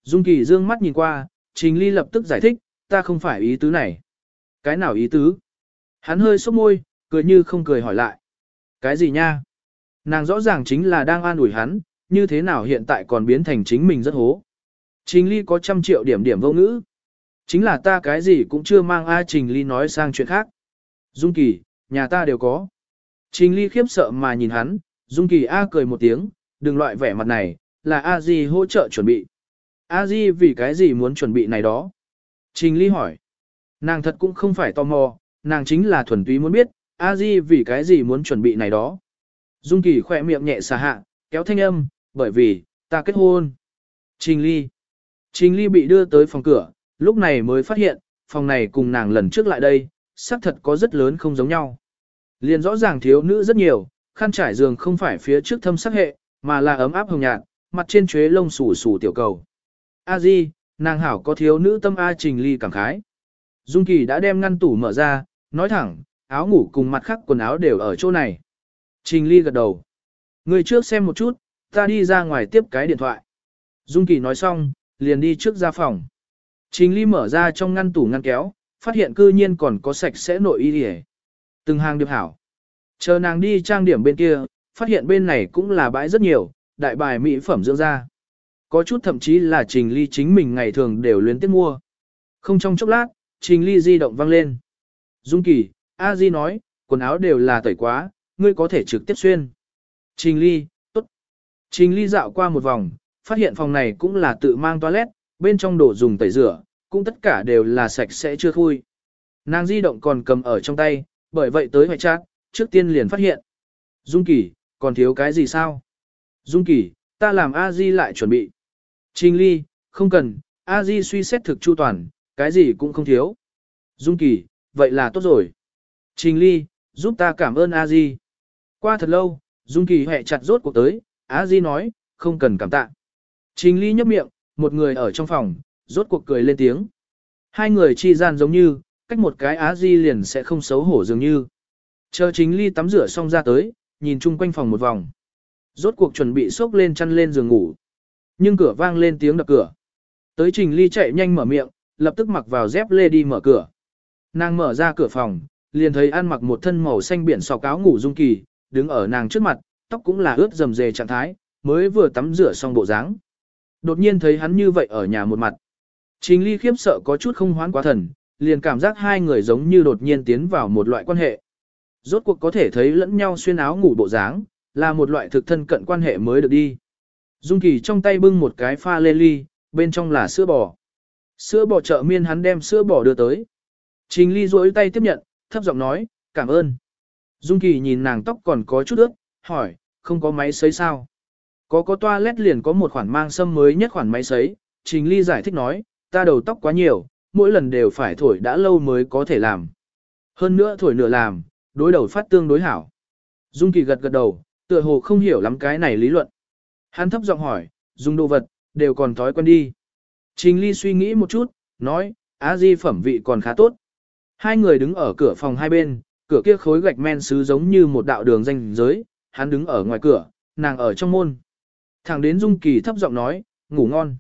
Dung Kỳ dương mắt nhìn qua, Trình Ly lập tức giải thích, ta không phải ý tứ này. Cái nào ý tứ? Hắn hơi sốc môi, cười như không cười hỏi lại. Cái gì nha? Nàng rõ ràng chính là đang an ủi hắn, như thế nào hiện tại còn biến thành chính mình rất hố. Trình Ly có trăm triệu điểm điểm vô ngữ. Chính là ta cái gì cũng chưa mang A Trình Ly nói sang chuyện khác. Dung Kỳ, nhà ta đều có. Trình Ly khiếp sợ mà nhìn hắn, Dung Kỳ A cười một tiếng, đừng loại vẻ mặt này, là A Di hỗ trợ chuẩn bị. A Di vì cái gì muốn chuẩn bị này đó? Trình Ly hỏi. Nàng thật cũng không phải tò mò, nàng chính là thuần túy muốn biết, A Di vì cái gì muốn chuẩn bị này đó. Dung Kỳ khỏe miệng nhẹ xà hạ, kéo thanh âm, bởi vì, ta kết hôn. Trình Ly. Trình Ly bị đưa tới phòng cửa, lúc này mới phát hiện, phòng này cùng nàng lần trước lại đây, xác thật có rất lớn không giống nhau. Liền rõ ràng thiếu nữ rất nhiều, khăn trải giường không phải phía trước thâm sắc hệ, mà là ấm áp hồng nhạt, mặt trên chuế lông xù xù tiểu cầu. A Di, nàng hảo có thiếu nữ tâm A Trình Ly cảm khái. Dung Kỳ đã đem ngăn tủ mở ra, nói thẳng, áo ngủ cùng mặt khác quần áo đều ở chỗ này. Trình Ly gật đầu. Người trước xem một chút, ta đi ra ngoài tiếp cái điện thoại. Dung Kỳ nói xong, liền đi trước ra phòng. Trình Ly mở ra trong ngăn tủ ngăn kéo, phát hiện cư nhiên còn có sạch sẽ nội y hề. Từng hàng điệp hảo. Chờ nàng đi trang điểm bên kia, phát hiện bên này cũng là bãi rất nhiều, đại bài mỹ phẩm dưỡng da. Có chút thậm chí là Trình Ly chính mình ngày thường đều luyến tiếp mua. Không trong chốc lát, Trình Ly di động vang lên. Dung Kỳ, A Di nói, quần áo đều là tẩy quá, ngươi có thể trực tiếp xuyên. Trình Ly, tốt. Trình Ly dạo qua một vòng, phát hiện phòng này cũng là tự mang toilet, bên trong đồ dùng tẩy rửa, cũng tất cả đều là sạch sẽ chưa khui. Nàng di động còn cầm ở trong tay, bởi vậy tới hoài chat, trước tiên liền phát hiện. Dung Kỳ, còn thiếu cái gì sao? Dung Kỳ, ta làm A Di lại chuẩn bị. Trình Ly, không cần, A Di suy xét thực chu toàn, cái gì cũng không thiếu. Dung Kỳ, vậy là tốt rồi. Trình Ly, giúp ta cảm ơn A Di. Qua thật lâu, Dung Kỳ hẹ chặt rốt cuộc tới, Á Di nói, không cần cảm tạ. Trình Ly nhấp miệng, một người ở trong phòng, rốt cuộc cười lên tiếng. Hai người chi gian giống như, cách một cái Á Di liền sẽ không xấu hổ dường như. Chờ Trình Ly tắm rửa xong ra tới, nhìn chung quanh phòng một vòng. Rốt cuộc chuẩn bị xốc lên chăn lên giường ngủ. Nhưng cửa vang lên tiếng đập cửa. Tới Trình Ly chạy nhanh mở miệng, lập tức mặc vào dép lê đi mở cửa. Nàng mở ra cửa phòng, liền thấy ăn mặc một thân màu xanh biển sọc áo ngủ dung kỳ, đứng ở nàng trước mặt, tóc cũng là ướt rầm rề trạng thái, mới vừa tắm rửa xong bộ dáng. Đột nhiên thấy hắn như vậy ở nhà một mặt. Trình ly khiếp sợ có chút không hoán quá thần, liền cảm giác hai người giống như đột nhiên tiến vào một loại quan hệ. Rốt cuộc có thể thấy lẫn nhau xuyên áo ngủ bộ dáng, là một loại thực thân cận quan hệ mới được đi. Dung Kỳ trong tay bưng một cái pha lê ly, bên trong là sữa bò. Sữa bò chợ miên hắn đem sữa bò đưa tới. Trình ly duỗi tay tiếp nhận, thấp giọng nói, cảm ơn. Dung Kỳ nhìn nàng tóc còn có chút ướt, hỏi, không có máy sấy sao? Có có toilet liền có một khoản mang sâm mới nhất khoản máy sấy, Trình Ly giải thích nói, ta đầu tóc quá nhiều, mỗi lần đều phải thổi đã lâu mới có thể làm. Hơn nữa thổi nửa làm, đối đầu phát tương đối hảo. Dung Kỳ gật gật đầu, tựa hồ không hiểu lắm cái này lý luận. Hắn thấp giọng hỏi, dùng đồ vật, đều còn thói quen đi. Trình Ly suy nghĩ một chút, nói, á di phẩm vị còn khá tốt. Hai người đứng ở cửa phòng hai bên, cửa kia khối gạch men sứ giống như một đạo đường danh giới, hắn đứng ở ngoài cửa, nàng ở trong môn. Thẳng đến Dung Kỳ thấp giọng nói, ngủ ngon.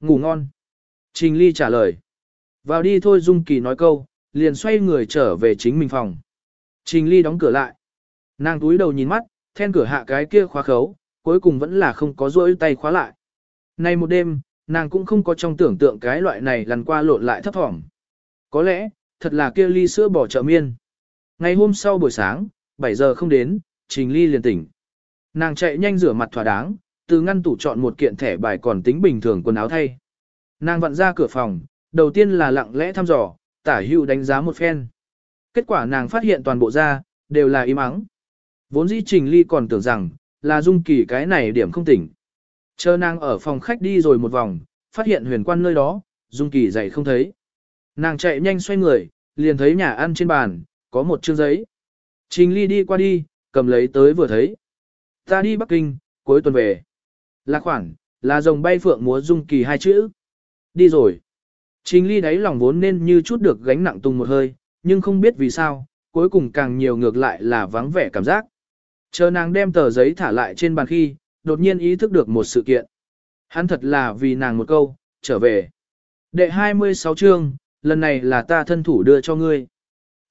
Ngủ ngon. Trình Ly trả lời. Vào đi thôi Dung Kỳ nói câu, liền xoay người trở về chính mình phòng. Trình Ly đóng cửa lại. Nàng túi đầu nhìn mắt, then cửa hạ cái kia khóa khấu, cuối cùng vẫn là không có rỗi tay khóa lại. Nay một đêm, nàng cũng không có trong tưởng tượng cái loại này lần qua lộn lại thấp thỏm. Có lẽ, thật là kia ly sữa bỏ chợ miên. Ngày hôm sau buổi sáng, 7 giờ không đến, Trình Ly liền tỉnh. Nàng chạy nhanh rửa mặt thỏa đáng, từ ngăn tủ chọn một kiện thẻ bài còn tính bình thường quần áo thay. Nàng vặn ra cửa phòng, đầu tiên là lặng lẽ thăm dò, tả hữu đánh giá một phen. Kết quả nàng phát hiện toàn bộ da, đều là im ắng. Vốn dĩ Trình Ly còn tưởng rằng, là Dung Kỳ cái này điểm không tỉnh. Chờ nàng ở phòng khách đi rồi một vòng, phát hiện huyền quan nơi đó, Dung Kỳ dậy không thấy. Nàng chạy nhanh xoay người, liền thấy nhà ăn trên bàn, có một chương giấy. Trình Ly đi qua đi, cầm lấy tới vừa thấy. Ta đi Bắc Kinh, cuối tuần về. Là khoản, là rồng bay phượng múa Dung Kỳ hai chữ. Đi rồi. Trình Ly đáy lòng vốn nên như chút được gánh nặng tung một hơi, nhưng không biết vì sao, cuối cùng càng nhiều ngược lại là vắng vẻ cảm giác. Chờ nàng đem tờ giấy thả lại trên bàn khi, đột nhiên ý thức được một sự kiện. Hắn thật là vì nàng một câu, trở về. Đệ 26 chương, lần này là ta thân thủ đưa cho ngươi.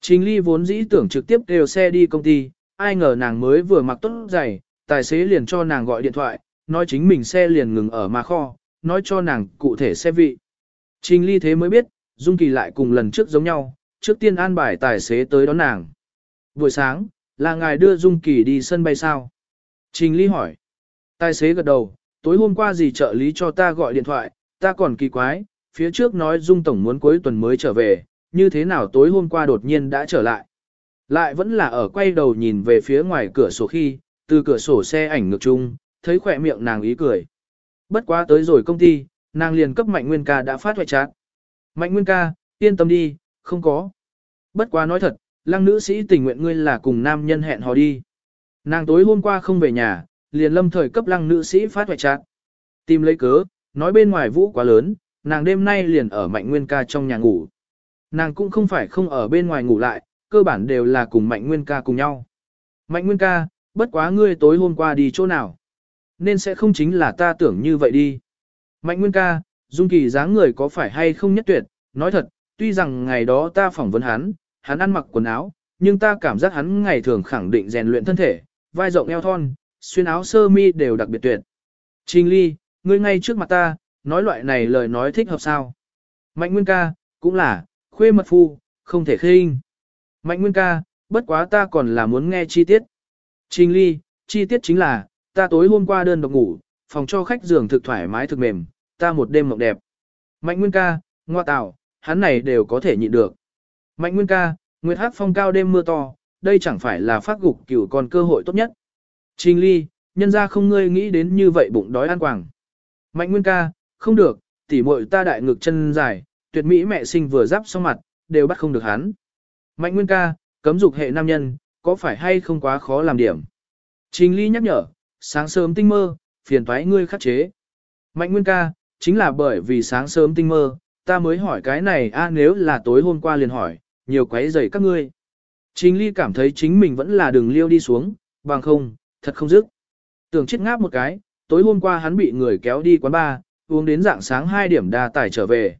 Trình Ly vốn dĩ tưởng trực tiếp kêu xe đi công ty, ai ngờ nàng mới vừa mặc tốt giày, tài xế liền cho nàng gọi điện thoại, nói chính mình xe liền ngừng ở mà kho, nói cho nàng cụ thể xe vị. Trình Ly thế mới biết, Dung Kỳ lại cùng lần trước giống nhau, trước tiên an bài tài xế tới đón nàng. Buổi sáng, là ngài đưa Dung Kỳ đi sân bay sao? Trình Ly hỏi. Tài xế gật đầu, tối hôm qua gì trợ lý cho ta gọi điện thoại, ta còn kỳ quái, phía trước nói Dung Tổng muốn cuối tuần mới trở về, như thế nào tối hôm qua đột nhiên đã trở lại. Lại vẫn là ở quay đầu nhìn về phía ngoài cửa sổ khi, từ cửa sổ xe ảnh ngược chung, thấy khỏe miệng nàng ý cười. Bất quá tới rồi công ty, nàng liền cấp Mạnh Nguyên ca đã phát hoại chát. Mạnh Nguyên ca, yên tâm đi, không có. Bất quá nói thật, lăng nữ sĩ tình nguyện ngươi là cùng nam nhân hẹn hò đi. Nàng tối hôm qua không về nhà, liền lâm thời cấp lăng nữ sĩ phát hoại chát. Tìm lấy cớ, nói bên ngoài vũ quá lớn, nàng đêm nay liền ở Mạnh Nguyên ca trong nhà ngủ. Nàng cũng không phải không ở bên ngoài ngủ lại, cơ bản đều là cùng Mạnh Nguyên ca cùng nhau. Mạnh Nguyên ca, bất quá ngươi tối hôm qua đi chỗ nào? Nên sẽ không chính là ta tưởng như vậy đi. Mạnh Nguyên ca, Dung Kỳ dáng người có phải hay không nhất tuyệt, nói thật, tuy rằng ngày đó ta phỏng vấn hắn, hắn ăn mặc quần áo, nhưng ta cảm giác hắn ngày thường khẳng định rèn luyện thân thể, vai rộng eo thon, xuyên áo sơ mi đều đặc biệt tuyệt. Trình Ly, ngươi ngay trước mặt ta, nói loại này lời nói thích hợp sao? Mạnh Nguyên ca, cũng là, khuê mật phu, không thể khinh. Mạnh Nguyên ca, bất quá ta còn là muốn nghe chi tiết. Trình Ly, chi tiết chính là, ta tối hôm qua đơn độc ngủ, phòng cho khách giường thực thoải mái thực mềm, ta một đêm mộng đẹp. Mạnh Nguyên ca, ngoa tạo, hắn này đều có thể nhịn được. Mạnh Nguyên ca, Nguyệt Hắc phong cao đêm mưa to, đây chẳng phải là phát gục cửu còn cơ hội tốt nhất. Trình Ly, nhân ra không ngươi nghĩ đến như vậy bụng đói ăn quảng. Mạnh Nguyên ca, không được, tỉ muội ta đại ngực chân dài, tuyệt mỹ mẹ sinh vừa giáp xong mặt, đều bắt không được hắn. Mạnh Nguyên ca, cấm dục hệ nam nhân, có phải hay không quá khó làm điểm? Trình Ly nhắc nhở, sáng sớm tinh mơ, phiền toái ngươi khắc chế. Mạnh Nguyên ca, chính là bởi vì sáng sớm tinh mơ, ta mới hỏi cái này a nếu là tối hôm qua liền hỏi, nhiều quấy rầy các ngươi. Trình Ly cảm thấy chính mình vẫn là đường liêu đi xuống, bằng không, thật không dứt. Tưởng chết ngáp một cái, tối hôm qua hắn bị người kéo đi quán bar, uống đến dạng sáng 2 điểm đa tải trở về.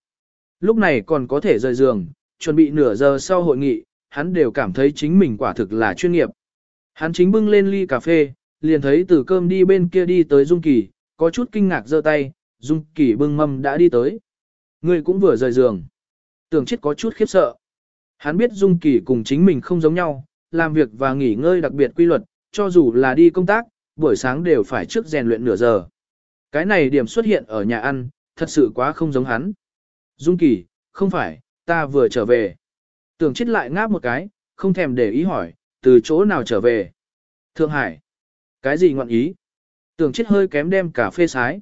Lúc này còn có thể rời giường, chuẩn bị nửa giờ sau hội nghị, hắn đều cảm thấy chính mình quả thực là chuyên nghiệp. Hắn chính bưng lên ly cà phê, liền thấy từ cơm đi bên kia đi tới Dung Kỳ, có chút kinh ngạc giơ tay, Dung Kỳ bưng mâm đã đi tới. Người cũng vừa rời giường. Tưởng chết có chút khiếp sợ. Hắn biết Dung Kỳ cùng chính mình không giống nhau, làm việc và nghỉ ngơi đặc biệt quy luật, cho dù là đi công tác, buổi sáng đều phải trước rèn luyện nửa giờ. Cái này điểm xuất hiện ở nhà ăn, thật sự quá không giống hắn. Dung Kỳ, không phải, ta vừa trở về. Tưởng chết lại ngáp một cái, không thèm để ý hỏi, từ chỗ nào trở về. Thượng Hải. Cái gì ngọn ý? Tưởng chết hơi kém đem cà phê sái.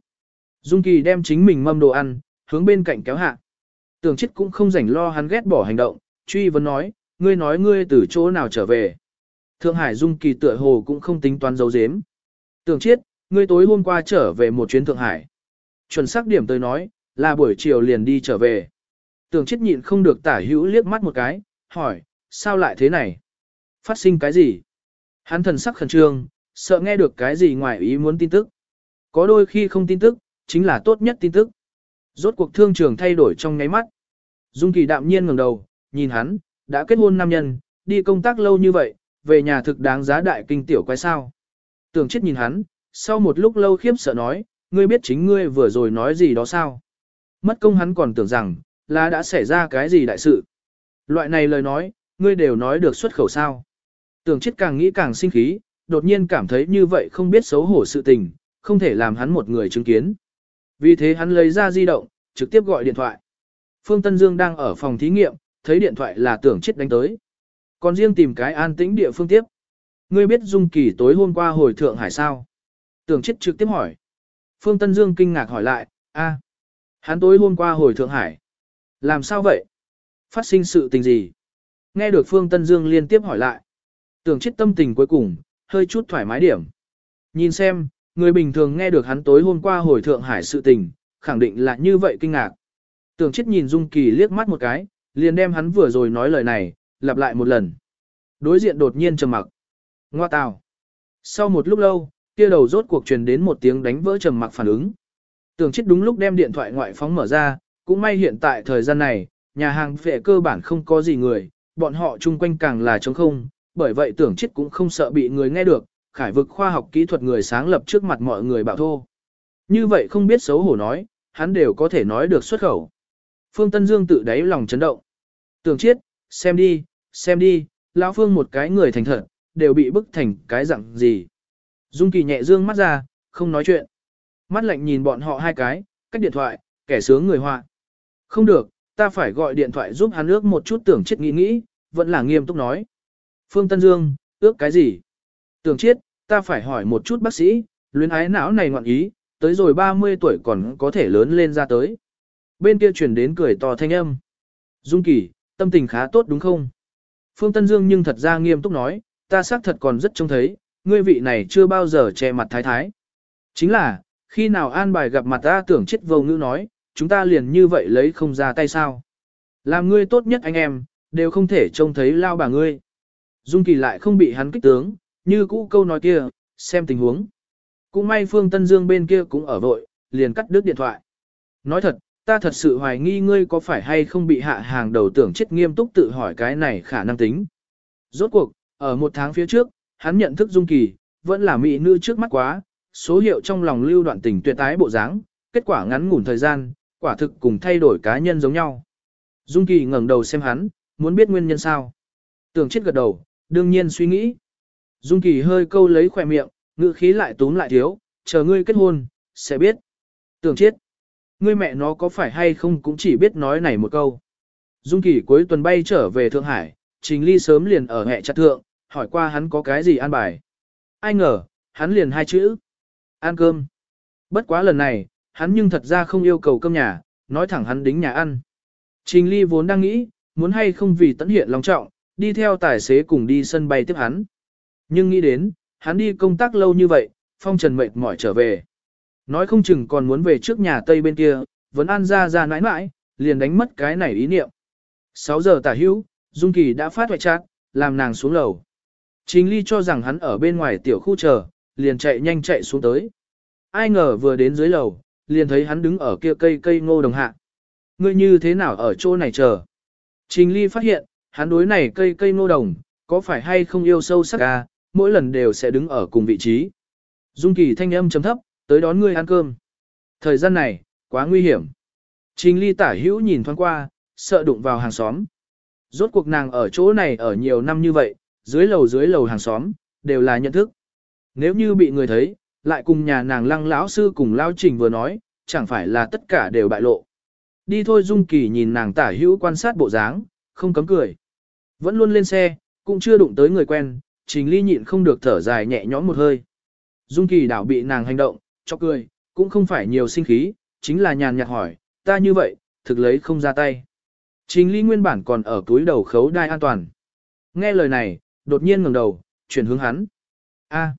Dung Kỳ đem chính mình mâm đồ ăn, hướng bên cạnh kéo hạ. Tưởng chết cũng không rảnh lo hắn ghét bỏ hành động, truy vấn nói, ngươi nói ngươi từ chỗ nào trở về. Thượng Hải Dung Kỳ tựa hồ cũng không tính toán dấu dếm. Tưởng chết, ngươi tối hôm qua trở về một chuyến Thượng Hải. Chuẩn xác điểm tới nói, là buổi chiều liền đi trở về. Tưởng chết nhịn không được tả hữu liếc mắt một cái, hỏi, sao lại thế này? Phát sinh cái gì? Hắn thần sắc khẩn trương, sợ nghe được cái gì ngoài ý muốn tin tức. Có đôi khi không tin tức, chính là tốt nhất tin tức. Rốt cuộc thương trường thay đổi trong ngáy mắt. Dung Kỳ đạm nhiên ngẩng đầu, nhìn hắn, đã kết hôn nam nhân, đi công tác lâu như vậy, về nhà thực đáng giá đại kinh tiểu quái sao. Tưởng chết nhìn hắn, sau một lúc lâu khiếp sợ nói, ngươi biết chính ngươi vừa rồi nói gì đó sao? Mất công hắn còn tưởng rằng, là đã xảy ra cái gì đại sự. Loại này lời nói, ngươi đều nói được xuất khẩu sao. Tưởng chết càng nghĩ càng sinh khí, đột nhiên cảm thấy như vậy không biết xấu hổ sự tình, không thể làm hắn một người chứng kiến. Vì thế hắn lấy ra di động, trực tiếp gọi điện thoại. Phương Tân Dương đang ở phòng thí nghiệm, thấy điện thoại là tưởng chết đánh tới. Còn riêng tìm cái an tĩnh địa phương tiếp. Ngươi biết Dung Kỳ tối hôm qua hồi Thượng Hải sao? Tưởng chết trực tiếp hỏi. Phương Tân Dương kinh ngạc hỏi lại, a, hắn tối hôm qua hồi Thượng Hải. Làm sao vậy? Phát sinh sự tình gì? Nghe được Phương Tân Dương liên tiếp hỏi lại. Tưởng chết tâm tình cuối cùng, hơi chút thoải mái điểm. Nhìn xem, người bình thường nghe được hắn tối hôm qua hồi Thượng Hải sự tình, khẳng định là như vậy kinh ngạc. Tưởng chết nhìn Dung Kỳ liếc mắt một cái, liền đem hắn vừa rồi nói lời này, lặp lại một lần. Đối diện đột nhiên trầm mặc. Ngoa tào. Sau một lúc lâu, kia đầu rốt cuộc truyền đến một tiếng đánh vỡ trầm mặc phản ứng. Tưởng chết đúng lúc đem điện thoại ngoại phóng mở ra, cũng may hiện tại thời gian này, nhà hàng vệ cơ bản không có gì người, bọn họ chung quanh càng là trống không, bởi vậy tưởng chết cũng không sợ bị người nghe được, khải vực khoa học kỹ thuật người sáng lập trước mặt mọi người bạo thô. Như vậy không biết xấu hổ nói, hắn đều có thể nói được xuất khẩu. Phương Tân Dương tự đáy lòng chấn động. Tưởng chết, xem đi, xem đi, lão Phương một cái người thành thật, đều bị bức thành cái dạng gì. Dung Kỳ nhẹ dương mắt ra, không nói chuyện. Mắt lạnh nhìn bọn họ hai cái, cách điện thoại, kẻ sướng người họa. Không được, ta phải gọi điện thoại giúp hắn ước một chút tưởng chết nghĩ nghĩ, vẫn là nghiêm túc nói. Phương Tân Dương, ước cái gì? Tưởng chết, ta phải hỏi một chút bác sĩ, luyến ái não này ngoạn ý, tới rồi 30 tuổi còn có thể lớn lên ra tới. Bên kia truyền đến cười to thanh âm. Dung Kỳ, tâm tình khá tốt đúng không? Phương Tân Dương nhưng thật ra nghiêm túc nói, ta xác thật còn rất trông thấy, ngươi vị này chưa bao giờ che mặt thái thái. Chính là, khi nào an bài gặp mặt ta tưởng chết vô ngữ nói, chúng ta liền như vậy lấy không ra tay sao. Làm ngươi tốt nhất anh em, đều không thể trông thấy lao bà ngươi. Dung Kỳ lại không bị hắn kích tướng, như cũ câu nói kia, xem tình huống. Cũng may Phương Tân Dương bên kia cũng ở vội, liền cắt đứt điện thoại. Nói thật, ta thật sự hoài nghi ngươi có phải hay không bị hạ hàng đầu tưởng chết nghiêm túc tự hỏi cái này khả năng tính. Rốt cuộc, ở một tháng phía trước, hắn nhận thức Dung Kỳ, vẫn là mỹ nữ trước mắt quá, số hiệu trong lòng lưu đoạn tình tuyệt tái bộ dáng, kết quả ngắn ngủn thời gian, quả thực cùng thay đổi cá nhân giống nhau. Dung Kỳ ngẩng đầu xem hắn, muốn biết nguyên nhân sao. Tưởng chết gật đầu, đương nhiên suy nghĩ. Dung Kỳ hơi câu lấy khỏe miệng, ngữ khí lại túm lại thiếu, chờ ngươi kết hôn, sẽ biết. Tưởng chết. Ngươi mẹ nó có phải hay không cũng chỉ biết nói này một câu. Dung Kỳ cuối tuần bay trở về Thượng Hải, Trình Ly sớm liền ở hẹ chặt thượng, hỏi qua hắn có cái gì an bài. Ai ngờ, hắn liền hai chữ. Ăn cơm. Bất quá lần này, hắn nhưng thật ra không yêu cầu cơm nhà, nói thẳng hắn đính nhà ăn. Trình Ly vốn đang nghĩ, muốn hay không vì tận hiện lòng trọng, đi theo tài xế cùng đi sân bay tiếp hắn. Nhưng nghĩ đến, hắn đi công tác lâu như vậy, phong trần mệt mỏi trở về. Nói không chừng còn muốn về trước nhà Tây bên kia, vẫn ăn ra ra nãi nãi, liền đánh mất cái này ý niệm. 6 giờ tả hữu, Dung Kỳ đã phát hoại chát, làm nàng xuống lầu. Trình Ly cho rằng hắn ở bên ngoài tiểu khu chờ, liền chạy nhanh chạy xuống tới. Ai ngờ vừa đến dưới lầu, liền thấy hắn đứng ở kia cây cây ngô đồng hạ. Ngươi như thế nào ở chỗ này chờ? Trình Ly phát hiện, hắn đối này cây cây ngô đồng, có phải hay không yêu sâu sắc à, mỗi lần đều sẽ đứng ở cùng vị trí. Dung Kỳ thanh âm chấm thấp, tới đón ngươi ăn cơm. Thời gian này, quá nguy hiểm. Trình Ly tả hữu nhìn thoáng qua, sợ đụng vào hàng xóm. Rốt cuộc nàng ở chỗ này ở nhiều năm như vậy, dưới lầu dưới lầu hàng xóm, đều là nhận thức. Nếu như bị người thấy, lại cùng nhà nàng lăng lão sư cùng lao trình vừa nói, chẳng phải là tất cả đều bại lộ. Đi thôi Dung Kỳ nhìn nàng tả hữu quan sát bộ dáng, không cấm cười. Vẫn luôn lên xe, cũng chưa đụng tới người quen, Trình Ly nhịn không được thở dài nhẹ nhõm một hơi. Dung Kỳ đảo bị nàng hành động, cho cười, cũng không phải nhiều sinh khí, chính là nhàn nhạt hỏi, ta như vậy, thực lấy không ra tay. Trình Ly nguyên bản còn ở túi đầu khấu đai an toàn. Nghe lời này, đột nhiên ngẩng đầu, chuyển hướng hắn. A.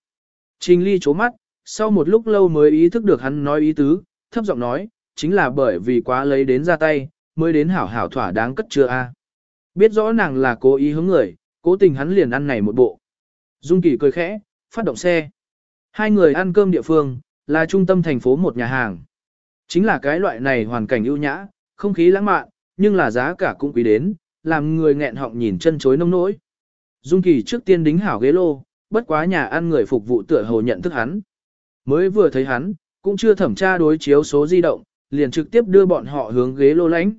Trình Ly chố mắt, sau một lúc lâu mới ý thức được hắn nói ý tứ, thấp giọng nói, chính là bởi vì quá lấy đến ra tay, mới đến hảo hảo thỏa đáng cất chưa a. Biết rõ nàng là cố ý hướng người, cố tình hắn liền ăn này một bộ. Dung Kỳ cười khẽ, phát động xe. Hai người ăn cơm địa phương, là trung tâm thành phố một nhà hàng. Chính là cái loại này hoàn cảnh ưu nhã, không khí lãng mạn, nhưng là giá cả cũng quý đến, làm người nghẹn họng nhìn chân chối nông nỗi. Dung Kỳ trước tiên đính hảo ghế lô, bất quá nhà ăn người phục vụ tựa hồ nhận thức hắn. Mới vừa thấy hắn, cũng chưa thẩm tra đối chiếu số di động, liền trực tiếp đưa bọn họ hướng ghế lô lánh.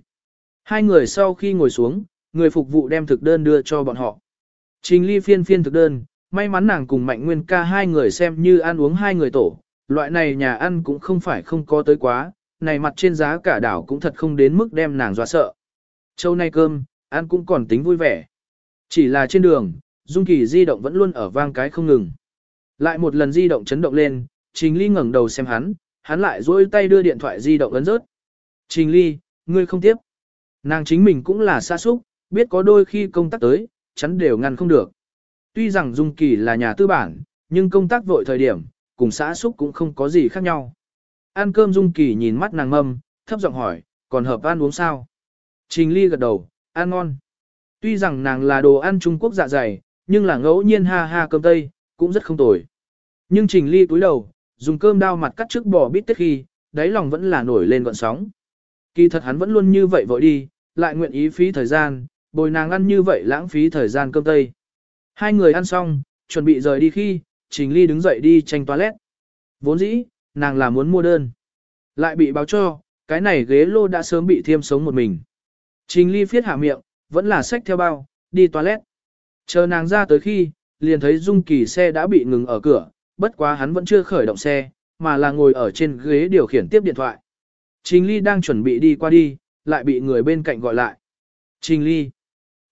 Hai người sau khi ngồi xuống, người phục vụ đem thực đơn đưa cho bọn họ. Trình ly phiên phiên thực đơn, may mắn nàng cùng Mạnh Nguyên ca hai người xem như ăn uống hai người tổ, loại này nhà ăn cũng không phải không có tới quá, này mặt trên giá cả đảo cũng thật không đến mức đem nàng dọa sợ. Châu nay cơm, ăn cũng còn tính vui vẻ. Chỉ là trên đường, Dung Kỳ di động vẫn luôn ở vang cái không ngừng. Lại một lần di động chấn động lên, Trình Ly ngẩng đầu xem hắn, hắn lại duỗi tay đưa điện thoại di động ấn rớt. Trình Ly, ngươi không tiếp. Nàng chính mình cũng là xa xúc, biết có đôi khi công tác tới, chắn đều ngăn không được. Tuy rằng Dung Kỳ là nhà tư bản, nhưng công tác vội thời điểm, cùng xã xúc cũng không có gì khác nhau. Ăn cơm Dung Kỳ nhìn mắt nàng mâm, thấp giọng hỏi, còn hợp ăn uống sao? Trình Ly gật đầu, ăn ngon. Tuy rằng nàng là đồ ăn Trung Quốc dạ dày, nhưng là ngẫu nhiên ha ha cơm tây, cũng rất không tồi. Nhưng Trình Ly túi đầu, dùng cơm đao mặt cắt trước bò bít tết khi, đáy lòng vẫn là nổi lên gọn sóng. Kỳ thật hắn vẫn luôn như vậy vội đi, lại nguyện ý phí thời gian, bồi nàng ăn như vậy lãng phí thời gian cơm tây. Hai người ăn xong, chuẩn bị rời đi khi, Trình Ly đứng dậy đi tranh toilet. Vốn dĩ, nàng là muốn mua đơn. Lại bị báo cho, cái này ghế lô đã sớm bị thiêm sống một mình. Trình Ly phiết hạ miệng, vẫn là xách theo bao, đi toilet. Chờ nàng ra tới khi, liền thấy Dung Kỳ xe đã bị ngừng ở cửa, bất quá hắn vẫn chưa khởi động xe, mà là ngồi ở trên ghế điều khiển tiếp điện thoại. Trình Ly đang chuẩn bị đi qua đi, lại bị người bên cạnh gọi lại. Trình Ly.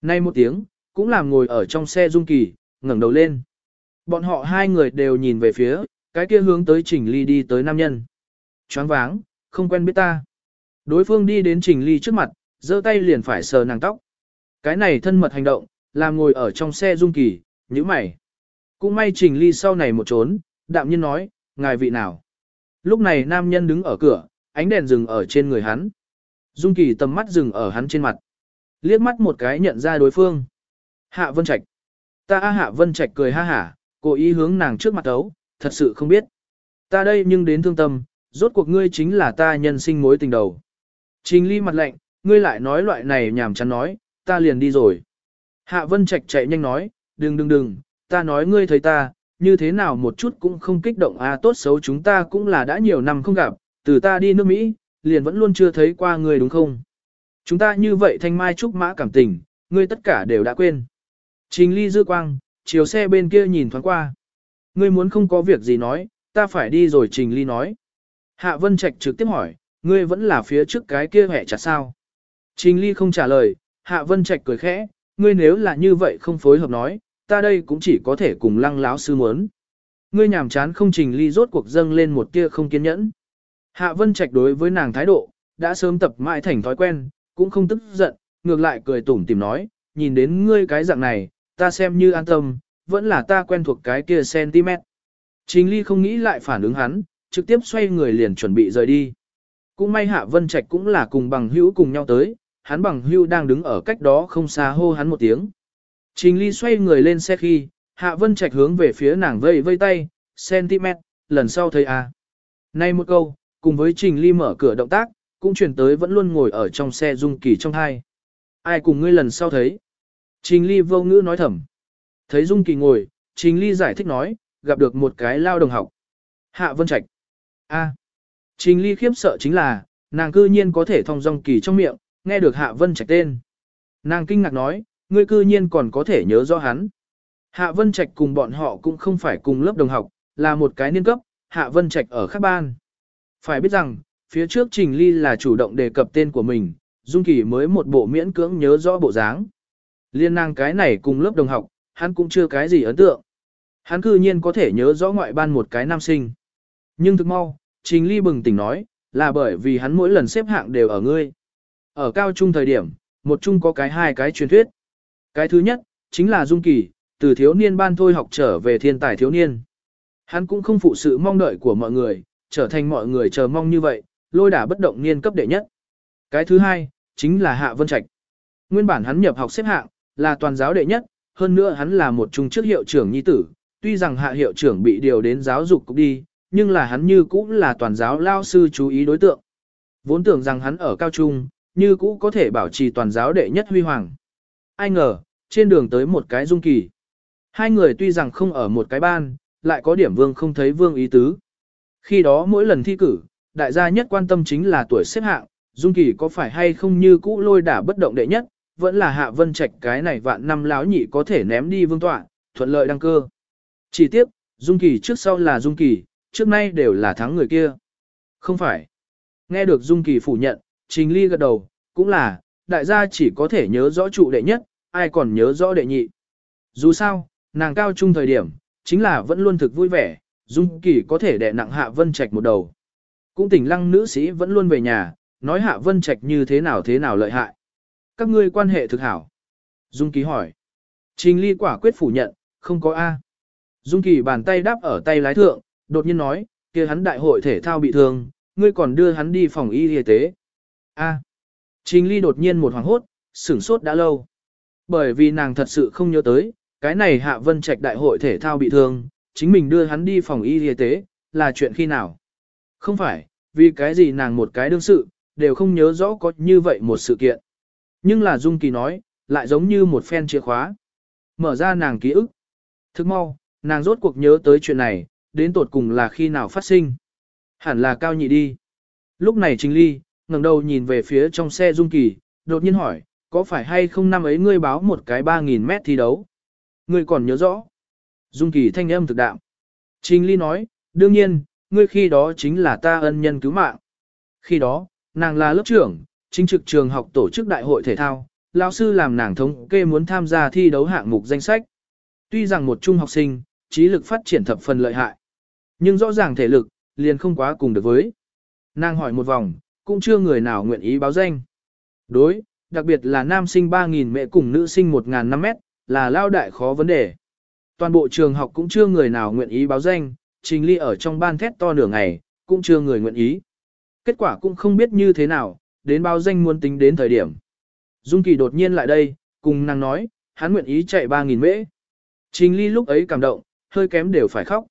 Nay một tiếng, cũng làm ngồi ở trong xe Dung Kỳ, ngẩng đầu lên. Bọn họ hai người đều nhìn về phía, cái kia hướng tới Trình Ly đi tới nam nhân. Choáng váng, không quen biết ta. Đối phương đi đến Trình Ly trước mặt, giơ tay liền phải sờ nàng tóc. Cái này thân mật hành động, làm ngồi ở trong xe Dung Kỳ, như mày. Cũng may Trình Ly sau này một trốn, đạm nhiên nói, ngài vị nào. Lúc này nam nhân đứng ở cửa, ánh đèn dừng ở trên người hắn. Dung Kỳ tầm mắt dừng ở hắn trên mặt. Liếc mắt một cái nhận ra đối phương. Hạ Vân Trạch. Ta A Hạ Vân Trạch cười ha hả, cố ý hướng nàng trước mặt ấu, thật sự không biết. Ta đây nhưng đến thương tâm, rốt cuộc ngươi chính là ta nhân sinh mối tình đầu. Trình ly mặt lạnh, ngươi lại nói loại này nhảm chán nói, ta liền đi rồi. Hạ Vân Trạch chạy nhanh nói, đừng đừng đừng, ta nói ngươi thấy ta, như thế nào một chút cũng không kích động a à, tốt xấu chúng ta cũng là đã nhiều năm không gặp, từ ta đi nước Mỹ, liền vẫn luôn chưa thấy qua ngươi đúng không? Chúng ta như vậy thanh mai trúc mã cảm tình, ngươi tất cả đều đã quên. Trình ly dư quang, chiều xe bên kia nhìn thoáng qua. Ngươi muốn không có việc gì nói, ta phải đi rồi trình ly nói. Hạ Vân Trạch trực tiếp hỏi, ngươi vẫn là phía trước cái kia hẹ chặt sao? Trình ly không trả lời, Hạ Vân Trạch cười khẽ, ngươi nếu là như vậy không phối hợp nói, ta đây cũng chỉ có thể cùng lăng láo sư muốn. Ngươi nhàm chán không trình ly rốt cuộc dâng lên một tia không kiên nhẫn. Hạ Vân Trạch đối với nàng thái độ, đã sớm tập mãi thành thói quen, cũng không tức giận, ngược lại cười tủm tìm nói, nhìn đến ngươi cái dạng này, ta xem như an tâm, vẫn là ta quen thuộc cái kia cm. Trình ly không nghĩ lại phản ứng hắn, trực tiếp xoay người liền chuẩn bị rời đi. Cũng may Hạ Vân Trạch cũng là cùng bằng hữu cùng nhau tới, hắn bằng hưu đang đứng ở cách đó không xa hô hắn một tiếng. Trình ly xoay người lên xe khi, Hạ Vân Trạch hướng về phía nàng vây vây tay, cm, lần sau thấy à. Nay một câu, cùng với Trình ly mở cửa động tác, cũng chuyển tới vẫn luôn ngồi ở trong xe dung kỳ trong hai. Ai cùng ngươi lần sau thấy? Trình ly vô ngữ nói thầm. Thấy dung kỳ ngồi, Trình ly giải thích nói, gặp được một cái lao đồng học. Hạ Vân Trạch. A. Trình ly khiếp sợ chính là, nàng cư nhiên có thể thông dong kỳ trong miệng, nghe được Hạ Vân Trạch tên. Nàng kinh ngạc nói, ngươi cư nhiên còn có thể nhớ rõ hắn. Hạ Vân Trạch cùng bọn họ cũng không phải cùng lớp đồng học, là một cái niên cấp, Hạ Vân Trạch ở khác ban. Phải biết rằng, phía trước Trình Ly là chủ động đề cập tên của mình, Dung Kỳ mới một bộ miễn cưỡng nhớ rõ bộ dáng. Liên nàng cái này cùng lớp đồng học, hắn cũng chưa cái gì ấn tượng. Hắn cư nhiên có thể nhớ rõ ngoại ban một cái nam sinh. Nhưng thực mau, Trình Ly bừng tỉnh nói, là bởi vì hắn mỗi lần xếp hạng đều ở ngươi. Ở cao trung thời điểm, một trung có cái hai cái truyền thuyết. Cái thứ nhất, chính là Dung Kỳ, từ thiếu niên ban thôi học trở về thiên tài thiếu niên. Hắn cũng không phụ sự mong đợi của mọi người, trở thành mọi người chờ mong như vậy, lôi đả bất động niên cấp đệ nhất. Cái thứ hai, chính là Hạ Vân Trạch. Nguyên bản hắn nhập học xếp hạng, là toàn giáo đệ nhất, hơn nữa hắn là một trung chức hiệu trưởng nhi tử, tuy rằng hạ hiệu trưởng bị điều đến giáo dục cũng đi, nhưng là hắn như cũng là toàn giáo lao sư chú ý đối tượng. Vốn tưởng rằng hắn ở cao trung, như cũ có thể bảo trì toàn giáo đệ nhất huy hoàng. Ai ngờ, trên đường tới một cái dung kỳ. Hai người tuy rằng không ở một cái ban, lại có điểm vương không thấy vương ý tứ. Khi đó mỗi lần thi cử, đại gia nhất quan tâm chính là tuổi xếp hạng, dung kỳ có phải hay không như cũ lôi đả bất động đệ nhất, vẫn là hạ vân trạch cái này vạn năm láo nhị có thể ném đi vương tọa, thuận lợi đăng cơ. Chỉ tiếp, dung kỳ trước sau là dung kỳ, trước nay đều là thắng người kia. Không phải. Nghe được dung kỳ phủ nhận, trình ly gật đầu, cũng là, đại gia chỉ có thể nhớ rõ trụ đệ nhất, ai còn nhớ rõ đệ nhị. Dù sao, nàng cao trung thời điểm, chính là vẫn luôn thực vui vẻ, dung kỳ có thể đè nặng hạ vân trạch một đầu. Cũng tỉnh lăng nữ sĩ vẫn luôn về nhà, nói hạ vân trạch như thế nào thế nào lợi hại. Các ngươi quan hệ thực hảo. Dung Kỳ hỏi. Trình Ly quả quyết phủ nhận, không có A. Dung Kỳ bàn tay đáp ở tay lái thượng, đột nhiên nói, kia hắn đại hội thể thao bị thương, ngươi còn đưa hắn đi phòng y y tế. A. Trình Ly đột nhiên một hoàng hốt, sửng sốt đã lâu. Bởi vì nàng thật sự không nhớ tới, cái này Hạ Vân Trạch đại hội thể thao bị thương, chính mình đưa hắn đi phòng y y tế, là chuyện khi nào? Không phải, vì cái gì nàng một cái đương sự, đều không nhớ rõ có như vậy một sự kiện. Nhưng là Dung Kỳ nói, lại giống như một phen chìa khóa. Mở ra nàng ký ức. Thức mau, nàng rốt cuộc nhớ tới chuyện này, đến tột cùng là khi nào phát sinh. Hẳn là cao nhị đi. Lúc này Trình Ly, ngẩng đầu nhìn về phía trong xe Dung Kỳ, đột nhiên hỏi, có phải hay không năm ấy ngươi báo một cái 3.000 mét thi đấu? Ngươi còn nhớ rõ. Dung Kỳ thanh âm thực đạo. Trình Ly nói, đương nhiên, ngươi khi đó chính là ta ân nhân cứu mạng. Khi đó, nàng là lớp trưởng, chính trực trường học tổ chức đại hội thể thao, lão sư làm nàng thống kê muốn tham gia thi đấu hạng mục danh sách. Tuy rằng một trung học sinh, trí lực phát triển thập phần lợi hại, nhưng rõ ràng thể lực, liền không quá cùng được với. Nàng hỏi một vòng, cũng chưa người nào nguyện ý báo danh. Đối, đặc biệt là nam sinh 3.000 mẹ cùng nữ sinh 1.000 5 mét, là lao đại khó vấn đề. Toàn bộ trường học cũng chưa người nào nguyện ý báo danh, trình ly ở trong ban thét to nửa ngày, cũng chưa người nguyện ý. Kết quả cũng không biết như thế nào, đến báo danh muốn tính đến thời điểm. Dung Kỳ đột nhiên lại đây, cùng nàng nói, hắn nguyện ý chạy 3.000 mễ. Trình Ly lúc ấy cảm động, hơi kém đều phải khóc.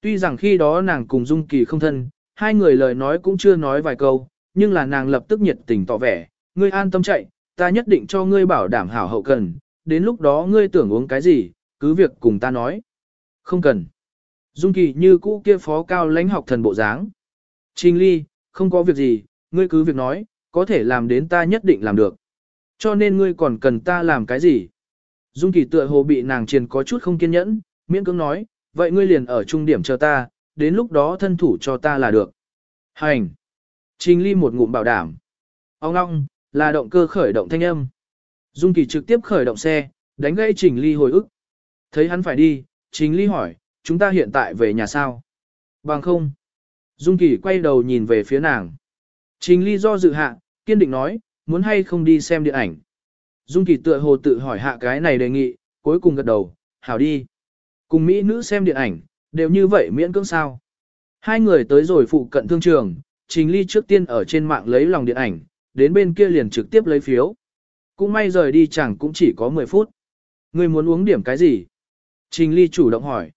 Tuy rằng khi đó nàng cùng Dung Kỳ không thân, hai người lời nói cũng chưa nói vài câu, nhưng là nàng lập tức nhiệt tình tỏ vẻ, ngươi an tâm chạy, ta nhất định cho ngươi bảo đảm hảo hậu cần, đến lúc đó ngươi tưởng uống cái gì, cứ việc cùng ta nói. Không cần. Dung Kỳ như cũ kia phó cao lãnh học thần bộ dáng. Trình Ly, không có việc gì, ngươi cứ việc nói, có thể làm đến ta nhất định làm được. Cho nên ngươi còn cần ta làm cái gì? Dung Kỳ tựa hồ bị nàng truyền có chút không kiên nhẫn, miễn cưỡng nói, vậy ngươi liền ở trung điểm chờ ta, đến lúc đó thân thủ cho ta là được. Hành! Trình ly một ngụm bảo đảm. Ông Long là động cơ khởi động thanh âm. Dung Kỳ trực tiếp khởi động xe, đánh gây Trình ly hồi ức. Thấy hắn phải đi, Trình ly hỏi, chúng ta hiện tại về nhà sao? Bằng không. Dung Kỳ quay đầu nhìn về phía nàng. Trình ly do dự hạ, kiên định nói, muốn hay không đi xem điện ảnh. Dung Kỳ tựa hồ tự hỏi hạ cái này đề nghị, cuối cùng gật đầu, hảo đi. Cùng Mỹ nữ xem điện ảnh, đều như vậy miễn cưỡng sao. Hai người tới rồi phụ cận thương trường, Trình Ly trước tiên ở trên mạng lấy lòng điện ảnh, đến bên kia liền trực tiếp lấy phiếu. Cũng may rời đi chẳng cũng chỉ có 10 phút. Người muốn uống điểm cái gì? Trình Ly chủ động hỏi.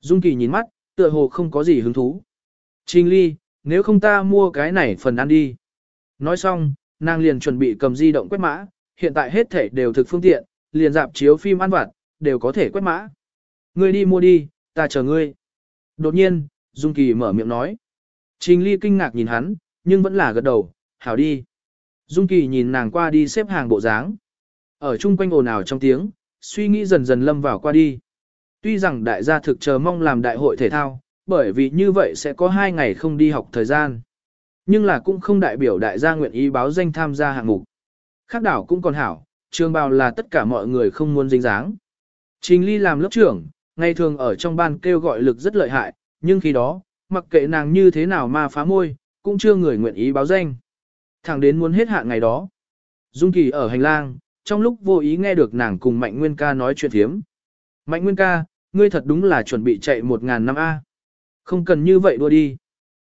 Dung Kỳ nhìn mắt, tựa hồ không có gì hứng thú. Trình Ly, nếu không ta mua cái này phần ăn đi. Nói xong, nàng liền chuẩn bị cầm di động quét mã, hiện tại hết thể đều thực phương tiện, liền dạp chiếu phim ăn vặt, đều có thể quét mã. Ngươi đi mua đi, ta chờ ngươi. Đột nhiên, Dung Kỳ mở miệng nói. Trình Ly kinh ngạc nhìn hắn, nhưng vẫn là gật đầu, hảo đi. Dung Kỳ nhìn nàng qua đi xếp hàng bộ dáng. Ở chung quanh ồn ào trong tiếng, suy nghĩ dần dần lâm vào qua đi. Tuy rằng đại gia thực chờ mong làm đại hội thể thao, bởi vì như vậy sẽ có hai ngày không đi học thời gian. Nhưng là cũng không đại biểu đại gia nguyện ý báo danh tham gia hạng mục. Khác đảo cũng còn hảo, trường bào là tất cả mọi người không muốn dính dáng. Trình Ly làm lớp trưởng, ngày thường ở trong ban kêu gọi lực rất lợi hại, nhưng khi đó, mặc kệ nàng như thế nào mà phá môi, cũng chưa người nguyện ý báo danh. Thẳng đến muốn hết hạn ngày đó. Dung Kỳ ở hành lang, trong lúc vô ý nghe được nàng cùng Mạnh Nguyên ca nói chuyện thiếm. Mạnh Nguyên ca, ngươi thật đúng là chuẩn bị chạy một ngàn năm A. Không cần như vậy đua đi.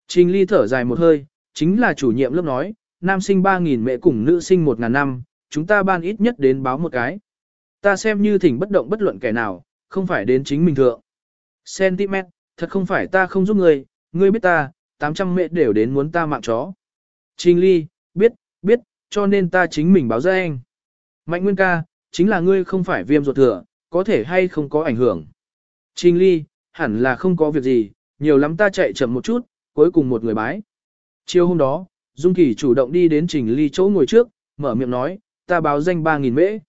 Trình Ly thở dài một hơi, chính là chủ nhiệm lớp nói, nam sinh 3.000 mẹ cùng nữ sinh 1.000 năm, chúng ta ban ít nhất đến báo một cái. Ta xem như thỉnh bất động bất luận kẻ nào, không phải đến chính mình thượng. Centimet, thật không phải ta không giúp ngươi, ngươi biết ta, 800 mẹ đều đến muốn ta mạng chó. Trình Ly, biết, biết, cho nên ta chính mình báo ra anh. Mạnh Nguyên ca, chính là ngươi không phải viêm ruột thừa, có thể hay không có ảnh hưởng. Trình Ly, hẳn là không có việc gì, nhiều lắm ta chạy chậm một chút, cuối cùng một người bái. Chiều hôm đó, Dung Kỳ chủ động đi đến Trình Ly chỗ ngồi trước, mở miệng nói, ta báo danh 3.000 mễ.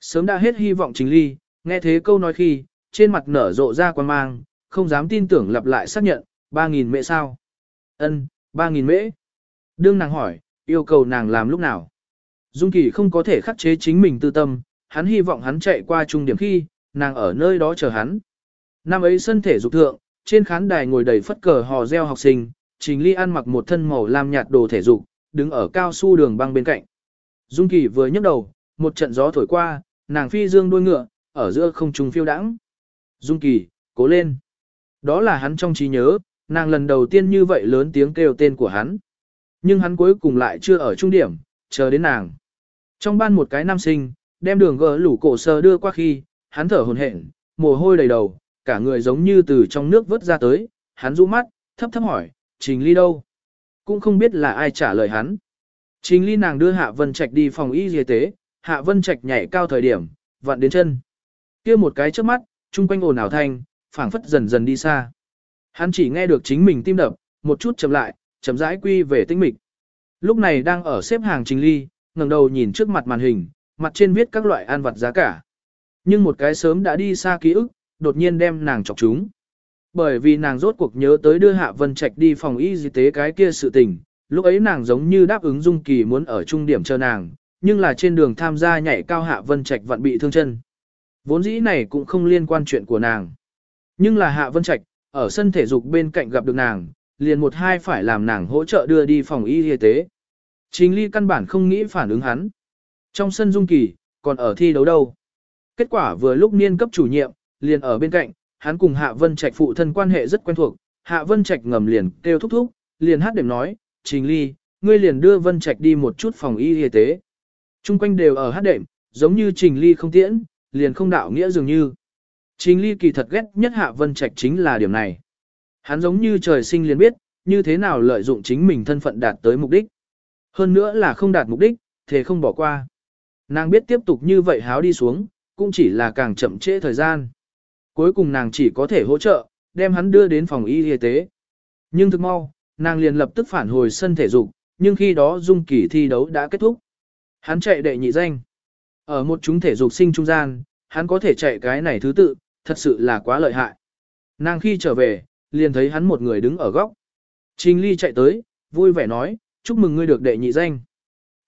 Sớm đã hết hy vọng Trình Ly, nghe thế câu nói khi, trên mặt nở rộ ra quan mang, không dám tin tưởng lặp lại xác nhận, 3.000 mễ sao? Ân, 3.000 mễ. Đương nàng hỏi, yêu cầu nàng làm lúc nào? Dung Kỳ không có thể khắc chế chính mình tư tâm, hắn hy vọng hắn chạy qua trung điểm khi, nàng ở nơi đó chờ hắn. Năm ấy sân thể dục thượng, trên khán đài ngồi đầy phất cờ hò reo học sinh, Trình Ly ăn mặc một thân màu lam nhạt đồ thể dục, đứng ở cao su đường băng bên cạnh. Dung Kỳ vừa nhấc đầu, một trận gió thổi qua, nàng phi dương đuôi ngựa, ở giữa không trung phiêu đãng. Dung Kỳ, cố lên. Đó là hắn trong trí nhớ, nàng lần đầu tiên như vậy lớn tiếng kêu tên của hắn. Nhưng hắn cuối cùng lại chưa ở trung điểm, chờ đến nàng. Trong ban một cái nam sinh, đem đường gỡ lũ cổ sơ đưa qua khi, hắn thở hồn hển, mồ hôi đầy đầu, cả người giống như từ trong nước vớt ra tới, hắn rũ mắt, thấp thấp hỏi, Trình Ly đâu? Cũng không biết là ai trả lời hắn. Trình Ly nàng đưa Hạ Vân Trạch đi phòng y y tế, Hạ Vân Trạch nhảy cao thời điểm, vặn đến chân. kia một cái trước mắt, chung quanh ồn ào thanh, phảng phất dần dần đi xa. Hắn chỉ nghe được chính mình tim đập, một chút chậm lại, chậm rãi quy về tinh mịch. Lúc này đang ở xếp hàng Trình Ly, ngẩng đầu nhìn trước mặt màn hình, mặt trên viết các loại ăn vặt giá cả. Nhưng một cái sớm đã đi xa ký ức, đột nhiên đem nàng chọc chúng. Bởi vì nàng rốt cuộc nhớ tới đưa Hạ Vân Trạch đi phòng y tế cái kia sự tình, lúc ấy nàng giống như đáp ứng Dung Kỳ muốn ở trung điểm chờ nàng, nhưng là trên đường tham gia nhảy cao Hạ Vân Trạch vẫn bị thương chân. Vốn dĩ này cũng không liên quan chuyện của nàng. Nhưng là Hạ Vân Trạch, ở sân thể dục bên cạnh gặp được nàng, liền một hai phải làm nàng hỗ trợ đưa đi phòng y y tế. Trình Ly căn bản không nghĩ phản ứng hắn. Trong sân Dung Kỳ, còn ở thi đấu đâu. Kết quả vừa lúc niên cấp chủ nhiệm, liền ở bên cạnh, hắn cùng Hạ Vân Trạch phụ thân quan hệ rất quen thuộc, Hạ Vân Trạch ngầm liền kêu thúc thúc, liền hát đệm nói, Trình Ly, ngươi liền đưa Vân Trạch đi một chút phòng y y tế. Trung quanh đều ở hát đệm, giống như Trình Ly không tiễn, liền không đạo nghĩa dường như. Trình Ly kỳ thật ghét nhất Hạ Vân Trạch chính là điểm này. Hắn giống như trời sinh liền biết, như thế nào lợi dụng chính mình thân phận đạt tới mục đích. Hơn nữa là không đạt mục đích, thế không bỏ qua. Nàng biết tiếp tục như vậy háo đi xuống, cũng chỉ là càng chậm trễ thời gian. Cuối cùng nàng chỉ có thể hỗ trợ, đem hắn đưa đến phòng y y tế. Nhưng thực mau, nàng liền lập tức phản hồi sân thể dục, nhưng khi đó dung kỳ thi đấu đã kết thúc. Hắn chạy đệ nhị danh. Ở một chúng thể dục sinh trung gian, hắn có thể chạy cái này thứ tự, thật sự là quá lợi hại. Nàng khi trở về, liền thấy hắn một người đứng ở góc. Trình Ly chạy tới, vui vẻ nói, chúc mừng ngươi được đệ nhị danh.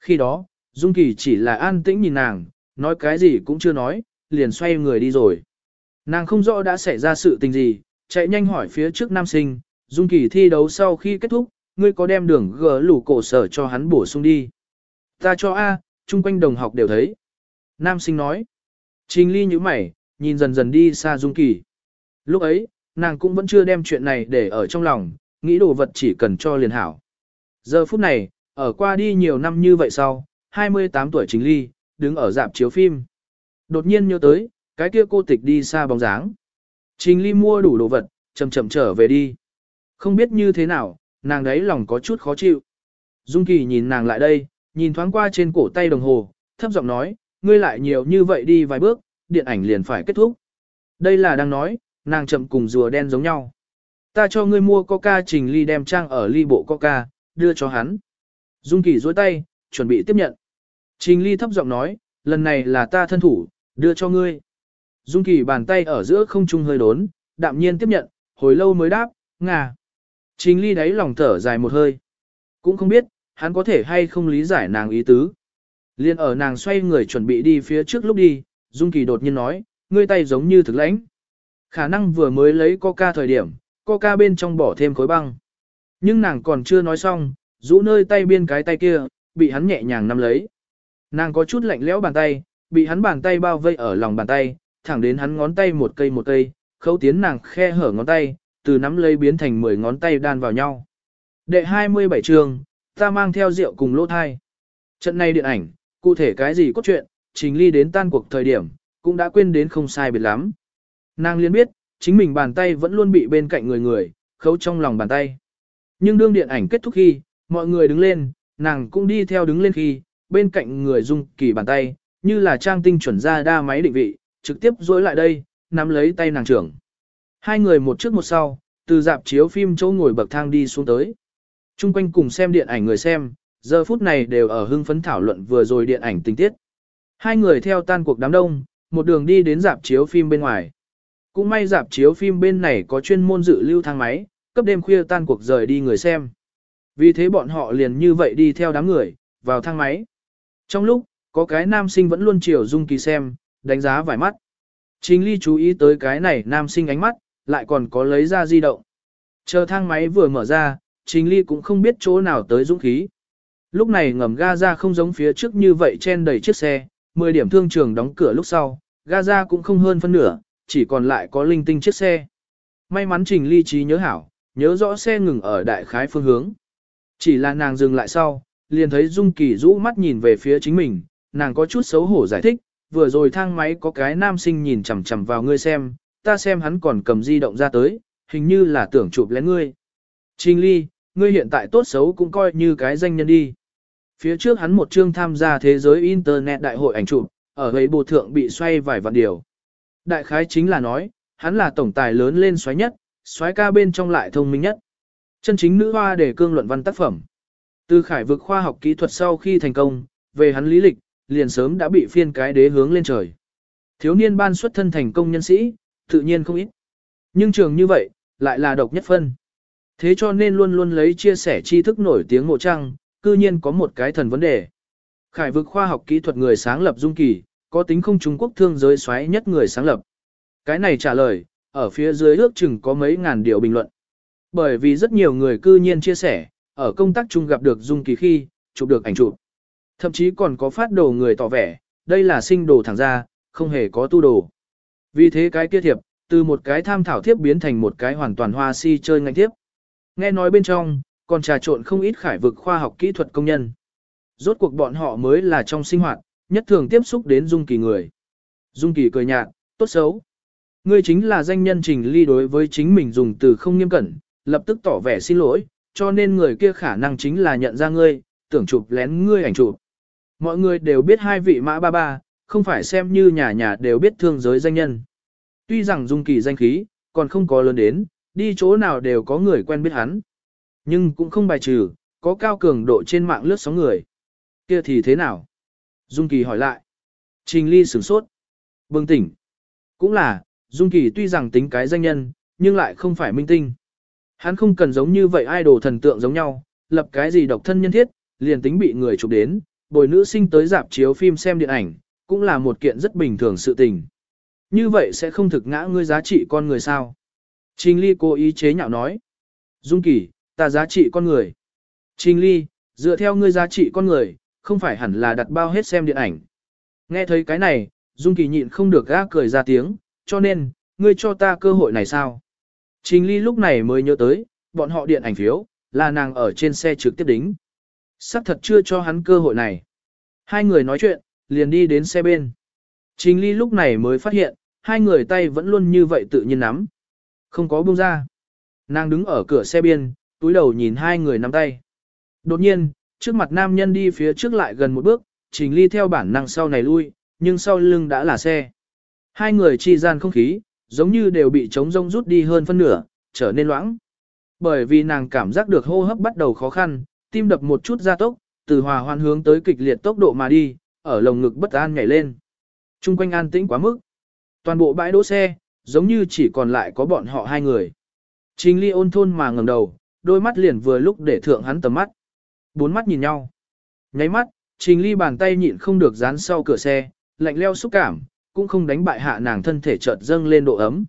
Khi đó, Dung Kỳ chỉ là an tĩnh nhìn nàng, nói cái gì cũng chưa nói, liền xoay người đi rồi. Nàng không rõ đã xảy ra sự tình gì, chạy nhanh hỏi phía trước nam sinh, Dung Kỳ thi đấu sau khi kết thúc, ngươi có đem đường gỡ lủ cổ sở cho hắn bổ sung đi. Ta cho A, chung quanh đồng học đều thấy. Nam sinh nói. Trình ly như mày, nhìn dần dần đi xa Dung Kỳ. Lúc ấy, nàng cũng vẫn chưa đem chuyện này để ở trong lòng, nghĩ đồ vật chỉ cần cho liền hảo. Giờ phút này, ở qua đi nhiều năm như vậy sau, 28 tuổi chính ly, đứng ở dạp chiếu phim. Đột nhiên nhớ tới, cái kia cô tịch đi xa bóng dáng. Trình ly mua đủ đồ vật, chậm chậm trở về đi. Không biết như thế nào, nàng đấy lòng có chút khó chịu. Dung Kỳ nhìn nàng lại đây, nhìn thoáng qua trên cổ tay đồng hồ, thấp giọng nói, ngươi lại nhiều như vậy đi vài bước, điện ảnh liền phải kết thúc. Đây là đang nói, nàng chậm cùng rùa đen giống nhau. Ta cho ngươi mua coca trình ly đem trang ở ly bộ coca, đưa cho hắn. Dung Kỳ dối tay, chuẩn bị tiếp nhận. Trình ly thấp giọng nói, lần này là ta thân thủ, đưa cho ngươi. Dung Kỳ bàn tay ở giữa không trung hơi đốn, đạm nhiên tiếp nhận, hồi lâu mới đáp, ngà. Trình ly đáy lòng thở dài một hơi. Cũng không biết, hắn có thể hay không lý giải nàng ý tứ. Liên ở nàng xoay người chuẩn bị đi phía trước lúc đi, Dung Kỳ đột nhiên nói, ngươi tay giống như thực lãnh. Khả năng vừa mới lấy coca thời điểm, coca bên trong bỏ thêm khối băng. Nhưng nàng còn chưa nói xong, rũ nơi tay biên cái tay kia, bị hắn nhẹ nhàng nắm lấy. Nàng có chút lạnh lẽo bàn tay, bị hắn bàn tay bao vây ở lòng bàn tay, thẳng đến hắn ngón tay một cây một cây, khâu tiến nàng khe hở ngón tay, từ nắm lấy biến thành 10 ngón tay đan vào nhau. Đệ 27 trường, ta mang theo rượu cùng lỗ thai. Trận này điện ảnh, cụ thể cái gì cốt truyện, trình ly đến tan cuộc thời điểm, cũng đã quên đến không sai biệt lắm. Nàng liên biết, chính mình bàn tay vẫn luôn bị bên cạnh người người, khấu trong lòng bàn tay. Nhưng đương điện ảnh kết thúc khi, mọi người đứng lên, nàng cũng đi theo đứng lên khi, bên cạnh người dung kỳ bàn tay, như là trang tinh chuẩn ra đa máy định vị, trực tiếp dối lại đây, nắm lấy tay nàng trưởng. Hai người một trước một sau, từ dạp chiếu phim chỗ ngồi bậc thang đi xuống tới. Trung quanh cùng xem điện ảnh người xem, giờ phút này đều ở hưng phấn thảo luận vừa rồi điện ảnh tình tiết. Hai người theo tan cuộc đám đông, một đường đi đến dạp chiếu phim bên ngoài. Cũng may dạp chiếu phim bên này có chuyên môn dự lưu thang máy, cấp đêm khuya tan cuộc rời đi người xem. Vì thế bọn họ liền như vậy đi theo đám người, vào thang máy. Trong lúc, có cái nam sinh vẫn luôn chiều dung kỳ xem, đánh giá vài mắt. chính ly chú ý tới cái này nam sinh ánh mắt, lại còn có lấy ra di động. Chờ thang máy vừa mở ra, trình ly cũng không biết chỗ nào tới dũng khí. Lúc này ngầm ga ra không giống phía trước như vậy chen đầy chiếc xe, 10 điểm thương trường đóng cửa lúc sau, Gaza cũng không hơn phân nửa, chỉ còn lại có linh tinh chiếc xe. May mắn trình ly trí nhớ hảo, nhớ rõ xe ngừng ở đại khái phương hướng. Chỉ là nàng dừng lại sau, liền thấy Dung Kỳ rũ mắt nhìn về phía chính mình, nàng có chút xấu hổ giải thích, vừa rồi thang máy có cái nam sinh nhìn chằm chằm vào ngươi xem, ta xem hắn còn cầm di động ra tới, hình như là tưởng chụp lén ngươi. Trình ly, ngươi hiện tại tốt xấu cũng coi như cái danh nhân đi. Phía trước hắn một chương tham gia thế giới Internet đại hội ảnh chụp, ở ấy bộ thượng bị xoay vài vạn điều. Đại khái chính là nói, hắn là tổng tài lớn lên xoáy nhất, xoáy ca bên trong lại thông minh nhất. Chân chính nữ hoa để cương luận văn tác phẩm. Từ khải vực khoa học kỹ thuật sau khi thành công, về hắn lý lịch, liền sớm đã bị phiên cái đế hướng lên trời. Thiếu niên ban xuất thân thành công nhân sĩ, tự nhiên không ít. Nhưng trường như vậy, lại là độc nhất phân. Thế cho nên luôn luôn lấy chia sẻ tri thức nổi tiếng mộ trăng, cư nhiên có một cái thần vấn đề. Khải vực khoa học kỹ thuật người sáng lập Dung Kỳ, có tính không Trung Quốc thương giới xoáy nhất người sáng lập. Cái này trả lời, ở phía dưới ước chừng có mấy ngàn điều bình luận. Bởi vì rất nhiều người cư nhiên chia sẻ, ở công tác chung gặp được Dung Kỳ khi, chụp được ảnh chụp. Thậm chí còn có phát đồ người tỏ vẻ, đây là sinh đồ thẳng ra, không hề có tu đồ. Vì thế cái kia thiệp, từ một cái tham thảo thiếp biến thành một cái hoàn toàn hoa si chơi ngành thiếp. Nghe nói bên trong, còn trà trộn không ít khải vực khoa học kỹ thuật công nhân. Rốt cuộc bọn họ mới là trong sinh hoạt, nhất thường tiếp xúc đến Dung Kỳ người. Dung Kỳ cười nhạt, tốt xấu. Ngươi chính là danh nhân trình ly đối với chính mình dùng từ không nghiêm cẩn, lập tức tỏ vẻ xin lỗi, cho nên người kia khả năng chính là nhận ra ngươi, tưởng chụp lén ngươi ảnh chụp. Mọi người đều biết hai vị mã ba ba, không phải xem như nhà nhà đều biết thương giới danh nhân. Tuy rằng Dung Kỳ danh khí, còn không có lớn đến, đi chỗ nào đều có người quen biết hắn. Nhưng cũng không bài trừ, có cao cường độ trên mạng lướt sóng người. Kia thì thế nào? Dung Kỳ hỏi lại. Trình Ly sửng sốt. Bừng tỉnh. Cũng là, Dung Kỳ tuy rằng tính cái danh nhân, nhưng lại không phải minh tinh. Hắn không cần giống như vậy idol thần tượng giống nhau, lập cái gì độc thân nhân thiết, liền tính bị người chụp đến, bồi nữ sinh tới dạp chiếu phim xem điện ảnh, cũng là một kiện rất bình thường sự tình. Như vậy sẽ không thực ngã ngươi giá trị con người sao? Trình Ly cố ý chế nhạo nói. Dung Kỳ, ta giá trị con người. Trình Ly, dựa theo ngươi giá trị con người, không phải hẳn là đặt bao hết xem điện ảnh. Nghe thấy cái này, Dung Kỳ nhịn không được gác cười ra tiếng, cho nên, ngươi cho ta cơ hội này sao? Trình Ly lúc này mới nhớ tới, bọn họ điện ảnh phiếu, là nàng ở trên xe trực tiếp đính. Sắc thật chưa cho hắn cơ hội này. Hai người nói chuyện, liền đi đến xe bên. Trình Ly lúc này mới phát hiện, hai người tay vẫn luôn như vậy tự nhiên nắm. Không có buông ra. Nàng đứng ở cửa xe biên, túi đầu nhìn hai người nắm tay. Đột nhiên, trước mặt nam nhân đi phía trước lại gần một bước, Trình Ly theo bản năng sau này lui, nhưng sau lưng đã là xe. Hai người chi gian không khí, giống như đều bị trống rông rút đi hơn phân nửa, trở nên loãng. Bởi vì nàng cảm giác được hô hấp bắt đầu khó khăn, tim đập một chút gia tốc, từ hòa hoan hướng tới kịch liệt tốc độ mà đi, ở lồng ngực bất an nhảy lên. Trung quanh an tĩnh quá mức. Toàn bộ bãi đỗ xe, giống như chỉ còn lại có bọn họ hai người. Trình ly ôn thôn mà ngẩng đầu, đôi mắt liền vừa lúc để thượng hắn tầm mắt. Bốn mắt nhìn nhau. Nháy mắt, trình ly bàn tay nhịn không được dán sau cửa xe, lạnh leo xúc cảm, cũng không đánh bại hạ nàng thân thể chợt dâng lên độ ấm.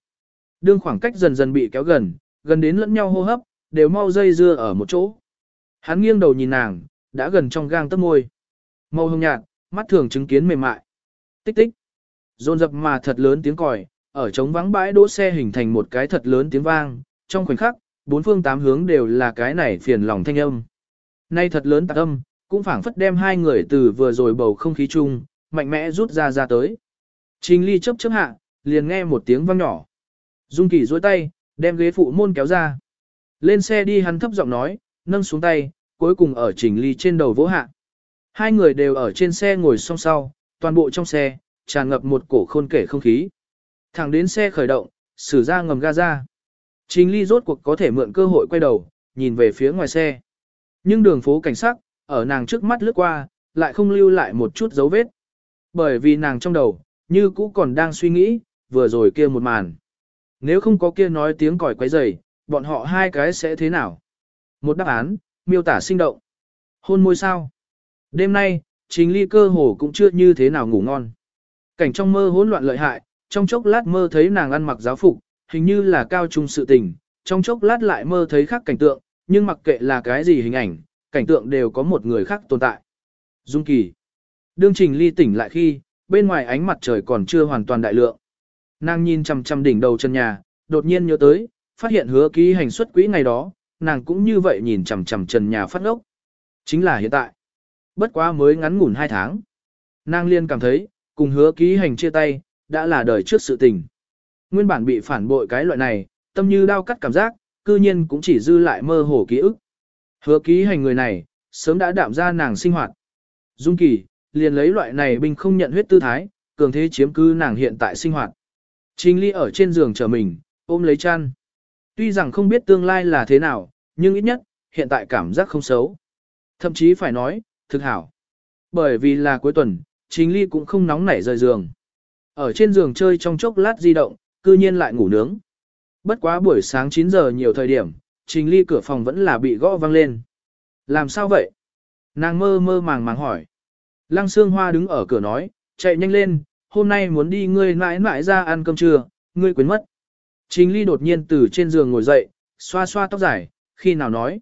Đương khoảng cách dần dần bị kéo gần, gần đến lẫn nhau hô hấp, đều mau dây dưa ở một chỗ. Hắn nghiêng đầu nhìn nàng, đã gần trong gang tấc môi. Màu hồng nhạt, mắt thường chứng kiến mềm mại. Tích tích. Rôn dập mà thật lớn tiếng còi, ở trống vắng bãi đỗ xe hình thành một cái thật lớn tiếng vang, trong khoảnh khắc, bốn phương tám hướng đều là cái này phiền lòng thanh âm. Nay thật lớn tạc âm, cũng phảng phất đem hai người từ vừa rồi bầu không khí chung, mạnh mẽ rút ra ra tới. Trình ly chấp chấp hạ, liền nghe một tiếng vang nhỏ. Dung kỳ dối tay, đem ghế phụ môn kéo ra. Lên xe đi hắn thấp giọng nói, nâng xuống tay, cuối cùng ở trình ly trên đầu vỗ hạ. Hai người đều ở trên xe ngồi song song toàn bộ trong xe, tràn ngập một cổ khôn kể không khí. Thẳng đến xe khởi động, xử ra ngầm ga ra. Trình ly rốt cuộc có thể mượn cơ hội quay đầu, nhìn về phía ngoài xe. Nhưng đường phố cảnh sát, ở nàng trước mắt lướt qua, lại không lưu lại một chút dấu vết. Bởi vì nàng trong đầu, như cũ còn đang suy nghĩ, vừa rồi kia một màn. Nếu không có kia nói tiếng còi quấy rầy, bọn họ hai cái sẽ thế nào? Một đáp án, miêu tả sinh động. Hôn môi sao? Đêm nay, trình ly cơ hồ cũng chưa như thế nào ngủ ngon. Cảnh trong mơ hỗn loạn lợi hại, trong chốc lát mơ thấy nàng ăn mặc giáo phục, hình như là cao trung sự tình, trong chốc lát lại mơ thấy khác cảnh tượng, nhưng mặc kệ là cái gì hình ảnh, cảnh tượng đều có một người khác tồn tại. Dung Kỳ. Đương Trình Ly tỉnh lại khi, bên ngoài ánh mặt trời còn chưa hoàn toàn đại lượng. Nàng nhìn chằm chằm đỉnh đầu chân nhà, đột nhiên nhớ tới, phát hiện hứa ký hành xuất quỹ ngày đó, nàng cũng như vậy nhìn chằm chằm trần nhà phát ngốc. Chính là hiện tại. Bất quá mới ngắn ngủn hai tháng. Nàng liên cảm thấy, cùng hứa ký hành chia tay, đã là đời trước sự tình. Nguyên bản bị phản bội cái loại này, tâm như đau cắt cảm giác, cư nhiên cũng chỉ dư lại mơ hồ ký ức. Hứa ký hành người này, sớm đã đạm ra nàng sinh hoạt. Dung kỳ, liền lấy loại này binh không nhận huyết tư thái, cường thế chiếm cứ nàng hiện tại sinh hoạt. Trình ly ở trên giường chờ mình, ôm lấy chăn. Tuy rằng không biết tương lai là thế nào, nhưng ít nhất, hiện tại cảm giác không xấu. Thậm chí phải nói, thực hảo. Bởi vì là cuối tuần, Trình ly cũng không nóng nảy rời giường. Ở trên giường chơi trong chốc lát di động, cư nhiên lại ngủ nướng. Bất quá buổi sáng 9 giờ nhiều thời điểm, Trình Ly cửa phòng vẫn là bị gõ vang lên. Làm sao vậy? Nàng mơ mơ màng màng hỏi. Lăng Sương Hoa đứng ở cửa nói, chạy nhanh lên, hôm nay muốn đi ngươi mãi mãi ra ăn cơm trưa, ngươi quên mất. Trình Ly đột nhiên từ trên giường ngồi dậy, xoa xoa tóc dài, khi nào nói.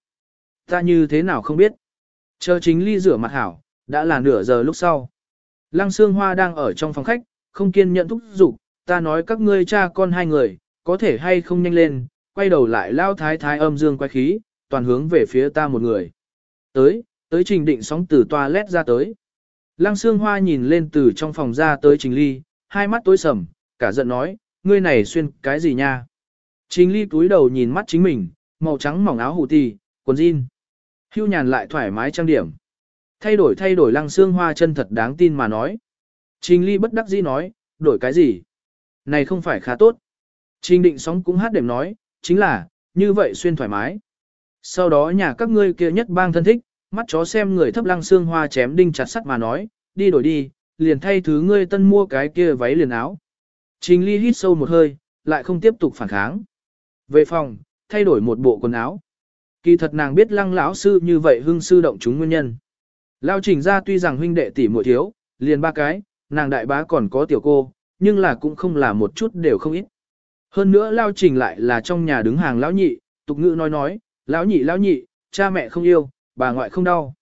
Ta như thế nào không biết. Chờ Trình Ly rửa mặt hảo, đã là nửa giờ lúc sau. Lăng Sương Hoa đang ở trong phòng khách, không kiên nhẫn thúc giục, ta nói các ngươi cha con hai người, có thể hay không nhanh lên, quay đầu lại lao thái thái âm dương quay khí, toàn hướng về phía ta một người. Tới, tới trình định sóng từ toilet ra tới. Lăng xương hoa nhìn lên từ trong phòng ra tới trình ly, hai mắt tối sầm, cả giận nói, ngươi này xuyên cái gì nha. Trình ly túi đầu nhìn mắt chính mình, màu trắng mỏng áo hủ tì, quần jean. Hưu nhàn lại thoải mái trang điểm. Thay đổi thay đổi lăng xương hoa chân thật đáng tin mà nói. Trình ly bất đắc dĩ nói, đổi cái gì? Này không phải khá tốt. Trình định sóng cũng hát đềm nói, chính là, như vậy xuyên thoải mái. Sau đó nhà các ngươi kia nhất bang thân thích, mắt chó xem người thấp lăng xương hoa chém đinh chặt sắt mà nói, đi đổi đi, liền thay thứ ngươi tân mua cái kia váy liền áo. Trình ly hít sâu một hơi, lại không tiếp tục phản kháng. Về phòng, thay đổi một bộ quần áo. Kỳ thật nàng biết lăng lão sư như vậy hưng sư động chúng nguyên nhân. Lao trình ra tuy rằng huynh đệ tỷ muội thiếu, liền ba cái, nàng đại bá còn có tiểu cô, nhưng là cũng không là một chút đều không ít. Hơn nữa lao trình lại là trong nhà đứng hàng lão nhị, tục ngữ nói nói, lão nhị lão nhị, cha mẹ không yêu, bà ngoại không đau.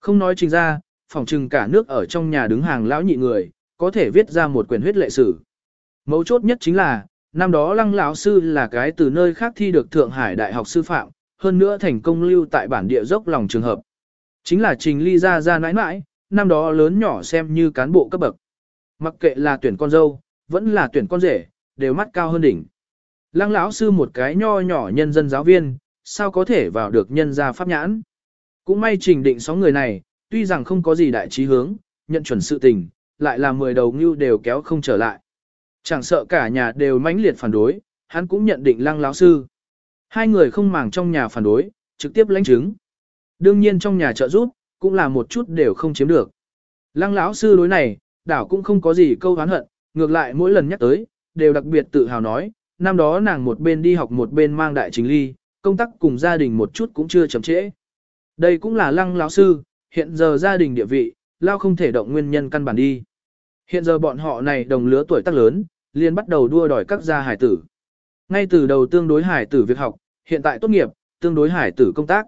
Không nói trình ra, phòng trừng cả nước ở trong nhà đứng hàng lão nhị người, có thể viết ra một quyển huyết lệ sử. Mấu chốt nhất chính là, năm đó lăng lão sư là cái từ nơi khác thi được Thượng Hải Đại học sư phạm, hơn nữa thành công lưu tại bản địa dốc lòng trường hợp. Chính là trình ly ra ra nãi nãi, năm đó lớn nhỏ xem như cán bộ cấp bậc. Mặc kệ là tuyển con dâu, vẫn là tuyển con rể, đều mắt cao hơn đỉnh. Lăng lão sư một cái nho nhỏ nhân dân giáo viên, sao có thể vào được nhân gia pháp nhãn. Cũng may trình định sóng người này, tuy rằng không có gì đại trí hướng, nhận chuẩn sự tình, lại là mười đầu ngưu đều kéo không trở lại. Chẳng sợ cả nhà đều mãnh liệt phản đối, hắn cũng nhận định lăng lão sư. Hai người không màng trong nhà phản đối, trực tiếp lãnh chứng. Đương nhiên trong nhà trợ giúp, cũng là một chút đều không chiếm được. Lăng lão sư đối này, đảo cũng không có gì câu hán hận, ngược lại mỗi lần nhắc tới, đều đặc biệt tự hào nói, năm đó nàng một bên đi học một bên mang đại chính ly, công tác cùng gia đình một chút cũng chưa chậm trễ. Đây cũng là lăng lão sư, hiện giờ gia đình địa vị, lao không thể động nguyên nhân căn bản đi. Hiện giờ bọn họ này đồng lứa tuổi tác lớn, liền bắt đầu đua đòi các gia hải tử. Ngay từ đầu tương đối hải tử việc học, hiện tại tốt nghiệp, tương đối hải tử công tác.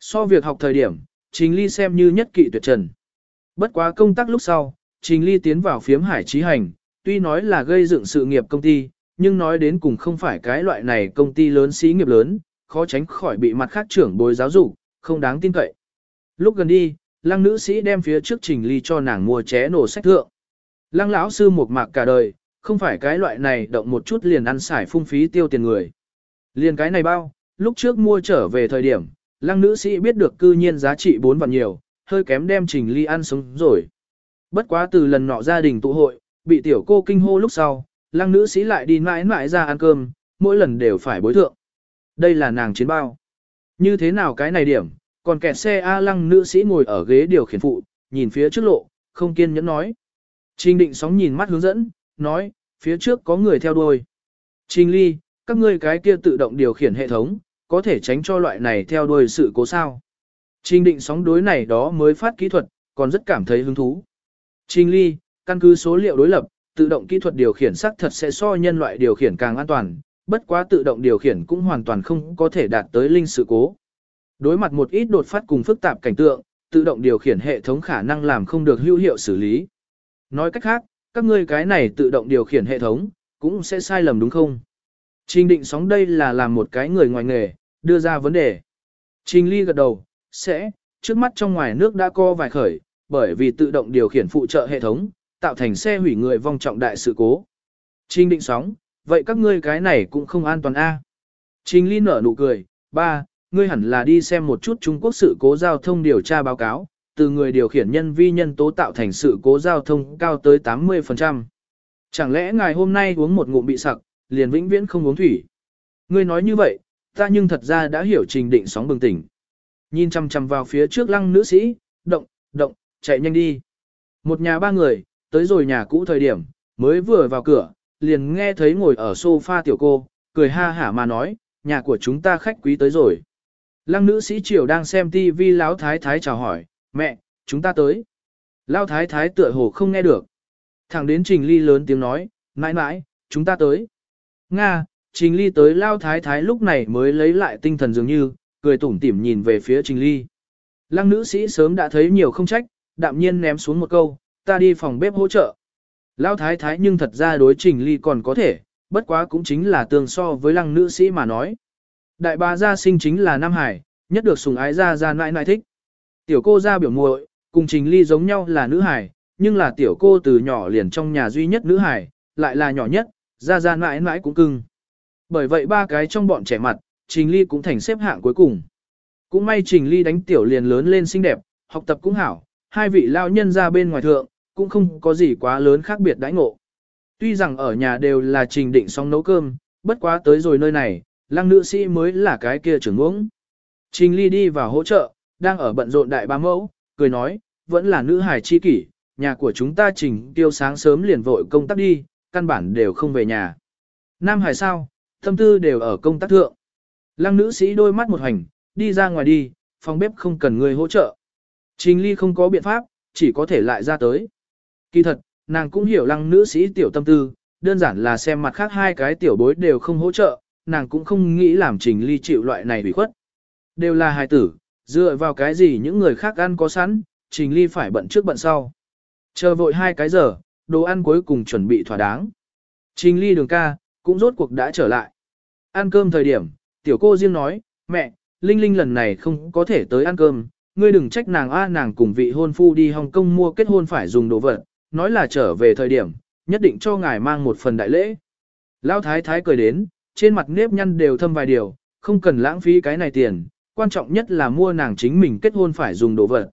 So việc học thời điểm, chính ly xem như nhất kỵ tuyệt trần. Bất quá công tác lúc sau, Trình Ly tiến vào phiếm hải trí hành, tuy nói là gây dựng sự nghiệp công ty, nhưng nói đến cùng không phải cái loại này công ty lớn xí nghiệp lớn, khó tránh khỏi bị mặt khác trưởng bối giáo dục, không đáng tin cậy. Lúc gần đi, lăng nữ sĩ đem phía trước trình ly cho nàng mua ché nổ sách thượng. Lăng lão sư một mạc cả đời, không phải cái loại này động một chút liền ăn xài phung phí tiêu tiền người. Liền cái này bao, lúc trước mua trở về thời điểm, lăng nữ sĩ biết được cư nhiên giá trị 4 vạn nhiều, hơi kém đem trình ly ăn sống rồi. Bất quá từ lần nọ gia đình tụ hội, bị tiểu cô kinh hô lúc sau, lăng nữ sĩ lại đi mãi mãi ra ăn cơm, mỗi lần đều phải bối thượng. Đây là nàng chiến bao. Như thế nào cái này điểm, còn kẹt xe A lăng nữ sĩ ngồi ở ghế điều khiển phụ, nhìn phía trước lộ, không kiên nhẫn nói. Trình định sóng nhìn mắt hướng dẫn, nói, phía trước có người theo đuôi. Trình ly, các ngươi cái kia tự động điều khiển hệ thống, có thể tránh cho loại này theo đuôi sự cố sao. Trình định sóng đối này đó mới phát kỹ thuật, còn rất cảm thấy hứng thú. Trình ly, căn cứ số liệu đối lập, tự động kỹ thuật điều khiển xác thật sẽ so nhân loại điều khiển càng an toàn, bất quá tự động điều khiển cũng hoàn toàn không có thể đạt tới linh sự cố. Đối mặt một ít đột phát cùng phức tạp cảnh tượng, tự động điều khiển hệ thống khả năng làm không được hữu hiệu xử lý. Nói cách khác, các ngươi cái này tự động điều khiển hệ thống, cũng sẽ sai lầm đúng không? Trình định sóng đây là làm một cái người ngoài nghề, đưa ra vấn đề. Trình ly gật đầu, sẽ, trước mắt trong ngoài nước đã co vài khởi, bởi vì tự động điều khiển phụ trợ hệ thống, tạo thành xe hủy người vong trọng đại sự cố. Trình định sóng, vậy các ngươi cái này cũng không an toàn a. Trình ly nở nụ cười, ba, ngươi hẳn là đi xem một chút Trung Quốc sự cố giao thông điều tra báo cáo, từ người điều khiển nhân vi nhân tố tạo thành sự cố giao thông cao tới 80%. Chẳng lẽ ngài hôm nay uống một ngụm bị sặc, liền vĩnh viễn không uống thủy? Ngươi nói như vậy, ta nhưng thật ra đã hiểu trình định sóng bừng tỉnh. Nhìn chăm chăm vào phía trước lăng nữ sĩ, động, động, chạy nhanh đi. Một nhà ba người, tới rồi nhà cũ thời điểm, mới vừa vào cửa, liền nghe thấy ngồi ở sofa tiểu cô, cười ha hả mà nói, nhà của chúng ta khách quý tới rồi. Lăng nữ sĩ triều đang xem tivi lão thái thái chào hỏi, mẹ, chúng ta tới. Lão thái thái tựa hồ không nghe được. Thẳng đến trình ly lớn tiếng nói, mãi mãi, chúng ta tới. Nga, trình ly tới Lão thái thái lúc này mới lấy lại tinh thần dường như, cười tủm tỉm nhìn về phía trình ly. Lăng nữ sĩ sớm đã thấy nhiều không trách, đạm nhiên ném xuống một câu, ta đi phòng bếp hỗ trợ. Lão thái thái nhưng thật ra đối trình ly còn có thể, bất quá cũng chính là tương so với lăng nữ sĩ mà nói. Đại bà gia sinh chính là Nam Hải, nhất được sùng ái gia gia nãi nãi thích. Tiểu cô gia biểu muội, cùng trình ly giống nhau là nữ hải, nhưng là tiểu cô từ nhỏ liền trong nhà duy nhất nữ hải, lại là nhỏ nhất, gia gia nãi nãi cũng cưng. Bởi vậy ba cái trong bọn trẻ mặt, trình ly cũng thành xếp hạng cuối cùng. Cũng may trình ly đánh tiểu liền lớn lên xinh đẹp, học tập cũng hảo, hai vị lao nhân ra bên ngoài thượng, cũng không có gì quá lớn khác biệt đãi ngộ. Tuy rằng ở nhà đều là trình định xong nấu cơm, bất quá tới rồi nơi này, lăng nữ sĩ mới là cái kia trưởng ngưỡng. Trình ly đi vào hỗ trợ, đang ở bận rộn đại ba mẫu, cười nói, vẫn là nữ hài chi kỷ, nhà của chúng ta trình tiêu sáng sớm liền vội công tác đi, căn bản đều không về nhà. Nam hải sao, tâm tư đều ở công tác thượng. Lăng nữ sĩ đôi mắt một hành, đi ra ngoài đi, phòng bếp không cần người hỗ trợ. Trình ly không có biện pháp, chỉ có thể lại ra tới. Kỳ thật, nàng cũng hiểu lăng nữ sĩ tiểu tâm tư, đơn giản là xem mặt khác hai cái tiểu bối đều không hỗ trợ, nàng cũng không nghĩ làm trình ly chịu loại này bị khuất. Đều là hài tử, dựa vào cái gì những người khác ăn có sẵn, trình ly phải bận trước bận sau. Chờ vội hai cái giờ, đồ ăn cuối cùng chuẩn bị thỏa đáng. Trình ly đường ca, cũng rốt cuộc đã trở lại. Ăn cơm thời điểm, tiểu cô riêng nói, mẹ, Linh Linh lần này không có thể tới ăn cơm, ngươi đừng trách nàng a nàng cùng vị hôn phu đi Hồng Kông mua kết hôn phải dùng đồ vật, nói là trở về thời điểm, nhất định cho ngài mang một phần đại lễ. Lão thái thái cười đến, trên mặt nếp nhăn đều thâm vài điều, không cần lãng phí cái này tiền, quan trọng nhất là mua nàng chính mình kết hôn phải dùng đồ vật.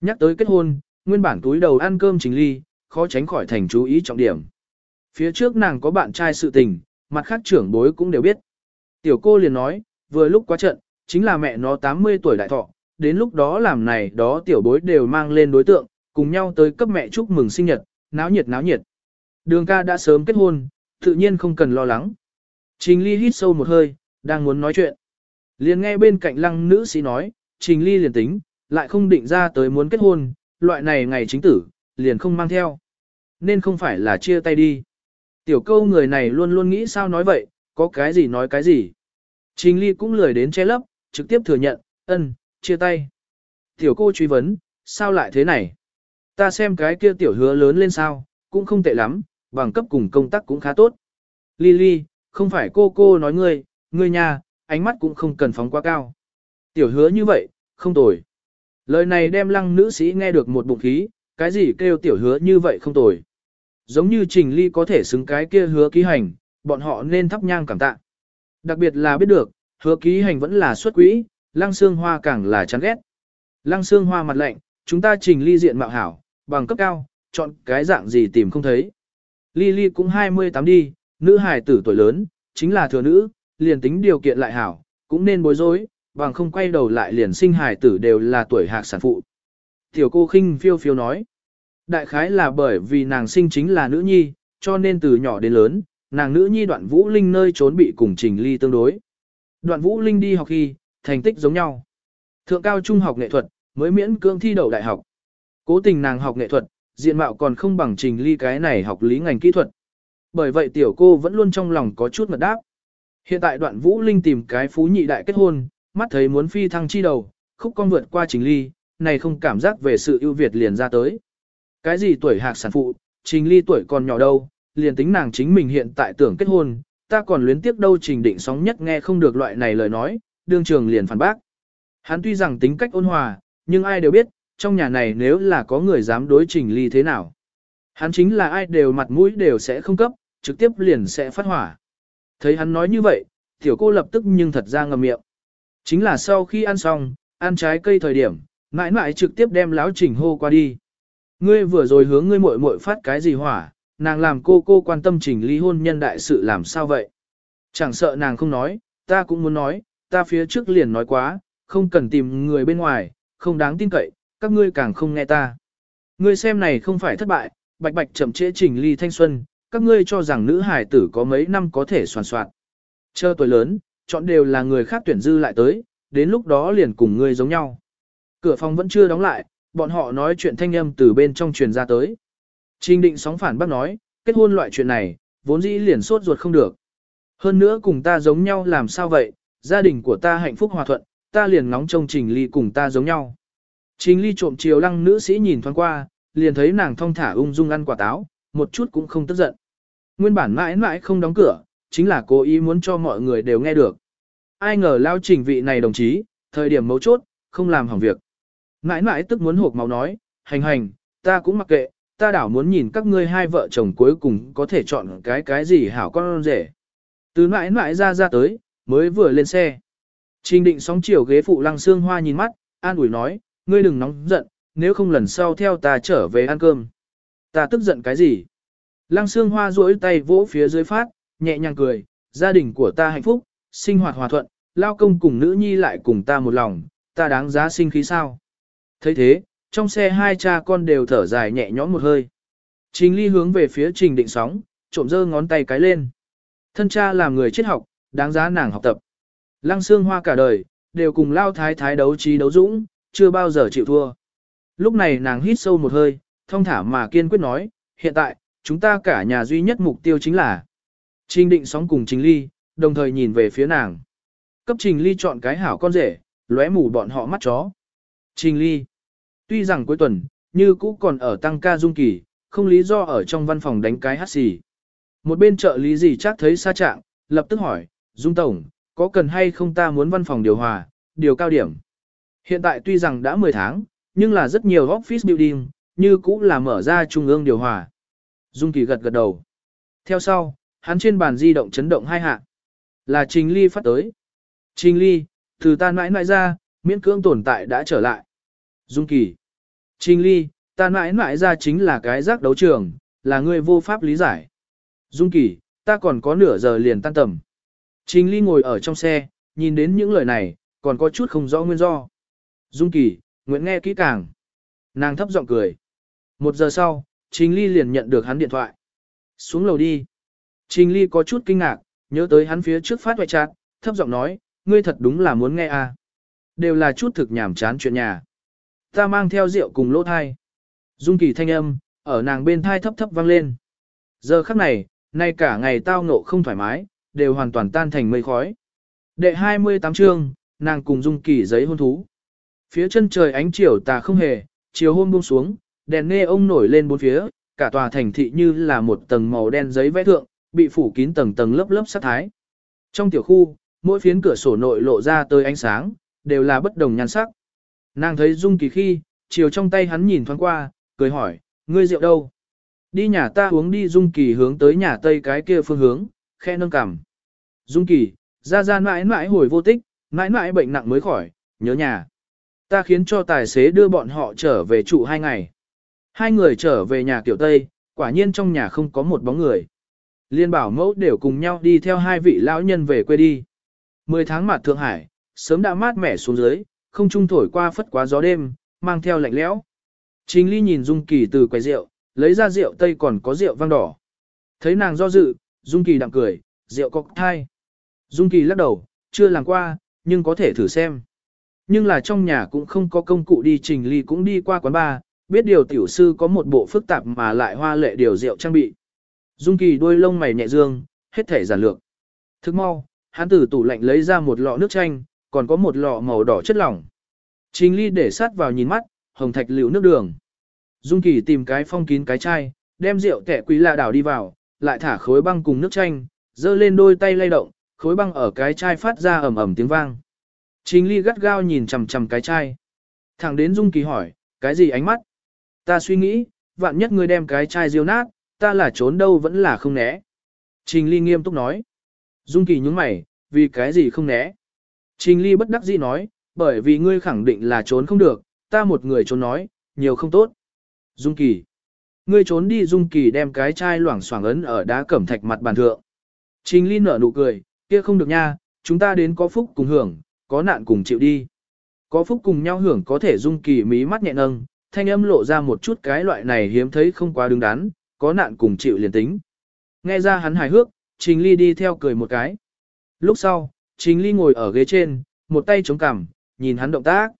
Nhắc tới kết hôn, nguyên bản túi đầu ăn cơm chính ly, khó tránh khỏi thành chú ý trọng điểm. Phía trước nàng có bạn trai sự tình, mặt khác trưởng bối cũng đều biết. Tiểu cô liền nói, vừa lúc quá trận, chính là mẹ nó 80 tuổi đại thọ, đến lúc đó làm này đó tiểu bối đều mang lên đối tượng, cùng nhau tới cấp mẹ chúc mừng sinh nhật, náo nhiệt náo nhiệt. Đường ca đã sớm kết hôn, tự nhiên không cần lo lắng. Trình Ly hít sâu một hơi, đang muốn nói chuyện. Liền nghe bên cạnh lăng nữ sĩ nói, Trình Ly liền tính, lại không định ra tới muốn kết hôn, loại này ngày chính tử, liền không mang theo. Nên không phải là chia tay đi. Tiểu câu người này luôn luôn nghĩ sao nói vậy, có cái gì nói cái gì. Trình Ly cũng lười đến che lấp, trực tiếp thừa nhận, ân, chia tay. Tiểu cô truy vấn, sao lại thế này? Ta xem cái kia tiểu hứa lớn lên sao, cũng không tệ lắm, bằng cấp cùng công tác cũng khá tốt. Lily, không phải cô cô nói ngươi, ngươi nhà, ánh mắt cũng không cần phóng quá cao. Tiểu hứa như vậy, không tồi. Lời này đem lăng nữ sĩ nghe được một bụng khí, cái gì kêu tiểu hứa như vậy không tồi. Giống như Trình Ly có thể xứng cái kia hứa ký hành, bọn họ nên thắp nhang cảm tạ. Đặc biệt là biết được, hứa ký hành vẫn là xuất quỹ, lăng xương hoa càng là chán ghét. Lăng xương hoa mặt lạnh, chúng ta Trình Ly diện mạo hảo, bằng cấp cao, chọn cái dạng gì tìm không thấy. Ly Ly cũng 28 đi, nữ hài tử tuổi lớn, chính là thừa nữ, liền tính điều kiện lại hảo, cũng nên bối rối, bằng không quay đầu lại liền sinh hài tử đều là tuổi hạc sản phụ. Tiểu cô khinh phiêu phiêu nói, đại khái là bởi vì nàng sinh chính là nữ nhi, cho nên từ nhỏ đến lớn, nàng nữ nhi đoạn vũ linh nơi trốn bị cùng trình ly tương đối. Đoạn vũ linh đi học khi, thành tích giống nhau. Thượng cao trung học nghệ thuật, mới miễn cưỡng thi đậu đại học. Cố tình nàng học nghệ thuật, diện mạo còn không bằng trình ly cái này học lý ngành kỹ thuật. Bởi vậy tiểu cô vẫn luôn trong lòng có chút ngật đáp. Hiện tại đoạn vũ linh tìm cái phú nhị đại kết hôn, mắt thấy muốn phi thăng chi đầu, khúc con vượt qua trình ly, này không cảm giác về sự ưu việt liền ra tới. Cái gì tuổi hạc sản phụ, trình ly tuổi còn nhỏ đâu, liền tính nàng chính mình hiện tại tưởng kết hôn, ta còn luyến tiếc đâu trình định sóng nhất nghe không được loại này lời nói, đương trường liền phản bác. Hắn tuy rằng tính cách ôn hòa, nhưng ai đều biết, trong nhà này nếu là có người dám đối trình ly thế nào. Hắn chính là ai đều mặt mũi đều sẽ không cấp, trực tiếp liền sẽ phát hỏa. Thấy hắn nói như vậy, tiểu cô lập tức nhưng thật ra ngầm miệng. Chính là sau khi ăn xong, ăn trái cây thời điểm, mãi mãi trực tiếp đem láo trình hô qua đi. Ngươi vừa rồi hướng ngươi muội muội phát cái gì hỏa, nàng làm cô cô quan tâm trình ly hôn nhân đại sự làm sao vậy? Chẳng sợ nàng không nói, ta cũng muốn nói, ta phía trước liền nói quá, không cần tìm người bên ngoài, không đáng tin cậy, các ngươi càng không nghe ta. Ngươi xem này không phải thất bại, bạch bạch chậm trễ trình ly thanh xuân, các ngươi cho rằng nữ hải tử có mấy năm có thể soàn soạn. Chờ tuổi lớn, chọn đều là người khác tuyển dư lại tới, đến lúc đó liền cùng ngươi giống nhau. Cửa phòng vẫn chưa đóng lại, bọn họ nói chuyện thanh âm từ bên trong truyền ra tới. Trình định sóng phản bác nói, kết hôn loại chuyện này, vốn dĩ liền sốt ruột không được. Hơn nữa cùng ta giống nhau làm sao vậy, gia đình của ta hạnh phúc hòa thuận, ta liền ngóng trông Trình Ly cùng ta giống nhau. Trình Ly trộm chiều lăng nữ sĩ nhìn thoáng qua, liền thấy nàng thong thả ung dung ăn quả táo, một chút cũng không tức giận. Nguyên bản mãi mãi không đóng cửa, chính là cố ý muốn cho mọi người đều nghe được. Ai ngờ lao trình vị này đồng chí, thời điểm mấu chốt, không làm hỏng việc. Mãi mãi tức muốn hộp máu nói, hành hành, ta cũng mặc kệ, ta đảo muốn nhìn các ngươi hai vợ chồng cuối cùng có thể chọn cái cái gì hảo con rể. Từ mãi mãi ra ra tới, mới vừa lên xe. Trình định sóng chiều ghế phụ lăng xương hoa nhìn mắt, an ủi nói, ngươi đừng nóng giận, nếu không lần sau theo ta trở về ăn cơm. Ta tức giận cái gì? Lăng xương hoa duỗi tay vỗ phía dưới phát, nhẹ nhàng cười, gia đình của ta hạnh phúc, sinh hoạt hòa thuận, lao công cùng nữ nhi lại cùng ta một lòng, ta đáng giá sinh khí sao. thấy thế, trong xe hai cha con đều thở dài nhẹ nhõm một hơi. Trình ly hướng về phía trình định sóng, trộm dơ ngón tay cái lên. Thân cha làm người triết học, đáng giá nàng học tập. Lăng xương hoa cả đời, đều cùng lao thái thái đấu trí đấu dũng, chưa bao giờ chịu thua. Lúc này nàng hít sâu một hơi, thông thả mà kiên quyết nói, hiện tại, chúng ta cả nhà duy nhất mục tiêu chính là Trình định sóng cùng Trình Ly, đồng thời nhìn về phía nàng. Cấp Trình Ly chọn cái hảo con rể, lóe mù bọn họ mắt chó. Trình Ly. Tuy rằng cuối tuần, như cũ còn ở tăng ca dung kỳ, không lý do ở trong văn phòng đánh cái hát xì. Một bên trợ lý gì chắc thấy xa trạng, lập tức hỏi, Dung Tổng, có cần hay không ta muốn văn phòng điều hòa, điều cao điểm. Hiện tại tuy rằng đã 10 tháng, nhưng là rất nhiều office building, như cũ là mở ra trung ương điều hòa. Dung Kỳ gật gật đầu. Theo sau, hắn trên bàn di động chấn động hai hạ. Là Trình Ly phát tới. Trình Ly, từ ta mãi mãi ra, miễn cưỡng tồn tại đã trở lại. Dung Kỳ. Trình Ly, ta mãi mãi ra chính là cái giác đấu trường, là người vô pháp lý giải. Dung Kỳ, ta còn có nửa giờ liền tan tầm. Trình Ly ngồi ở trong xe, nhìn đến những lời này, còn có chút không rõ nguyên do. Dung Kỳ, nguyện nghe kỹ càng. Nàng thấp giọng cười. Một giờ sau, Trình Ly liền nhận được hắn điện thoại. Xuống lầu đi. Trình Ly có chút kinh ngạc, nhớ tới hắn phía trước phát hoại chát, thấp giọng nói, ngươi thật đúng là muốn nghe à. Đều là chút thực nhảm chán chuyện nhà. Ta mang theo rượu cùng lỗ thai. Dung kỳ thanh âm, ở nàng bên thai thấp thấp vang lên. Giờ khắc này, nay cả ngày tao ngộ không thoải mái, đều hoàn toàn tan thành mây khói. Đệ 28 chương, nàng cùng Dung kỳ giấy hôn thú. Phía chân trời ánh chiều tà không hề, chiều hôm buông xuống, đèn nghe ông nổi lên bốn phía, cả tòa thành thị như là một tầng màu đen giấy vẽ thượng, bị phủ kín tầng tầng lớp lớp sát thái. Trong tiểu khu, mỗi phiến cửa sổ nội lộ ra tới ánh sáng, đều là bất đồng nhan sắc. Nàng thấy Dung Kỳ khi, chiều trong tay hắn nhìn thoáng qua, cười hỏi, ngươi rượu đâu? Đi nhà ta uống đi Dung Kỳ hướng tới nhà Tây cái kia phương hướng, khe nâng cằm. Dung Kỳ, ra ra mãi mãi hồi vô tích, mãi mãi bệnh nặng mới khỏi, nhớ nhà. Ta khiến cho tài xế đưa bọn họ trở về trụ hai ngày. Hai người trở về nhà tiểu Tây, quả nhiên trong nhà không có một bóng người. Liên bảo mẫu đều cùng nhau đi theo hai vị lão nhân về quê đi. Mười tháng mặt Thượng Hải, sớm đã mát mẻ xuống dưới, không trung thổi qua phất quá gió đêm, mang theo lạnh lẽo. Trình Ly nhìn Dung Kỳ từ quầy rượu, lấy ra rượu tây còn có rượu vang đỏ. Thấy nàng do dự, Dung Kỳ đặng cười, rượu cọc thai. Dung Kỳ lắc đầu, chưa làm qua, nhưng có thể thử xem. Nhưng là trong nhà cũng không có công cụ đi Trình Ly cũng đi qua quán bar, biết điều tiểu sư có một bộ phức tạp mà lại hoa lệ điều rượu trang bị. Dung Kỳ đôi lông mày nhẹ dương, hết thể giản lược. Thức mau, hắn từ tủ lạnh lấy ra một lọ nước chanh, còn có một lọ màu đỏ chất lỏng. Trình ly để sát vào nhìn mắt, hồng thạch liều nước đường. Dung Kỳ tìm cái phong kín cái chai, đem rượu tẻ quý lạ đảo đi vào, lại thả khối băng cùng nước chanh, dơ lên đôi tay lay động, khối băng ở cái chai phát ra ầm ầm tiếng vang. Trình ly gắt gao nhìn chằm chằm cái chai. Thẳng đến Dung Kỳ hỏi, cái gì ánh mắt? Ta suy nghĩ, vạn nhất ngươi đem cái chai riêu nát, ta là trốn đâu vẫn là không né. Trình ly nghiêm túc nói. Dung Kỳ nhướng mày, vì cái gì không né? Trình ly bất đắc dĩ nói, bởi vì ngươi khẳng định là trốn không được, ta một người trốn nói, nhiều không tốt. Dung Kỳ. Ngươi trốn đi Dung Kỳ đem cái chai loảng xoảng ấn ở đá cẩm thạch mặt bàn thượng. Trình Ly nở nụ cười, kia không được nha, chúng ta đến có phúc cùng hưởng, có nạn cùng chịu đi. Có phúc cùng nhau hưởng có thể Dung Kỳ mí mắt nhẹ nâng, thanh âm lộ ra một chút cái loại này hiếm thấy không quá đứng đắn, có nạn cùng chịu liền tính. Nghe ra hắn hài hước, Trình Ly đi theo cười một cái. Lúc sau, Trình Ly ngồi ở ghế trên, một tay chống cằm, nhìn hắn động tác.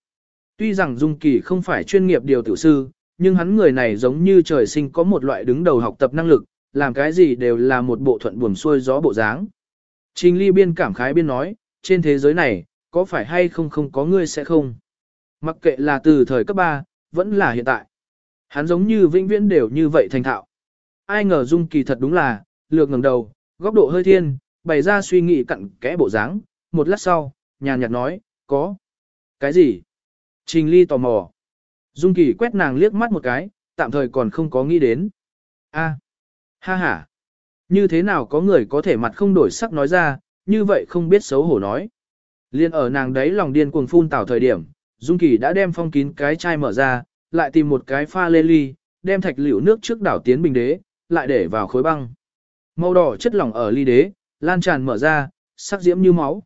Tuy rằng Dung Kỳ không phải chuyên nghiệp điều tiểu sư, nhưng hắn người này giống như trời sinh có một loại đứng đầu học tập năng lực, làm cái gì đều là một bộ thuận buồm xuôi gió bộ dáng. Trình Ly biên cảm khái biên nói, trên thế giới này, có phải hay không không có ngươi sẽ không. Mặc kệ là từ thời cấp 3, vẫn là hiện tại. Hắn giống như vĩnh viễn đều như vậy thành thạo. Ai ngờ Dung Kỳ thật đúng là, lược ngẩng đầu, góc độ hơi thiên, bày ra suy nghĩ cặn kẽ bộ dáng, một lát sau, nhàn nhạt nói, có. Cái gì? Trình Ly tò mò. Dung Kỳ quét nàng liếc mắt một cái, tạm thời còn không có nghĩ đến. A, ha ha. Như thế nào có người có thể mặt không đổi sắc nói ra, như vậy không biết xấu hổ nói. Liên ở nàng đấy lòng điên cuồng phun tảo thời điểm, Dung Kỳ đã đem phong kín cái chai mở ra, lại tìm một cái pha lê ly, đem thạch liễu nước trước đảo tiến bình đế, lại để vào khối băng. Màu đỏ chất lỏng ở ly đế, lan tràn mở ra, sắc diễm như máu.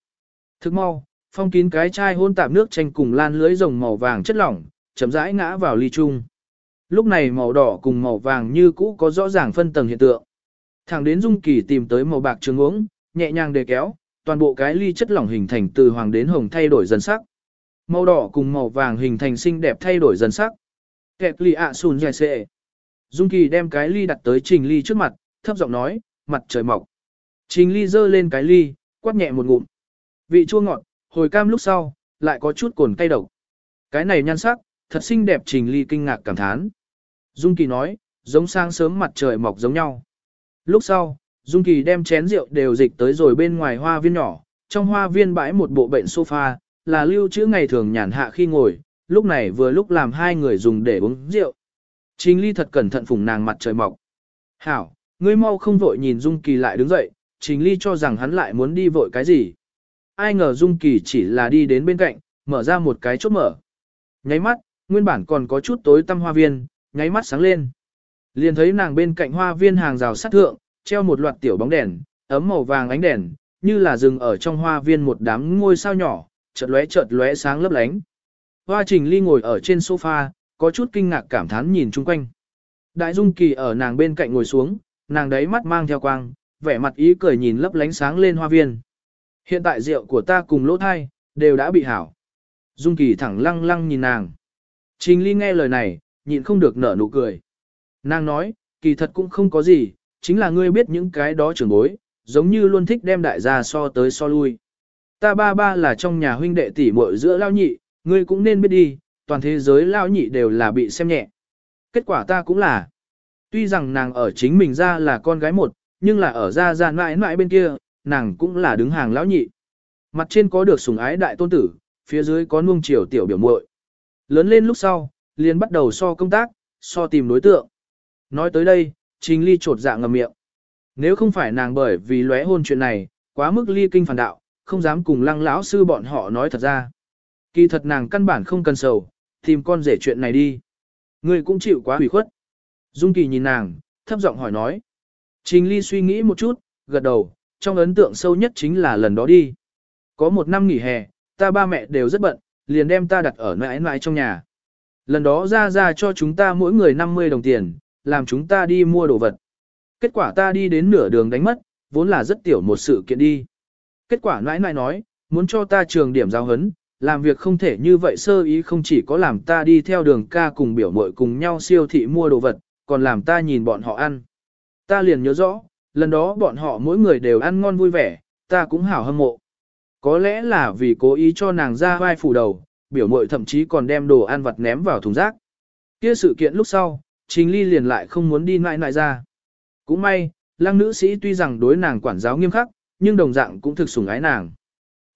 Thức mau, phong kín cái chai hôn tạp nước chanh cùng lan lưới rồng màu vàng chất lỏng, chậm rãi ngã vào ly chung. Lúc này màu đỏ cùng màu vàng như cũ có rõ ràng phân tầng hiện tượng. Thẳng đến Dung Kỳ tìm tới màu bạc trường uống, nhẹ nhàng đề kéo, toàn bộ cái ly chất lỏng hình thành từ hoàng đến hồng thay đổi dần sắc. Màu đỏ cùng màu vàng hình thành xinh đẹp thay đổi dần sắc. Kẹp ly ạ sùn dài xệ. Dung Kỳ đem cái ly đặt tới Trình Ly trước mặt, thấp giọng nói, mặt trời mọc. Trình Ly giơ lên cái ly, quát nhẹ một ngụm. Vị chua ngọt, hồi cam lúc sau, lại có chút cồn cay độc. Cái này nhan sắc, thật xinh đẹp Trình Ly kinh ngạc cảm thán. Dung Kỳ nói, giống sáng sớm mặt trời mọc giống nhau. Lúc sau, Dung Kỳ đem chén rượu đều dịch tới rồi bên ngoài hoa viên nhỏ, trong hoa viên bãi một bộ bệnh sofa, là lưu trữ ngày thường nhàn hạ khi ngồi, lúc này vừa lúc làm hai người dùng để uống rượu. Trình Ly thật cẩn thận phùng nàng mặt trời mọc. Hảo, ngươi mau không vội nhìn Dung Kỳ lại đứng dậy, Trình Ly cho rằng hắn lại muốn đi vội cái gì. Ai ngờ Dung Kỳ chỉ là đi đến bên cạnh, mở ra một cái chốt mở. Nháy mắt, nguyên bản còn có chút tối tăm hoa viên, nháy mắt sáng lên. Liền thấy nàng bên cạnh hoa viên hàng rào sắt thượng, treo một loạt tiểu bóng đèn, ấm màu vàng ánh đèn, như là rừng ở trong hoa viên một đám ngôi sao nhỏ, chợt lóe chợt lóe sáng lấp lánh. Hoa Trình Ly ngồi ở trên sofa, có chút kinh ngạc cảm thán nhìn chung quanh. Đại Dung Kỳ ở nàng bên cạnh ngồi xuống, nàng đấy mắt mang theo quang, vẻ mặt ý cười nhìn lấp lánh sáng lên hoa viên. Hiện tại rượu của ta cùng lỗ thai, đều đã bị hảo. Dung Kỳ thẳng lăng lăng nhìn nàng. Trình Ly nghe lời này, nhịn không được nở nụ cười. Nàng nói, kỳ thật cũng không có gì, chính là ngươi biết những cái đó trưởng bối, giống như luôn thích đem đại gia so tới so lui. Ta ba ba là trong nhà huynh đệ tỷ muội giữa lao nhị, ngươi cũng nên biết đi, toàn thế giới lao nhị đều là bị xem nhẹ. Kết quả ta cũng là. Tuy rằng nàng ở chính mình ra là con gái một, nhưng là ở ra ra mãi mãi bên kia, nàng cũng là đứng hàng lão nhị. Mặt trên có được sủng ái đại tôn tử, phía dưới có nuông chiều tiểu biểu muội. Lớn lên lúc sau, liền bắt đầu so công tác, so tìm đối tượng. Nói tới đây, Trình Ly trột dạ ngầm miệng. Nếu không phải nàng bởi vì lóe hôn chuyện này, quá mức ly kinh phản đạo, không dám cùng lăng lão sư bọn họ nói thật ra. Kỳ thật nàng căn bản không cần sầu, tìm con rể chuyện này đi. người cũng chịu quá hủy khuất. Dung Kỳ nhìn nàng, thấp giọng hỏi nói. Trình Ly suy nghĩ một chút, gật đầu, trong ấn tượng sâu nhất chính là lần đó đi. Có một năm nghỉ hè, ta ba mẹ đều rất bận, liền đem ta đặt ở mãi mãi trong nhà. Lần đó ra ra cho chúng ta mỗi người 50 đồng tiền, làm chúng ta đi mua đồ vật. Kết quả ta đi đến nửa đường đánh mất, vốn là rất tiểu một sự kiện đi. Kết quả nãi nãi nói, muốn cho ta trường điểm giáo hấn, làm việc không thể như vậy sơ ý không chỉ có làm ta đi theo đường ca cùng biểu mội cùng nhau siêu thị mua đồ vật, còn làm ta nhìn bọn họ ăn. Ta liền nhớ rõ, lần đó bọn họ mỗi người đều ăn ngon vui vẻ, ta cũng hảo hâm mộ. Có lẽ là vì cố ý cho nàng ra vai phủ đầu, biểu mội thậm chí còn đem đồ ăn vặt ném vào thùng rác. Kia sự kiện lúc sau, Trình Ly liền lại không muốn đi nại nại ra. Cũng may, lăng nữ sĩ tuy rằng đối nàng quản giáo nghiêm khắc, nhưng đồng dạng cũng thực sủng ái nàng.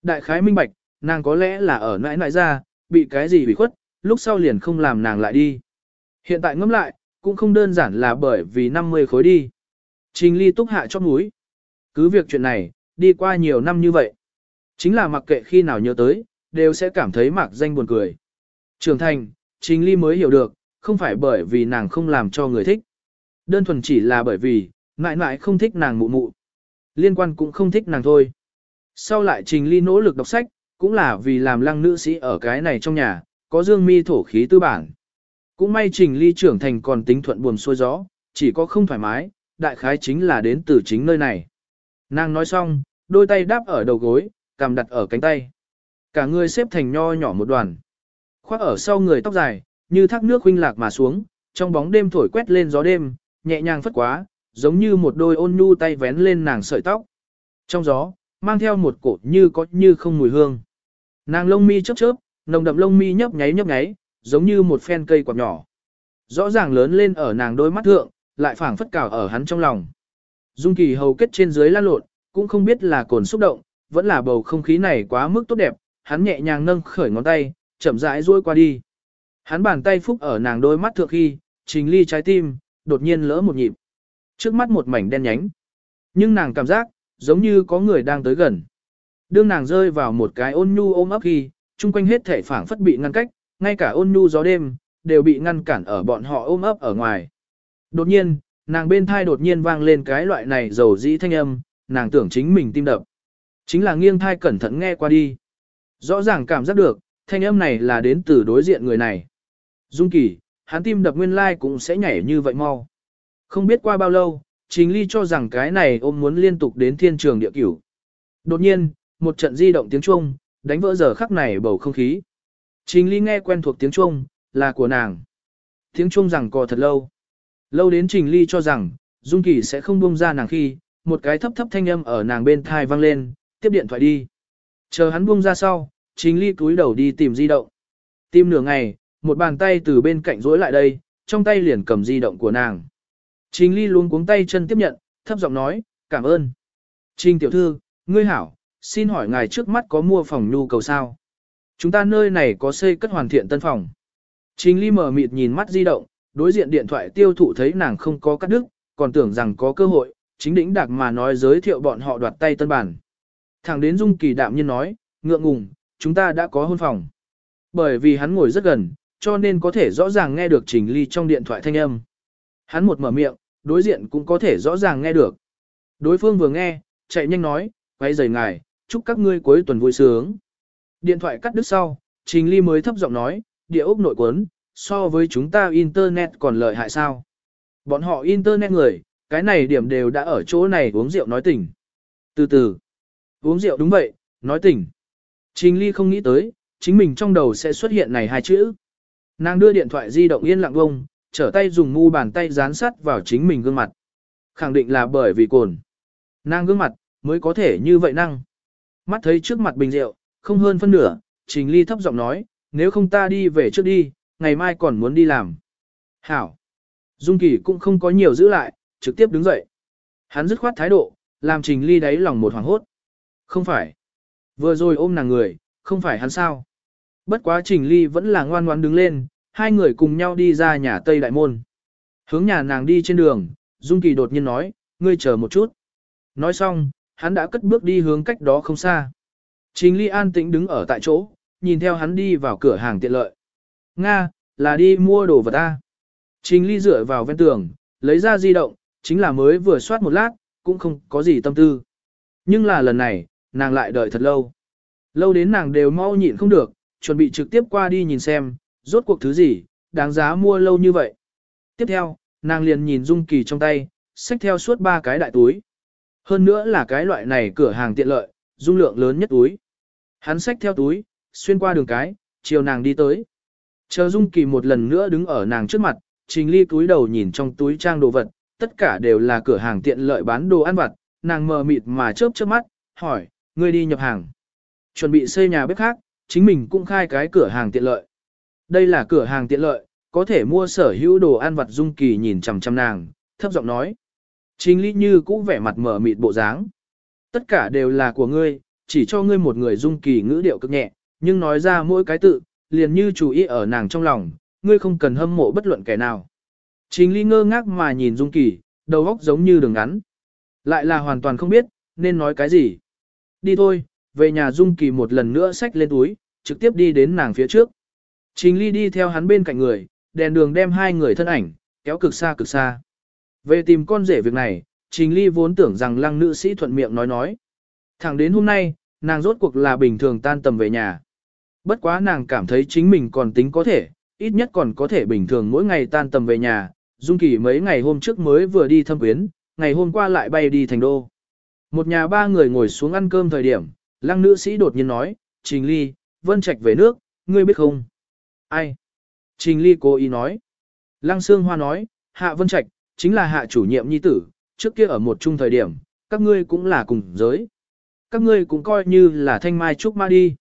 Đại khái minh bạch, nàng có lẽ là ở nãi nãi ra, bị cái gì bị khuất, lúc sau liền không làm nàng lại đi. Hiện tại ngẫm lại, cũng không đơn giản là bởi vì 50 khối đi. Trình ly túc hạ cho mũi. Cứ việc chuyện này, đi qua nhiều năm như vậy. Chính là mặc kệ khi nào nhớ tới, đều sẽ cảm thấy mạc danh buồn cười. Trưởng thành, Trình ly mới hiểu được, không phải bởi vì nàng không làm cho người thích. Đơn thuần chỉ là bởi vì, mãi mãi không thích nàng mụ mụ. Liên quan cũng không thích nàng thôi. Sau lại Trình ly nỗ lực đọc sách, cũng là vì làm lăng nữ sĩ ở cái này trong nhà, có dương mi thổ khí tư bản. Cũng may trình ly trưởng thành còn tính thuận buồm xuôi gió, chỉ có không thoải mái, đại khái chính là đến từ chính nơi này. Nàng nói xong, đôi tay đáp ở đầu gối, cầm đặt ở cánh tay. Cả người xếp thành nho nhỏ một đoàn. Khoác ở sau người tóc dài, như thác nước huynh lạc mà xuống, trong bóng đêm thổi quét lên gió đêm, nhẹ nhàng phất quá, giống như một đôi ôn nhu tay vén lên nàng sợi tóc. Trong gió, mang theo một cổ như có như không mùi hương. Nàng lông mi chớp chớp, nồng đậm lông mi nhấp nháy nhấp nháy, giống như một phen cây quạt nhỏ. Rõ ràng lớn lên ở nàng đôi mắt thượng, lại phảng phất cào ở hắn trong lòng. Dung kỳ hầu kết trên dưới lan lộn, cũng không biết là cồn xúc động, vẫn là bầu không khí này quá mức tốt đẹp, hắn nhẹ nhàng nâng khởi ngón tay, chậm rãi duỗi qua đi. Hắn bàn tay phúc ở nàng đôi mắt thượng khi, trình ly trái tim, đột nhiên lỡ một nhịp. Trước mắt một mảnh đen nhánh. Nhưng nàng cảm giác, giống như có người đang tới gần. Đương nàng rơi vào một cái ôn nhu ôm ấp khi, chung quanh hết thể phảng phất bị ngăn cách, ngay cả ôn nhu gió đêm, đều bị ngăn cản ở bọn họ ôm ấp ở ngoài. Đột nhiên, nàng bên thai đột nhiên vang lên cái loại này dầu dĩ thanh âm, nàng tưởng chính mình tim đập. Chính là nghiêng thai cẩn thận nghe qua đi. Rõ ràng cảm giác được, thanh âm này là đến từ đối diện người này. Dung kỳ, hắn tim đập nguyên lai cũng sẽ nhảy như vậy mau. Không biết qua bao lâu, Trình Ly cho rằng cái này ôm muốn liên tục đến thiên trường địa cửu. Đột nhiên, một trận di động tiếng chuông, đánh vỡ giờ khắc này bầu không khí. Trình Ly nghe quen thuộc tiếng chuông, là của nàng. Tiếng chuông rằng cò thật lâu. Lâu đến Trình Ly cho rằng, Dung Kỳ sẽ không buông ra nàng khi, một cái thấp thấp thanh âm ở nàng bên thai vang lên, tiếp điện thoại đi. Chờ hắn buông ra sau, Trình Ly cúi đầu đi tìm di động. Tìm nửa ngày, một bàn tay từ bên cạnh rối lại đây, trong tay liền cầm di động của nàng. Trình Ly luôn cuống tay chân tiếp nhận, thấp giọng nói, cảm ơn. Trình tiểu thư, ngươi hảo, xin hỏi ngài trước mắt có mua phòng nhu cầu sao? Chúng ta nơi này có xây cất hoàn thiện tân phòng. Trình Ly mở mịt nhìn mắt di động, đối diện điện thoại tiêu thụ thấy nàng không có cắt đứt, còn tưởng rằng có cơ hội, chính đỉnh đặc mà nói giới thiệu bọn họ đoạt tay tân bản. Thẳng đến Dung Kỳ đạm nhiên nói, ngượng ngùng, chúng ta đã có hôn phòng. Bởi vì hắn ngồi rất gần, cho nên có thể rõ ràng nghe được Trình Ly trong điện thoại thanh âm. Hắn một mở miệng, đối diện cũng có thể rõ ràng nghe được. Đối phương vừa nghe, chạy nhanh nói, quay rời ngài, chúc các ngươi cuối tuần vui sướng. Điện thoại cắt đứt sau, Trình Ly mới thấp giọng nói, địa ốc nội quấn, so với chúng ta Internet còn lợi hại sao? Bọn họ Internet người, cái này điểm đều đã ở chỗ này uống rượu nói tình. Từ từ, uống rượu đúng vậy, nói tỉnh. Trình Ly không nghĩ tới, chính mình trong đầu sẽ xuất hiện này hai chữ. Nàng đưa điện thoại di động yên lặng bông, trở tay dùng mu bàn tay dán sắt vào chính mình gương mặt. Khẳng định là bởi vì cồn. Nàng gương mặt, mới có thể như vậy năng. Mắt thấy trước mặt bình rượu, không hơn phân nửa, Trình Ly thấp giọng nói, nếu không ta đi về trước đi, ngày mai còn muốn đi làm. Hảo. Dung Kỳ cũng không có nhiều giữ lại, trực tiếp đứng dậy. Hắn dứt khoát thái độ, làm Trình Ly đáy lòng một hoàng hốt. Không phải. Vừa rồi ôm nàng người, không phải hắn sao. Bất quá Trình Ly vẫn là ngoan ngoãn đứng lên, hai người cùng nhau đi ra nhà Tây Đại Môn. Hướng nhà nàng đi trên đường, Dung Kỳ đột nhiên nói, ngươi chờ một chút. Nói xong, hắn đã cất bước đi hướng cách đó không xa. Trình Ly an tĩnh đứng ở tại chỗ, nhìn theo hắn đi vào cửa hàng tiện lợi. Nga, là đi mua đồ vật ta. Trình Ly dựa vào ven tường, lấy ra di động, chính là mới vừa soát một lát, cũng không có gì tâm tư. Nhưng là lần này, nàng lại đợi thật lâu. Lâu đến nàng đều mau nhịn không được, chuẩn bị trực tiếp qua đi nhìn xem, rốt cuộc thứ gì, đáng giá mua lâu như vậy. Tiếp theo, nàng liền nhìn Dung Kỳ trong tay, xách theo suốt ba cái đại túi. Hơn nữa là cái loại này cửa hàng tiện lợi, dung lượng lớn nhất túi. Hắn xách theo túi, xuyên qua đường cái, chiều nàng đi tới. Chờ Dung Kỳ một lần nữa đứng ở nàng trước mặt, Trình Ly túi đầu nhìn trong túi trang đồ vật, tất cả đều là cửa hàng tiện lợi bán đồ ăn vặt, nàng mờ mịt mà chớp chớp mắt, hỏi, ngươi đi nhập hàng. Chuẩn bị xây nhà bếp khác, chính mình cũng khai cái cửa hàng tiện lợi. Đây là cửa hàng tiện lợi, có thể mua sở hữu đồ ăn vặt Dung Kỳ nhìn chằm chằm nàng, thấp giọng nói. Trình Lý như cũ vẻ mặt mờ mịt bộ dáng. Tất cả đều là của ngươi, chỉ cho ngươi một người Dung Kỳ ngữ điệu cực nhẹ, nhưng nói ra mỗi cái tự, liền như chú ý ở nàng trong lòng, ngươi không cần hâm mộ bất luận kẻ nào. Trình Lý ngơ ngác mà nhìn Dung Kỳ, đầu óc giống như đường ngắn. Lại là hoàn toàn không biết, nên nói cái gì. Đi thôi, về nhà Dung Kỳ một lần nữa xách lên túi, trực tiếp đi đến nàng phía trước. Trình Ly đi theo hắn bên cạnh người, đèn đường đem hai người thân ảnh, kéo cực xa cực xa. Về tìm con rể việc này, Trình Ly vốn tưởng rằng lăng nữ sĩ thuận miệng nói nói. Thẳng đến hôm nay, nàng rốt cuộc là bình thường tan tầm về nhà. Bất quá nàng cảm thấy chính mình còn tính có thể, ít nhất còn có thể bình thường mỗi ngày tan tầm về nhà. Dung Kỳ mấy ngày hôm trước mới vừa đi thâm quyến, ngày hôm qua lại bay đi thành đô. Một nhà ba người ngồi xuống ăn cơm thời điểm, lăng nữ sĩ đột nhiên nói, Trình Ly, Vân Trạch về nước, ngươi biết không? Ai? Trình Ly cố ý nói. Lăng Sương Hoa nói, Hạ Vân Trạch, chính là hạ chủ nhiệm nhi tử, trước kia ở một chung thời điểm, các ngươi cũng là cùng giới. Các ngươi cũng coi như là thanh mai trúc ma đi.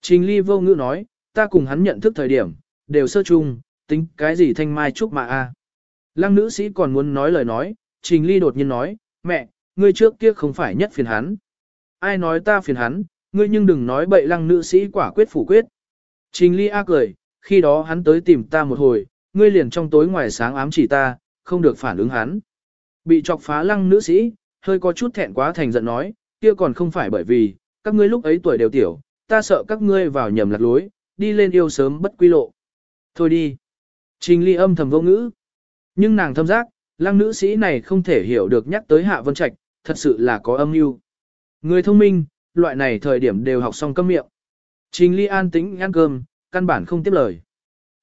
Trình Ly vô ngữ nói, ta cùng hắn nhận thức thời điểm, đều sơ chung, tính cái gì thanh mai trúc ma a? Lăng nữ sĩ còn muốn nói lời nói, Trình Ly đột nhiên nói, mẹ, ngươi trước kia không phải nhất phiền hắn. Ai nói ta phiền hắn, ngươi nhưng đừng nói bậy lăng nữ sĩ quả quyết phủ quyết. Trình Ly A cười, khi đó hắn tới tìm ta một hồi, ngươi liền trong tối ngoài sáng ám chỉ ta, không được phản ứng hắn. Bị chọc phá lăng nữ sĩ, hơi có chút thẹn quá thành giận nói, kia còn không phải bởi vì, các ngươi lúc ấy tuổi đều tiểu, ta sợ các ngươi vào nhầm lạc lối, đi lên yêu sớm bất quy lộ. Thôi đi. Trình ly âm thầm vô ngữ. Nhưng nàng thâm giác, lăng nữ sĩ này không thể hiểu được nhắc tới hạ vân trạch, thật sự là có âm mưu. Người thông minh, loại này thời điểm đều học xong câm miệng. Trình ly an tĩnh ăn cơm, căn bản không tiếp lời.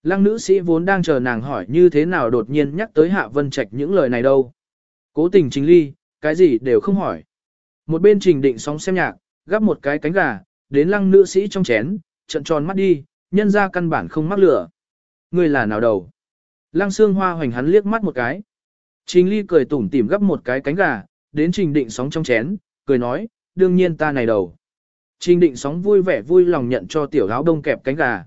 Lăng nữ sĩ vốn đang chờ nàng hỏi như thế nào đột nhiên nhắc tới Hạ Vân Trạch những lời này đâu. Cố tình trình ly, cái gì đều không hỏi. Một bên trình định sóng xem nhạc, gắp một cái cánh gà, đến lăng nữ sĩ trong chén, trận tròn mắt đi, nhân ra căn bản không mắc lửa. Người là nào đầu? Lăng xương hoa hoành hắn liếc mắt một cái. Trình ly cười tủm tỉm gắp một cái cánh gà, đến trình định sóng trong chén, cười nói, đương nhiên ta này đầu. Trình định sóng vui vẻ vui lòng nhận cho tiểu áo đông kẹp cánh gà.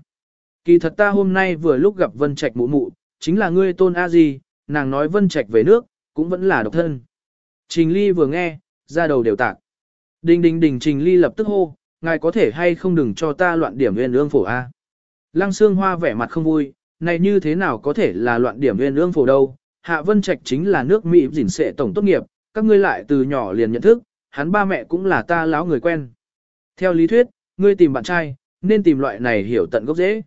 Kỳ thật ta hôm nay vừa lúc gặp Vân Trạch mụ mụ, chính là ngươi tôn A gì, nàng nói Vân Trạch về nước, cũng vẫn là độc thân. Trình Ly vừa nghe, ra đầu đều tạc. Đình đình đình Trình Ly lập tức hô, ngài có thể hay không đừng cho ta loạn điểm nguyên ương phổ A. Lăng Sương Hoa vẻ mặt không vui, này như thế nào có thể là loạn điểm nguyên ương phổ đâu, Hạ Vân Trạch chính là nước Mỹ dình sệ tổng tốt nghiệp, các ngươi lại từ nhỏ liền nhận thức, hắn ba mẹ cũng là ta láo người quen. Theo lý thuyết, ngươi tìm bạn trai, nên tìm loại này hiểu tận gốc dễ.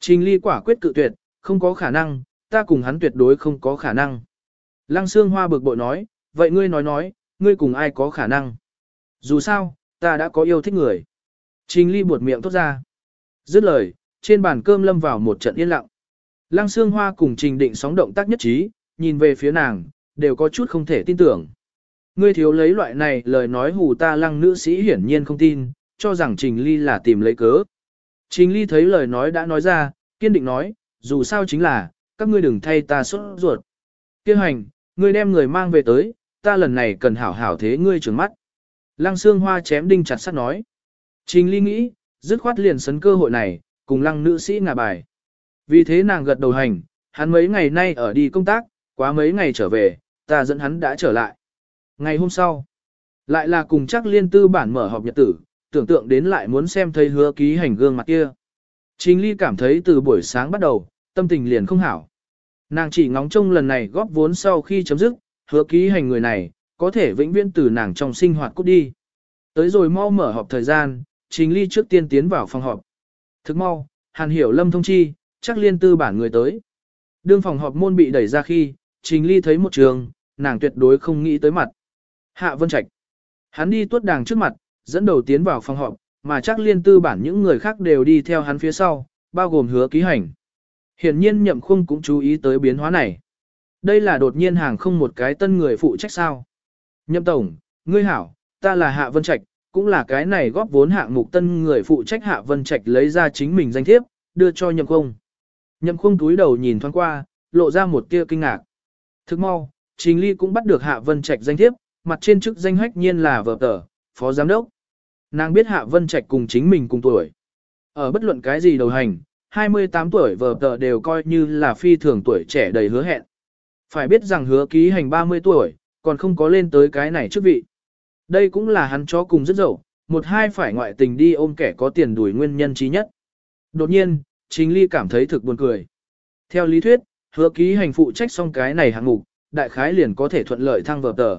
Trình ly quả quyết cự tuyệt, không có khả năng, ta cùng hắn tuyệt đối không có khả năng. Lăng xương Hoa bực bội nói, vậy ngươi nói nói, ngươi cùng ai có khả năng? Dù sao, ta đã có yêu thích người. Trình ly buột miệng tốt ra. Dứt lời, trên bàn cơm lâm vào một trận yên lặng. Lăng xương Hoa cùng Trình Định sóng động tác nhất trí, nhìn về phía nàng, đều có chút không thể tin tưởng. Ngươi thiếu lấy loại này lời nói hù ta lăng nữ sĩ hiển nhiên không tin, cho rằng Trình Ly là tìm lấy cớ. Trình Ly thấy lời nói đã nói ra, kiên định nói, dù sao chính là, các ngươi đừng thay ta sốt ruột. Kêu hành, ngươi đem người mang về tới, ta lần này cần hảo hảo thế ngươi trừng mắt. Lăng xương hoa chém đinh chặt sắt nói. Trình Ly nghĩ, dứt khoát liền sấn cơ hội này, cùng lăng nữ sĩ ngả bài. Vì thế nàng gật đầu hành, hắn mấy ngày nay ở đi công tác, quá mấy ngày trở về, ta dẫn hắn đã trở lại. Ngày hôm sau, lại là cùng chắc liên tư bản mở họp nhật tử, tưởng tượng đến lại muốn xem thấy hứa ký hành gương mặt kia. Trình ly cảm thấy từ buổi sáng bắt đầu, tâm tình liền không hảo. Nàng chỉ ngóng trông lần này góp vốn sau khi chấm dứt, hứa ký hành người này, có thể vĩnh viễn từ nàng trong sinh hoạt cút đi. Tới rồi mau mở họp thời gian, Trình Ly trước tiên tiến vào phòng họp. Thức mau, Hàn Hiểu Lâm thông chi, chắc liên tư bản người tới. Đương phòng họp môn bị đẩy ra khi, Trình Ly thấy một trường, nàng tuyệt đối không nghĩ tới mặt. Hạ Vân Trạch. Hắn đi tuốt đàng trước mặt, dẫn đầu tiến vào phòng họp, mà chắc liên tư bản những người khác đều đi theo hắn phía sau, bao gồm hứa ký hành. Hiển nhiên nhậm khung cũng chú ý tới biến hóa này. Đây là đột nhiên hàng không một cái tân người phụ trách sao. Nhậm tổng, ngươi hảo, ta là Hạ Vân Trạch, cũng là cái này góp vốn hạng mục tân người phụ trách Hạ Vân Trạch lấy ra chính mình danh thiếp, đưa cho nhậm khung. Nhậm khung túi đầu nhìn thoáng qua, lộ ra một tia kinh ngạc. Thức mau, Trình Ly cũng bắt được Hạ Vân Trạch danh thiếp, mặt trên chức danh hách nhiên là vợ tờ, phó giám đốc. Nàng biết Hạ Vân Trạch cùng chính mình cùng tuổi. Ở bất luận cái gì đầu hành, 28 tuổi vợ tờ đều coi như là phi thường tuổi trẻ đầy hứa hẹn. Phải biết rằng hứa ký hành 30 tuổi, còn không có lên tới cái này chức vị. Đây cũng là hắn chó cùng rất dậu, một hai phải ngoại tình đi ôm kẻ có tiền đuổi nguyên nhân trí nhất. Đột nhiên, Trình Ly cảm thấy thực buồn cười. Theo lý thuyết, hứa ký hành phụ trách xong cái này hạng mục, đại khái liền có thể thuận lợi thăng vợp tờ.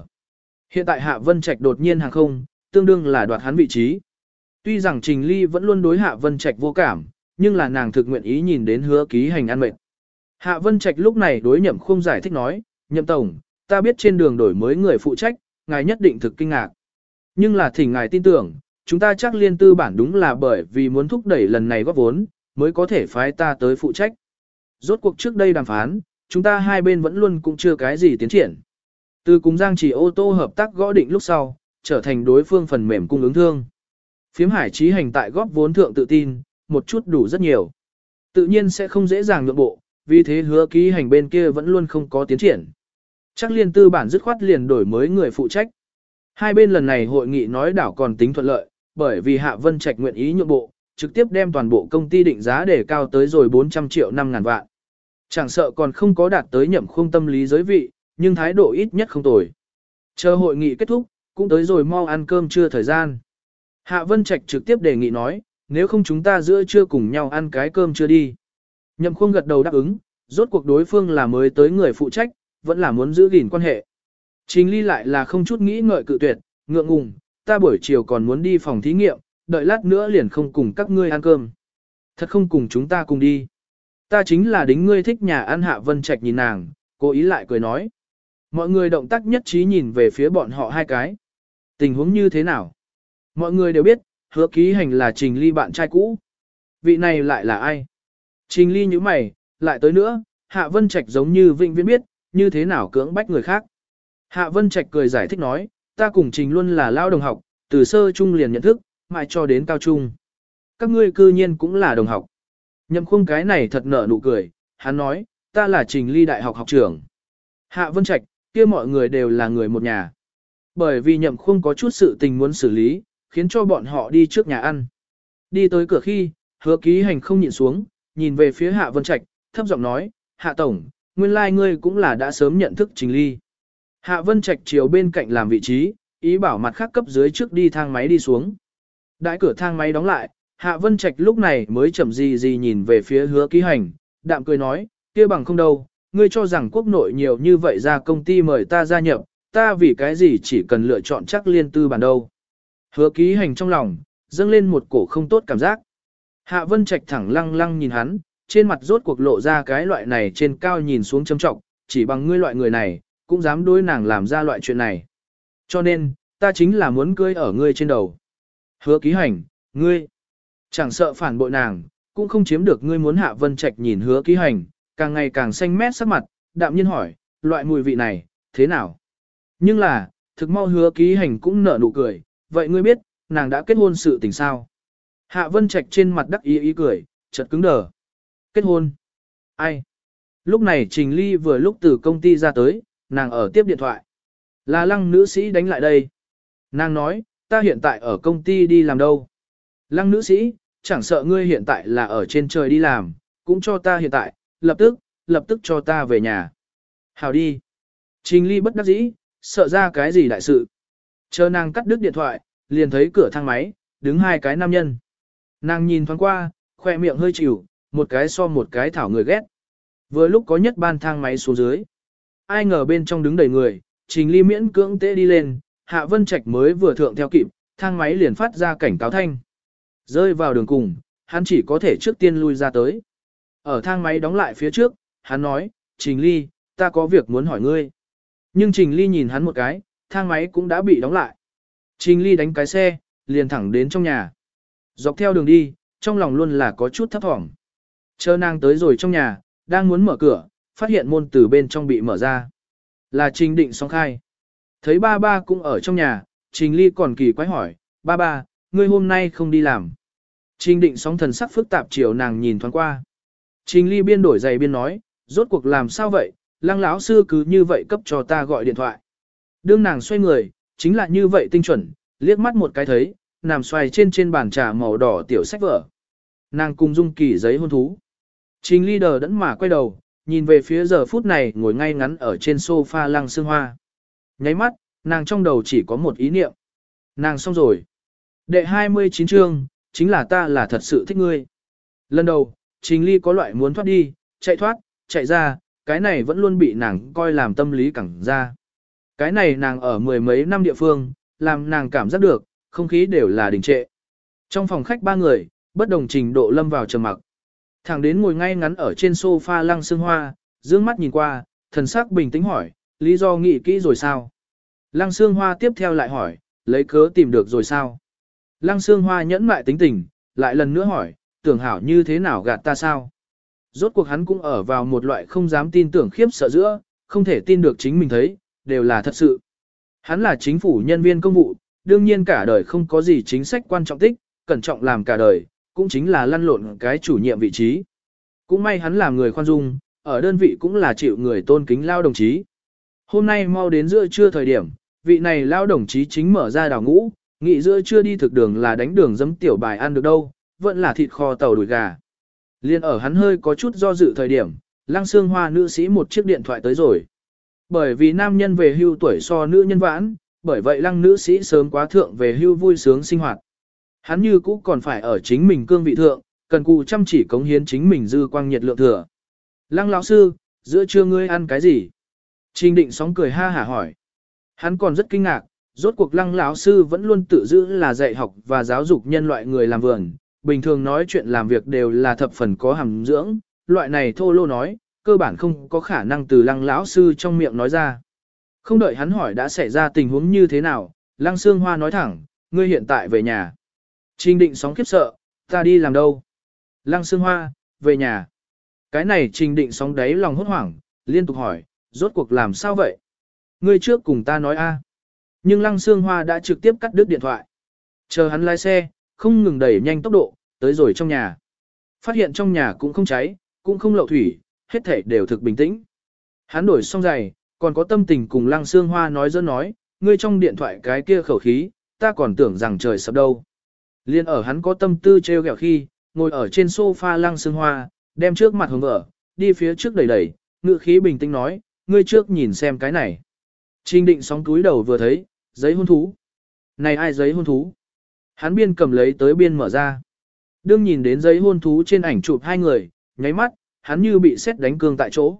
Hiện tại Hạ Vân Trạch đột nhiên hàng không, tương đương là đoạt hắn vị trí. Tuy rằng Trình Ly vẫn luôn đối Hạ Vân Trạch vô cảm, nhưng là nàng thực nguyện ý nhìn đến hứa ký hành ăn mệt. Hạ Vân Trạch lúc này đối nhậm không giải thích nói, nhậm tổng, ta biết trên đường đổi mới người phụ trách, ngài nhất định thực kinh ngạc. Nhưng là thỉnh ngài tin tưởng, chúng ta chắc liên tư bản đúng là bởi vì muốn thúc đẩy lần này góp vốn, mới có thể phái ta tới phụ trách. Rốt cuộc trước đây đàm phán, chúng ta hai bên vẫn luôn cũng chưa cái gì tiến triển. Từ cùng Giang chỉ ô tô hợp tác gõ định lúc sau, trở thành đối phương phần mềm cung ứng thương. Phiếm hải trí hành tại góp vốn thượng tự tin, một chút đủ rất nhiều. Tự nhiên sẽ không dễ dàng nhượng bộ, vì thế hứa ký hành bên kia vẫn luôn không có tiến triển. Chắc liên tư bản dứt khoát liền đổi mới người phụ trách. Hai bên lần này hội nghị nói đảo còn tính thuận lợi, bởi vì Hạ Vân Trạch nguyện ý nhượng bộ, trực tiếp đem toàn bộ công ty định giá để cao tới rồi 400 triệu 5 ngàn vạn. Chẳng sợ còn không có đạt tới nhậm khung tâm lý giới vị, nhưng thái độ ít nhất không tồi. Chờ hội nghị kết thúc, cũng tới rồi mau ăn cơm trưa thời gian. Hạ Vân Trạch trực tiếp đề nghị nói, nếu không chúng ta giữa trưa cùng nhau ăn cái cơm trưa đi. Nhậm khung gật đầu đáp ứng, rốt cuộc đối phương là mới tới người phụ trách, vẫn là muốn giữ gìn quan hệ. Trình ly lại là không chút nghĩ ngợi cự tuyệt, ngượng ngùng, ta buổi chiều còn muốn đi phòng thí nghiệm, đợi lát nữa liền không cùng các ngươi ăn cơm. Thật không cùng chúng ta cùng đi. Ta chính là đính ngươi thích nhà ăn hạ vân trạch nhìn nàng, cố ý lại cười nói. Mọi người động tác nhất trí nhìn về phía bọn họ hai cái. Tình huống như thế nào? Mọi người đều biết, hứa ký hành là trình ly bạn trai cũ. Vị này lại là ai? Trình ly như mày, lại tới nữa, hạ vân trạch giống như vĩnh viễn biết, như thế nào cưỡng bách người khác. Hạ vân trạch cười giải thích nói, ta cùng trình luôn là lao đồng học, từ sơ trung liền nhận thức, mãi cho đến cao trung. Các ngươi cư nhiên cũng là đồng học. Nhậm khung cái này thật nở nụ cười, hắn nói, ta là trình ly đại học học trưởng. Hạ Vân Trạch, kia mọi người đều là người một nhà. Bởi vì nhậm khung có chút sự tình muốn xử lý, khiến cho bọn họ đi trước nhà ăn. Đi tới cửa khi, hứa ký hành không nhịn xuống, nhìn về phía Hạ Vân Trạch, thấp giọng nói, Hạ Tổng, nguyên lai like ngươi cũng là đã sớm nhận thức trình ly. Hạ Vân Trạch chiều bên cạnh làm vị trí, ý bảo mặt khác cấp dưới trước đi thang máy đi xuống. Đãi cửa thang máy đóng lại, Hạ Vân Trạch lúc này mới chậm gì gì nhìn về phía hứa ký hành, đạm cười nói, kia bằng không đâu, ngươi cho rằng quốc nội nhiều như vậy ra công ty mời ta gia nhập, ta vì cái gì chỉ cần lựa chọn chắc liên tư bản đâu. Hứa ký hành trong lòng, dâng lên một cổ không tốt cảm giác. Hạ Vân Trạch thẳng lăng lăng nhìn hắn, trên mặt rốt cuộc lộ ra cái loại này trên cao nhìn xuống châm trọng, chỉ bằng ngươi loại người này, cũng dám đối nàng làm ra loại chuyện này. Cho nên, ta chính là muốn cưới ở ngươi trên đầu. Hứa ký hành, ngươi, chẳng sợ phản bội nàng, cũng không chiếm được ngươi muốn hạ vân trạch nhìn hứa ký hành, càng ngày càng xanh mét sắc mặt, đạm nhiên hỏi, loại mùi vị này, thế nào? Nhưng là, thực mau hứa ký hành cũng nở nụ cười, vậy ngươi biết, nàng đã kết hôn sự tình sao? Hạ vân trạch trên mặt đắc ý ý cười, chợt cứng đờ. Kết hôn? Ai? Lúc này Trình Ly vừa lúc từ công ty ra tới, nàng ở tiếp điện thoại. Là lăng nữ sĩ đánh lại đây. Nàng nói, ta hiện tại ở công ty đi làm đâu. Lăng nữ sĩ, chẳng sợ ngươi hiện tại là ở trên trời đi làm, cũng cho ta hiện tại, lập tức, lập tức cho ta về nhà. Hào đi. Trình ly bất đắc dĩ, sợ ra cái gì đại sự. Chờ nàng cắt đứt điện thoại, liền thấy cửa thang máy, đứng hai cái nam nhân. Nàng nhìn thoáng qua, khoe miệng hơi chịu, một cái so một cái thảo người ghét. Vừa lúc có nhất ban thang máy xuống dưới. Ai ngờ bên trong đứng đầy người, trình ly miễn cưỡng tế đi lên, hạ vân trạch mới vừa thượng theo kịp, thang máy liền phát ra cảnh cáo thanh. Rơi vào đường cùng, hắn chỉ có thể trước tiên lui ra tới. Ở thang máy đóng lại phía trước, hắn nói, Trình Ly, ta có việc muốn hỏi ngươi. Nhưng Trình Ly nhìn hắn một cái, thang máy cũng đã bị đóng lại. Trình Ly đánh cái xe, liền thẳng đến trong nhà. Dọc theo đường đi, trong lòng luôn là có chút thấp thỏm. Chờ nàng tới rồi trong nhà, đang muốn mở cửa, phát hiện môn từ bên trong bị mở ra. Là Trình Định song khai. Thấy ba ba cũng ở trong nhà, Trình Ly còn kỳ quái hỏi, ba ba, ngươi hôm nay không đi làm. Trình Định sóng thần sắc phức tạp chiều nàng nhìn thoáng qua. Trình Ly biên đổi giày biên nói, rốt cuộc làm sao vậy, lăng lão sư cứ như vậy cấp cho ta gọi điện thoại. Đương nàng xoay người, chính là như vậy tinh chuẩn, liếc mắt một cái thấy, nằm xoay trên trên bàn trà màu đỏ tiểu sách vở. Nàng cùng dung kỳ giấy hôn thú. Trình Ly đờ đẫn mà quay đầu, nhìn về phía giờ phút này ngồi ngay ngắn ở trên sofa lăng xương hoa. Nháy mắt, nàng trong đầu chỉ có một ý niệm. Nàng xong rồi. Đệ 29 chương, chính là ta là thật sự thích ngươi. Lần đầu, Trình Ly có loại muốn thoát đi, chạy thoát, chạy ra, cái này vẫn luôn bị nàng coi làm tâm lý cẳng ra. Cái này nàng ở mười mấy năm địa phương, làm nàng cảm giác được, không khí đều là đình trệ. Trong phòng khách ba người, bất đồng trình độ lâm vào trầm mặc. Thẳng đến ngồi ngay ngắn ở trên sofa lăng xương hoa, dương mắt nhìn qua, thần sắc bình tĩnh hỏi, lý do nghĩ kỹ rồi sao? Lăng xương hoa tiếp theo lại hỏi, lấy cớ tìm được rồi sao? Lăng xương hoa nhẫn mại tính tình, lại lần nữa hỏi, tưởng hảo như thế nào gạt ta sao? Rốt cuộc hắn cũng ở vào một loại không dám tin tưởng khiếp sợ giữa, không thể tin được chính mình thấy, đều là thật sự. Hắn là chính phủ nhân viên công vụ, đương nhiên cả đời không có gì chính sách quan trọng tích, cẩn trọng làm cả đời, cũng chính là lăn lộn cái chủ nhiệm vị trí. Cũng may hắn là người khoan dung, ở đơn vị cũng là chịu người tôn kính lao đồng chí. Hôm nay mau đến giữa trưa thời điểm, vị này lao đồng chí chính mở ra đào ngũ, nghĩ giữa trưa đi thực đường là đánh đường dấm tiểu bài ăn được đâu, vẫn là thịt kho tàu đùi gà. Liên ở hắn hơi có chút do dự thời điểm, lăng xương hoa nữ sĩ một chiếc điện thoại tới rồi. Bởi vì nam nhân về hưu tuổi so nữ nhân vãn, bởi vậy lăng nữ sĩ sớm quá thượng về hưu vui sướng sinh hoạt. Hắn như cũ còn phải ở chính mình cương vị thượng, cần cù chăm chỉ cống hiến chính mình dư quang nhiệt lượng thừa. Lăng lão sư, giữa trưa ngươi ăn cái gì? Trình định sóng cười ha hả hỏi. Hắn còn rất kinh ngạc, rốt cuộc lăng lão sư vẫn luôn tự giữ là dạy học và giáo dục nhân loại người làm vườn, bình thường nói chuyện làm việc đều là thập phần có hàm dưỡng, loại này thô lô nói, cơ bản không có khả năng từ lăng lão sư trong miệng nói ra. Không đợi hắn hỏi đã xảy ra tình huống như thế nào, lăng xương hoa nói thẳng, ngươi hiện tại về nhà. Trình định sóng khiếp sợ, ta đi làm đâu? Lăng xương hoa, về nhà. Cái này trình định sóng đáy lòng hốt hoảng, liên tục hỏi, rốt cuộc làm sao vậy? Ngươi trước cùng ta nói a. Nhưng lăng Sương hoa đã trực tiếp cắt đứt điện thoại. Chờ hắn lái xe, không ngừng đẩy nhanh tốc độ, tới rồi trong nhà. Phát hiện trong nhà cũng không cháy, cũng không lậu thủy, hết thảy đều thực bình tĩnh. Hắn đổi xong giày, còn có tâm tình cùng lăng Sương hoa nói dơ nói, ngươi trong điện thoại cái kia khẩu khí, ta còn tưởng rằng trời sập đâu. Liên ở hắn có tâm tư treo gẹo khi, ngồi ở trên sofa lăng Sương hoa, đem trước mặt hướng vợ, đi phía trước đẩy đẩy, ngự khí bình tĩnh nói, ngươi trước nhìn xem cái này. Trình định sóng túi đầu vừa thấy, giấy hôn thú. Này ai giấy hôn thú? Hắn biên cầm lấy tới biên mở ra. Đương nhìn đến giấy hôn thú trên ảnh chụp hai người, nháy mắt, hắn như bị xét đánh cương tại chỗ.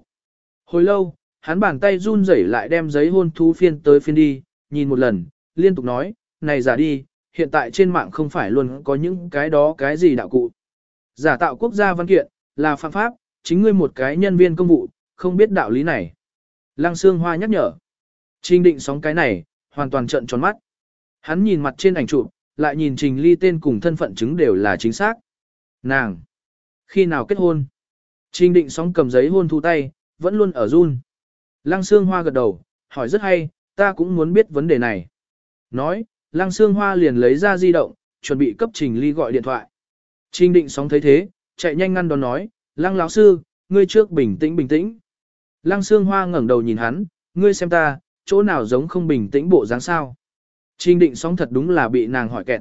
Hồi lâu, hắn bàn tay run rẩy lại đem giấy hôn thú phiên tới phiên đi, nhìn một lần, liên tục nói, này giả đi, hiện tại trên mạng không phải luôn có những cái đó cái gì đạo cụ. Giả tạo quốc gia văn kiện, là phạm pháp, chính ngươi một cái nhân viên công vụ, không biết đạo lý này. Lăng Sương Hoa nhắc nhở. Trình định sóng cái này, hoàn toàn trận tròn mắt. Hắn nhìn mặt trên ảnh chụp, lại nhìn Trình Ly tên cùng thân phận chứng đều là chính xác. Nàng! Khi nào kết hôn? Trình định sóng cầm giấy hôn thu tay, vẫn luôn ở run. Lăng Sương Hoa gật đầu, hỏi rất hay, ta cũng muốn biết vấn đề này. Nói, Lăng Sương Hoa liền lấy ra di động, chuẩn bị cấp Trình Ly gọi điện thoại. Trình định sóng thấy thế, chạy nhanh ngăn đón nói, Lăng lão sư, ngươi trước bình tĩnh bình tĩnh. Lăng Sương Hoa ngẩng đầu nhìn hắn, ngươi xem ta, chỗ nào giống không bình tĩnh bộ dáng sao. Trình định sóng thật đúng là bị nàng hỏi kẹt.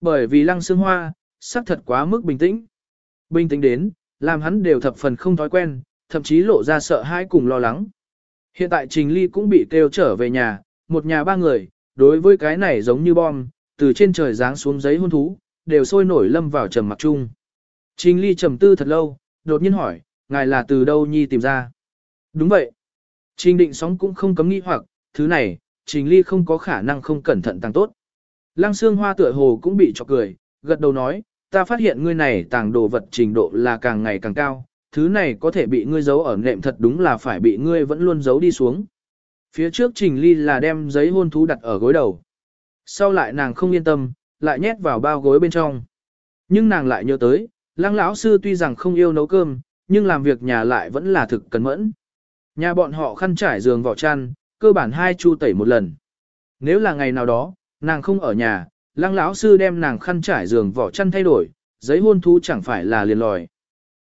Bởi vì Lăng Sương Hoa, sắc thật quá mức bình tĩnh. Bình tĩnh đến, làm hắn đều thập phần không thói quen, thậm chí lộ ra sợ hãi cùng lo lắng. Hiện tại Trình Ly cũng bị kêu trở về nhà, một nhà ba người, đối với cái này giống như bom, từ trên trời giáng xuống giấy hôn thú, đều sôi nổi lâm vào trầm mặc chung. Trình ly trầm tư thật lâu, đột nhiên hỏi, ngài là từ đâu nhi tìm ra? Đúng vậy. Trình định sóng cũng không cấm nghi hoặc, thứ này, trình ly không có khả năng không cẩn thận tàng tốt. Lăng xương hoa tựa hồ cũng bị chọc cười, gật đầu nói, ta phát hiện ngươi này tàng đồ vật trình độ là càng ngày càng cao, thứ này có thể bị ngươi giấu ở nệm thật đúng là phải bị ngươi vẫn luôn giấu đi xuống. Phía trước trình ly là đem giấy hôn thú đặt ở gối đầu. Sau lại nàng không yên tâm, lại nhét vào bao gối bên trong. Nhưng nàng lại nhớ tới, lăng lão sư tuy rằng không yêu nấu cơm, nhưng làm việc nhà lại vẫn là thực cẩn mẫn. Nhà bọn họ khăn trải giường vỏ chăn, cơ bản hai chu tẩy một lần. Nếu là ngày nào đó, nàng không ở nhà, lăng lão sư đem nàng khăn trải giường vỏ chăn thay đổi, giấy hôn thú chẳng phải là liền lòi.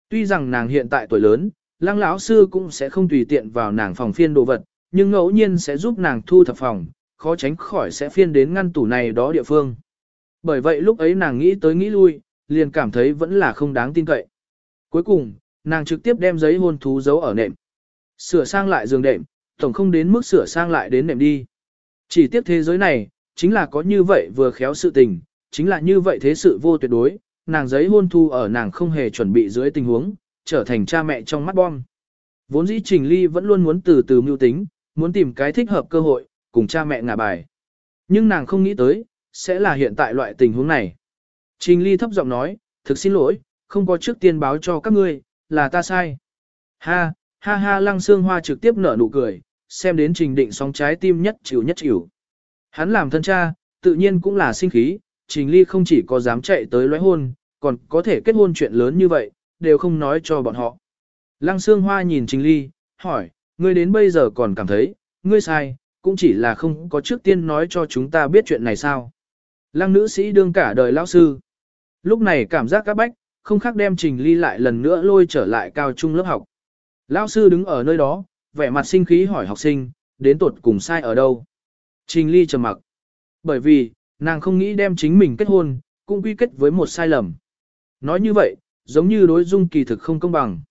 Tuy rằng nàng hiện tại tuổi lớn, lăng lão sư cũng sẽ không tùy tiện vào nàng phòng phiên đồ vật, nhưng ngẫu nhiên sẽ giúp nàng thu thập phòng, khó tránh khỏi sẽ phiên đến ngăn tủ này đó địa phương. Bởi vậy lúc ấy nàng nghĩ tới nghĩ lui, liền cảm thấy vẫn là không đáng tin cậy. Cuối cùng, nàng trực tiếp đem giấy hôn thú giấu ở nệm. Sửa sang lại giường đệm, tổng không đến mức sửa sang lại đến nệm đi. Chỉ tiếp thế giới này, chính là có như vậy vừa khéo sự tình, chính là như vậy thế sự vô tuyệt đối, nàng giấy hôn thu ở nàng không hề chuẩn bị dưới tình huống, trở thành cha mẹ trong mắt bom. Vốn dĩ Trình Ly vẫn luôn muốn từ từ mưu tính, muốn tìm cái thích hợp cơ hội, cùng cha mẹ ngả bài. Nhưng nàng không nghĩ tới, sẽ là hiện tại loại tình huống này. Trình Ly thấp giọng nói, thực xin lỗi, không có trước tiên báo cho các ngươi, là ta sai. Ha, ha ha lăng xương hoa trực tiếp nở nụ cười, xem đến trình định sóng trái tim nhất chịu nhất chịu. Hắn làm thân cha, tự nhiên cũng là sinh khí, trình ly không chỉ có dám chạy tới lóe hôn, còn có thể kết hôn chuyện lớn như vậy, đều không nói cho bọn họ. Lăng xương hoa nhìn trình ly, hỏi, ngươi đến bây giờ còn cảm thấy, ngươi sai, cũng chỉ là không có trước tiên nói cho chúng ta biết chuyện này sao. Lăng nữ sĩ đương cả đời lão sư. Lúc này cảm giác các bách, không khác đem trình ly lại lần nữa lôi trở lại cao trung lớp học. Lão sư đứng ở nơi đó, vẻ mặt sinh khí hỏi học sinh, đến tuột cùng sai ở đâu. Trình ly trầm mặc. Bởi vì, nàng không nghĩ đem chính mình kết hôn, cũng quy kết với một sai lầm. Nói như vậy, giống như đối dung kỳ thực không công bằng.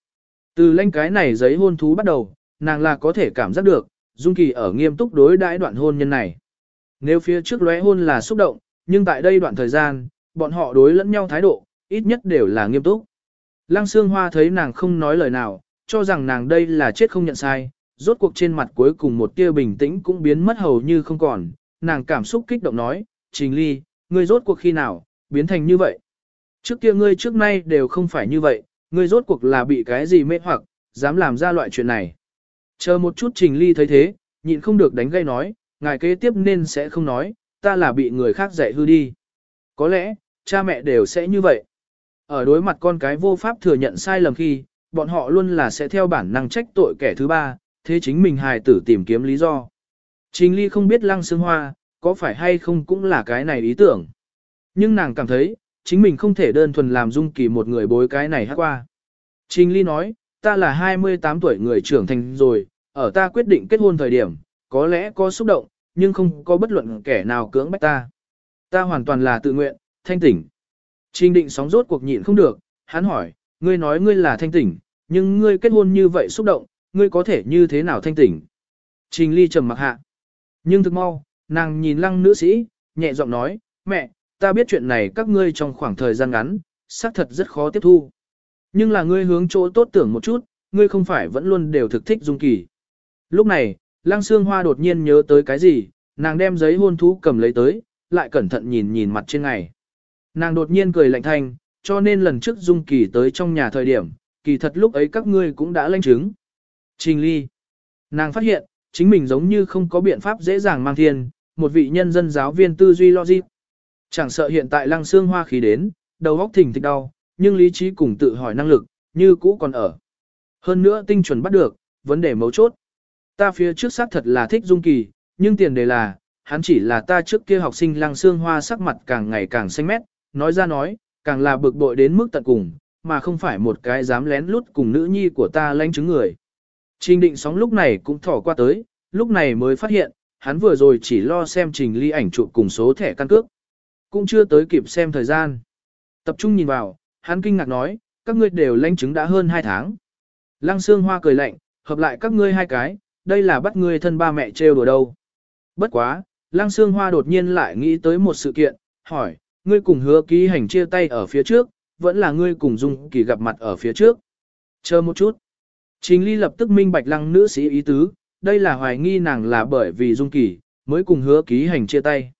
Từ lãnh cái này giấy hôn thú bắt đầu, nàng là có thể cảm giác được, dung kỳ ở nghiêm túc đối đãi đoạn hôn nhân này. Nếu phía trước lóe hôn là xúc động, nhưng tại đây đoạn thời gian, bọn họ đối lẫn nhau thái độ, ít nhất đều là nghiêm túc. Lăng Sương Hoa thấy nàng không nói lời nào, cho rằng nàng đây là chết không nhận sai, rốt cuộc trên mặt cuối cùng một tia bình tĩnh cũng biến mất hầu như không còn, nàng cảm xúc kích động nói, Trình Ly, ngươi rốt cuộc khi nào, biến thành như vậy. Trước kia ngươi trước nay đều không phải như vậy, ngươi rốt cuộc là bị cái gì mê hoặc, dám làm ra loại chuyện này. Chờ một chút Trình Ly thấy thế, nhịn không được đánh gây nói, ngài kế tiếp nên sẽ không nói, ta là bị người khác dạy hư đi. Có lẽ, cha mẹ đều sẽ như vậy. Ở đối mặt con cái vô pháp thừa nhận sai lầm khi, bọn họ luôn là sẽ theo bản năng trách tội kẻ thứ ba, thế chính mình hài tử tìm kiếm lý do. Trình Ly không biết lăng Sương hoa, có phải hay không cũng là cái này ý tưởng. Nhưng nàng cảm thấy, chính mình không thể đơn thuần làm dung kỳ một người bối cái này hát qua. Trình Ly nói, ta là 28 tuổi người trưởng thành rồi, ở ta quyết định kết hôn thời điểm, có lẽ có xúc động, nhưng không có bất luận kẻ nào cưỡng bách ta. Ta hoàn toàn là tự nguyện, thanh tỉnh. Trình định sóng rốt cuộc nhịn không được, hắn hỏi, ngươi nói ngươi là thanh tỉnh, nhưng ngươi kết hôn như vậy xúc động, ngươi có thể như thế nào thanh tỉnh. Trình ly trầm mặc hạ. Nhưng thực mau, nàng nhìn lăng nữ sĩ, nhẹ giọng nói, mẹ, ta biết chuyện này các ngươi trong khoảng thời gian ngắn, xác thật rất khó tiếp thu. Nhưng là ngươi hướng chỗ tốt tưởng một chút, ngươi không phải vẫn luôn đều thực thích dung kỳ. Lúc này, lăng xương hoa đột nhiên nhớ tới cái gì, nàng đem giấy hôn thú cầm lấy tới, lại cẩn thận nhìn nhìn mặt trên ngày. Nàng đột nhiên cười lạnh thanh, cho nên lần trước dung kỳ tới trong nhà thời điểm, kỳ thật lúc ấy các ngươi cũng đã lanh chứng. Trình ly. Nàng phát hiện, chính mình giống như không có biện pháp dễ dàng mang thiên, một vị nhân dân giáo viên tư duy logic. Chẳng sợ hiện tại lăng xương hoa khí đến, đầu óc thỉnh thịch đau, nhưng lý trí cùng tự hỏi năng lực, như cũ còn ở. Hơn nữa tinh chuẩn bắt được, vấn đề mấu chốt. Ta phía trước xác thật là thích dung kỳ, nhưng tiền đề là, hắn chỉ là ta trước kia học sinh lăng xương hoa sắc mặt càng ngày càng xanh mét, nói ra nói, càng là bực bội đến mức tận cùng, mà không phải một cái dám lén lút cùng nữ nhi của ta lanh chứng người. Trình định sóng lúc này cũng thỏ qua tới, lúc này mới phát hiện, hắn vừa rồi chỉ lo xem trình ly ảnh chụp cùng số thẻ căn cước. Cũng chưa tới kịp xem thời gian. Tập trung nhìn vào, hắn kinh ngạc nói, các ngươi đều lanh chứng đã hơn 2 tháng. Lăng xương hoa cười lạnh, hợp lại các ngươi hai cái, đây là bắt ngươi thân ba mẹ trêu đùa đâu. Bất quá, lăng xương hoa đột nhiên lại nghĩ tới một sự kiện, hỏi, ngươi cùng hứa ký hành chia tay ở phía trước, vẫn là ngươi cùng Dung Kỳ gặp mặt ở phía trước. Chờ một chút. Trình Ly lập tức minh bạch lăng nữ sĩ ý tứ, đây là hoài nghi nàng là bởi vì Dung Kỳ, mới cùng hứa ký hành chia tay.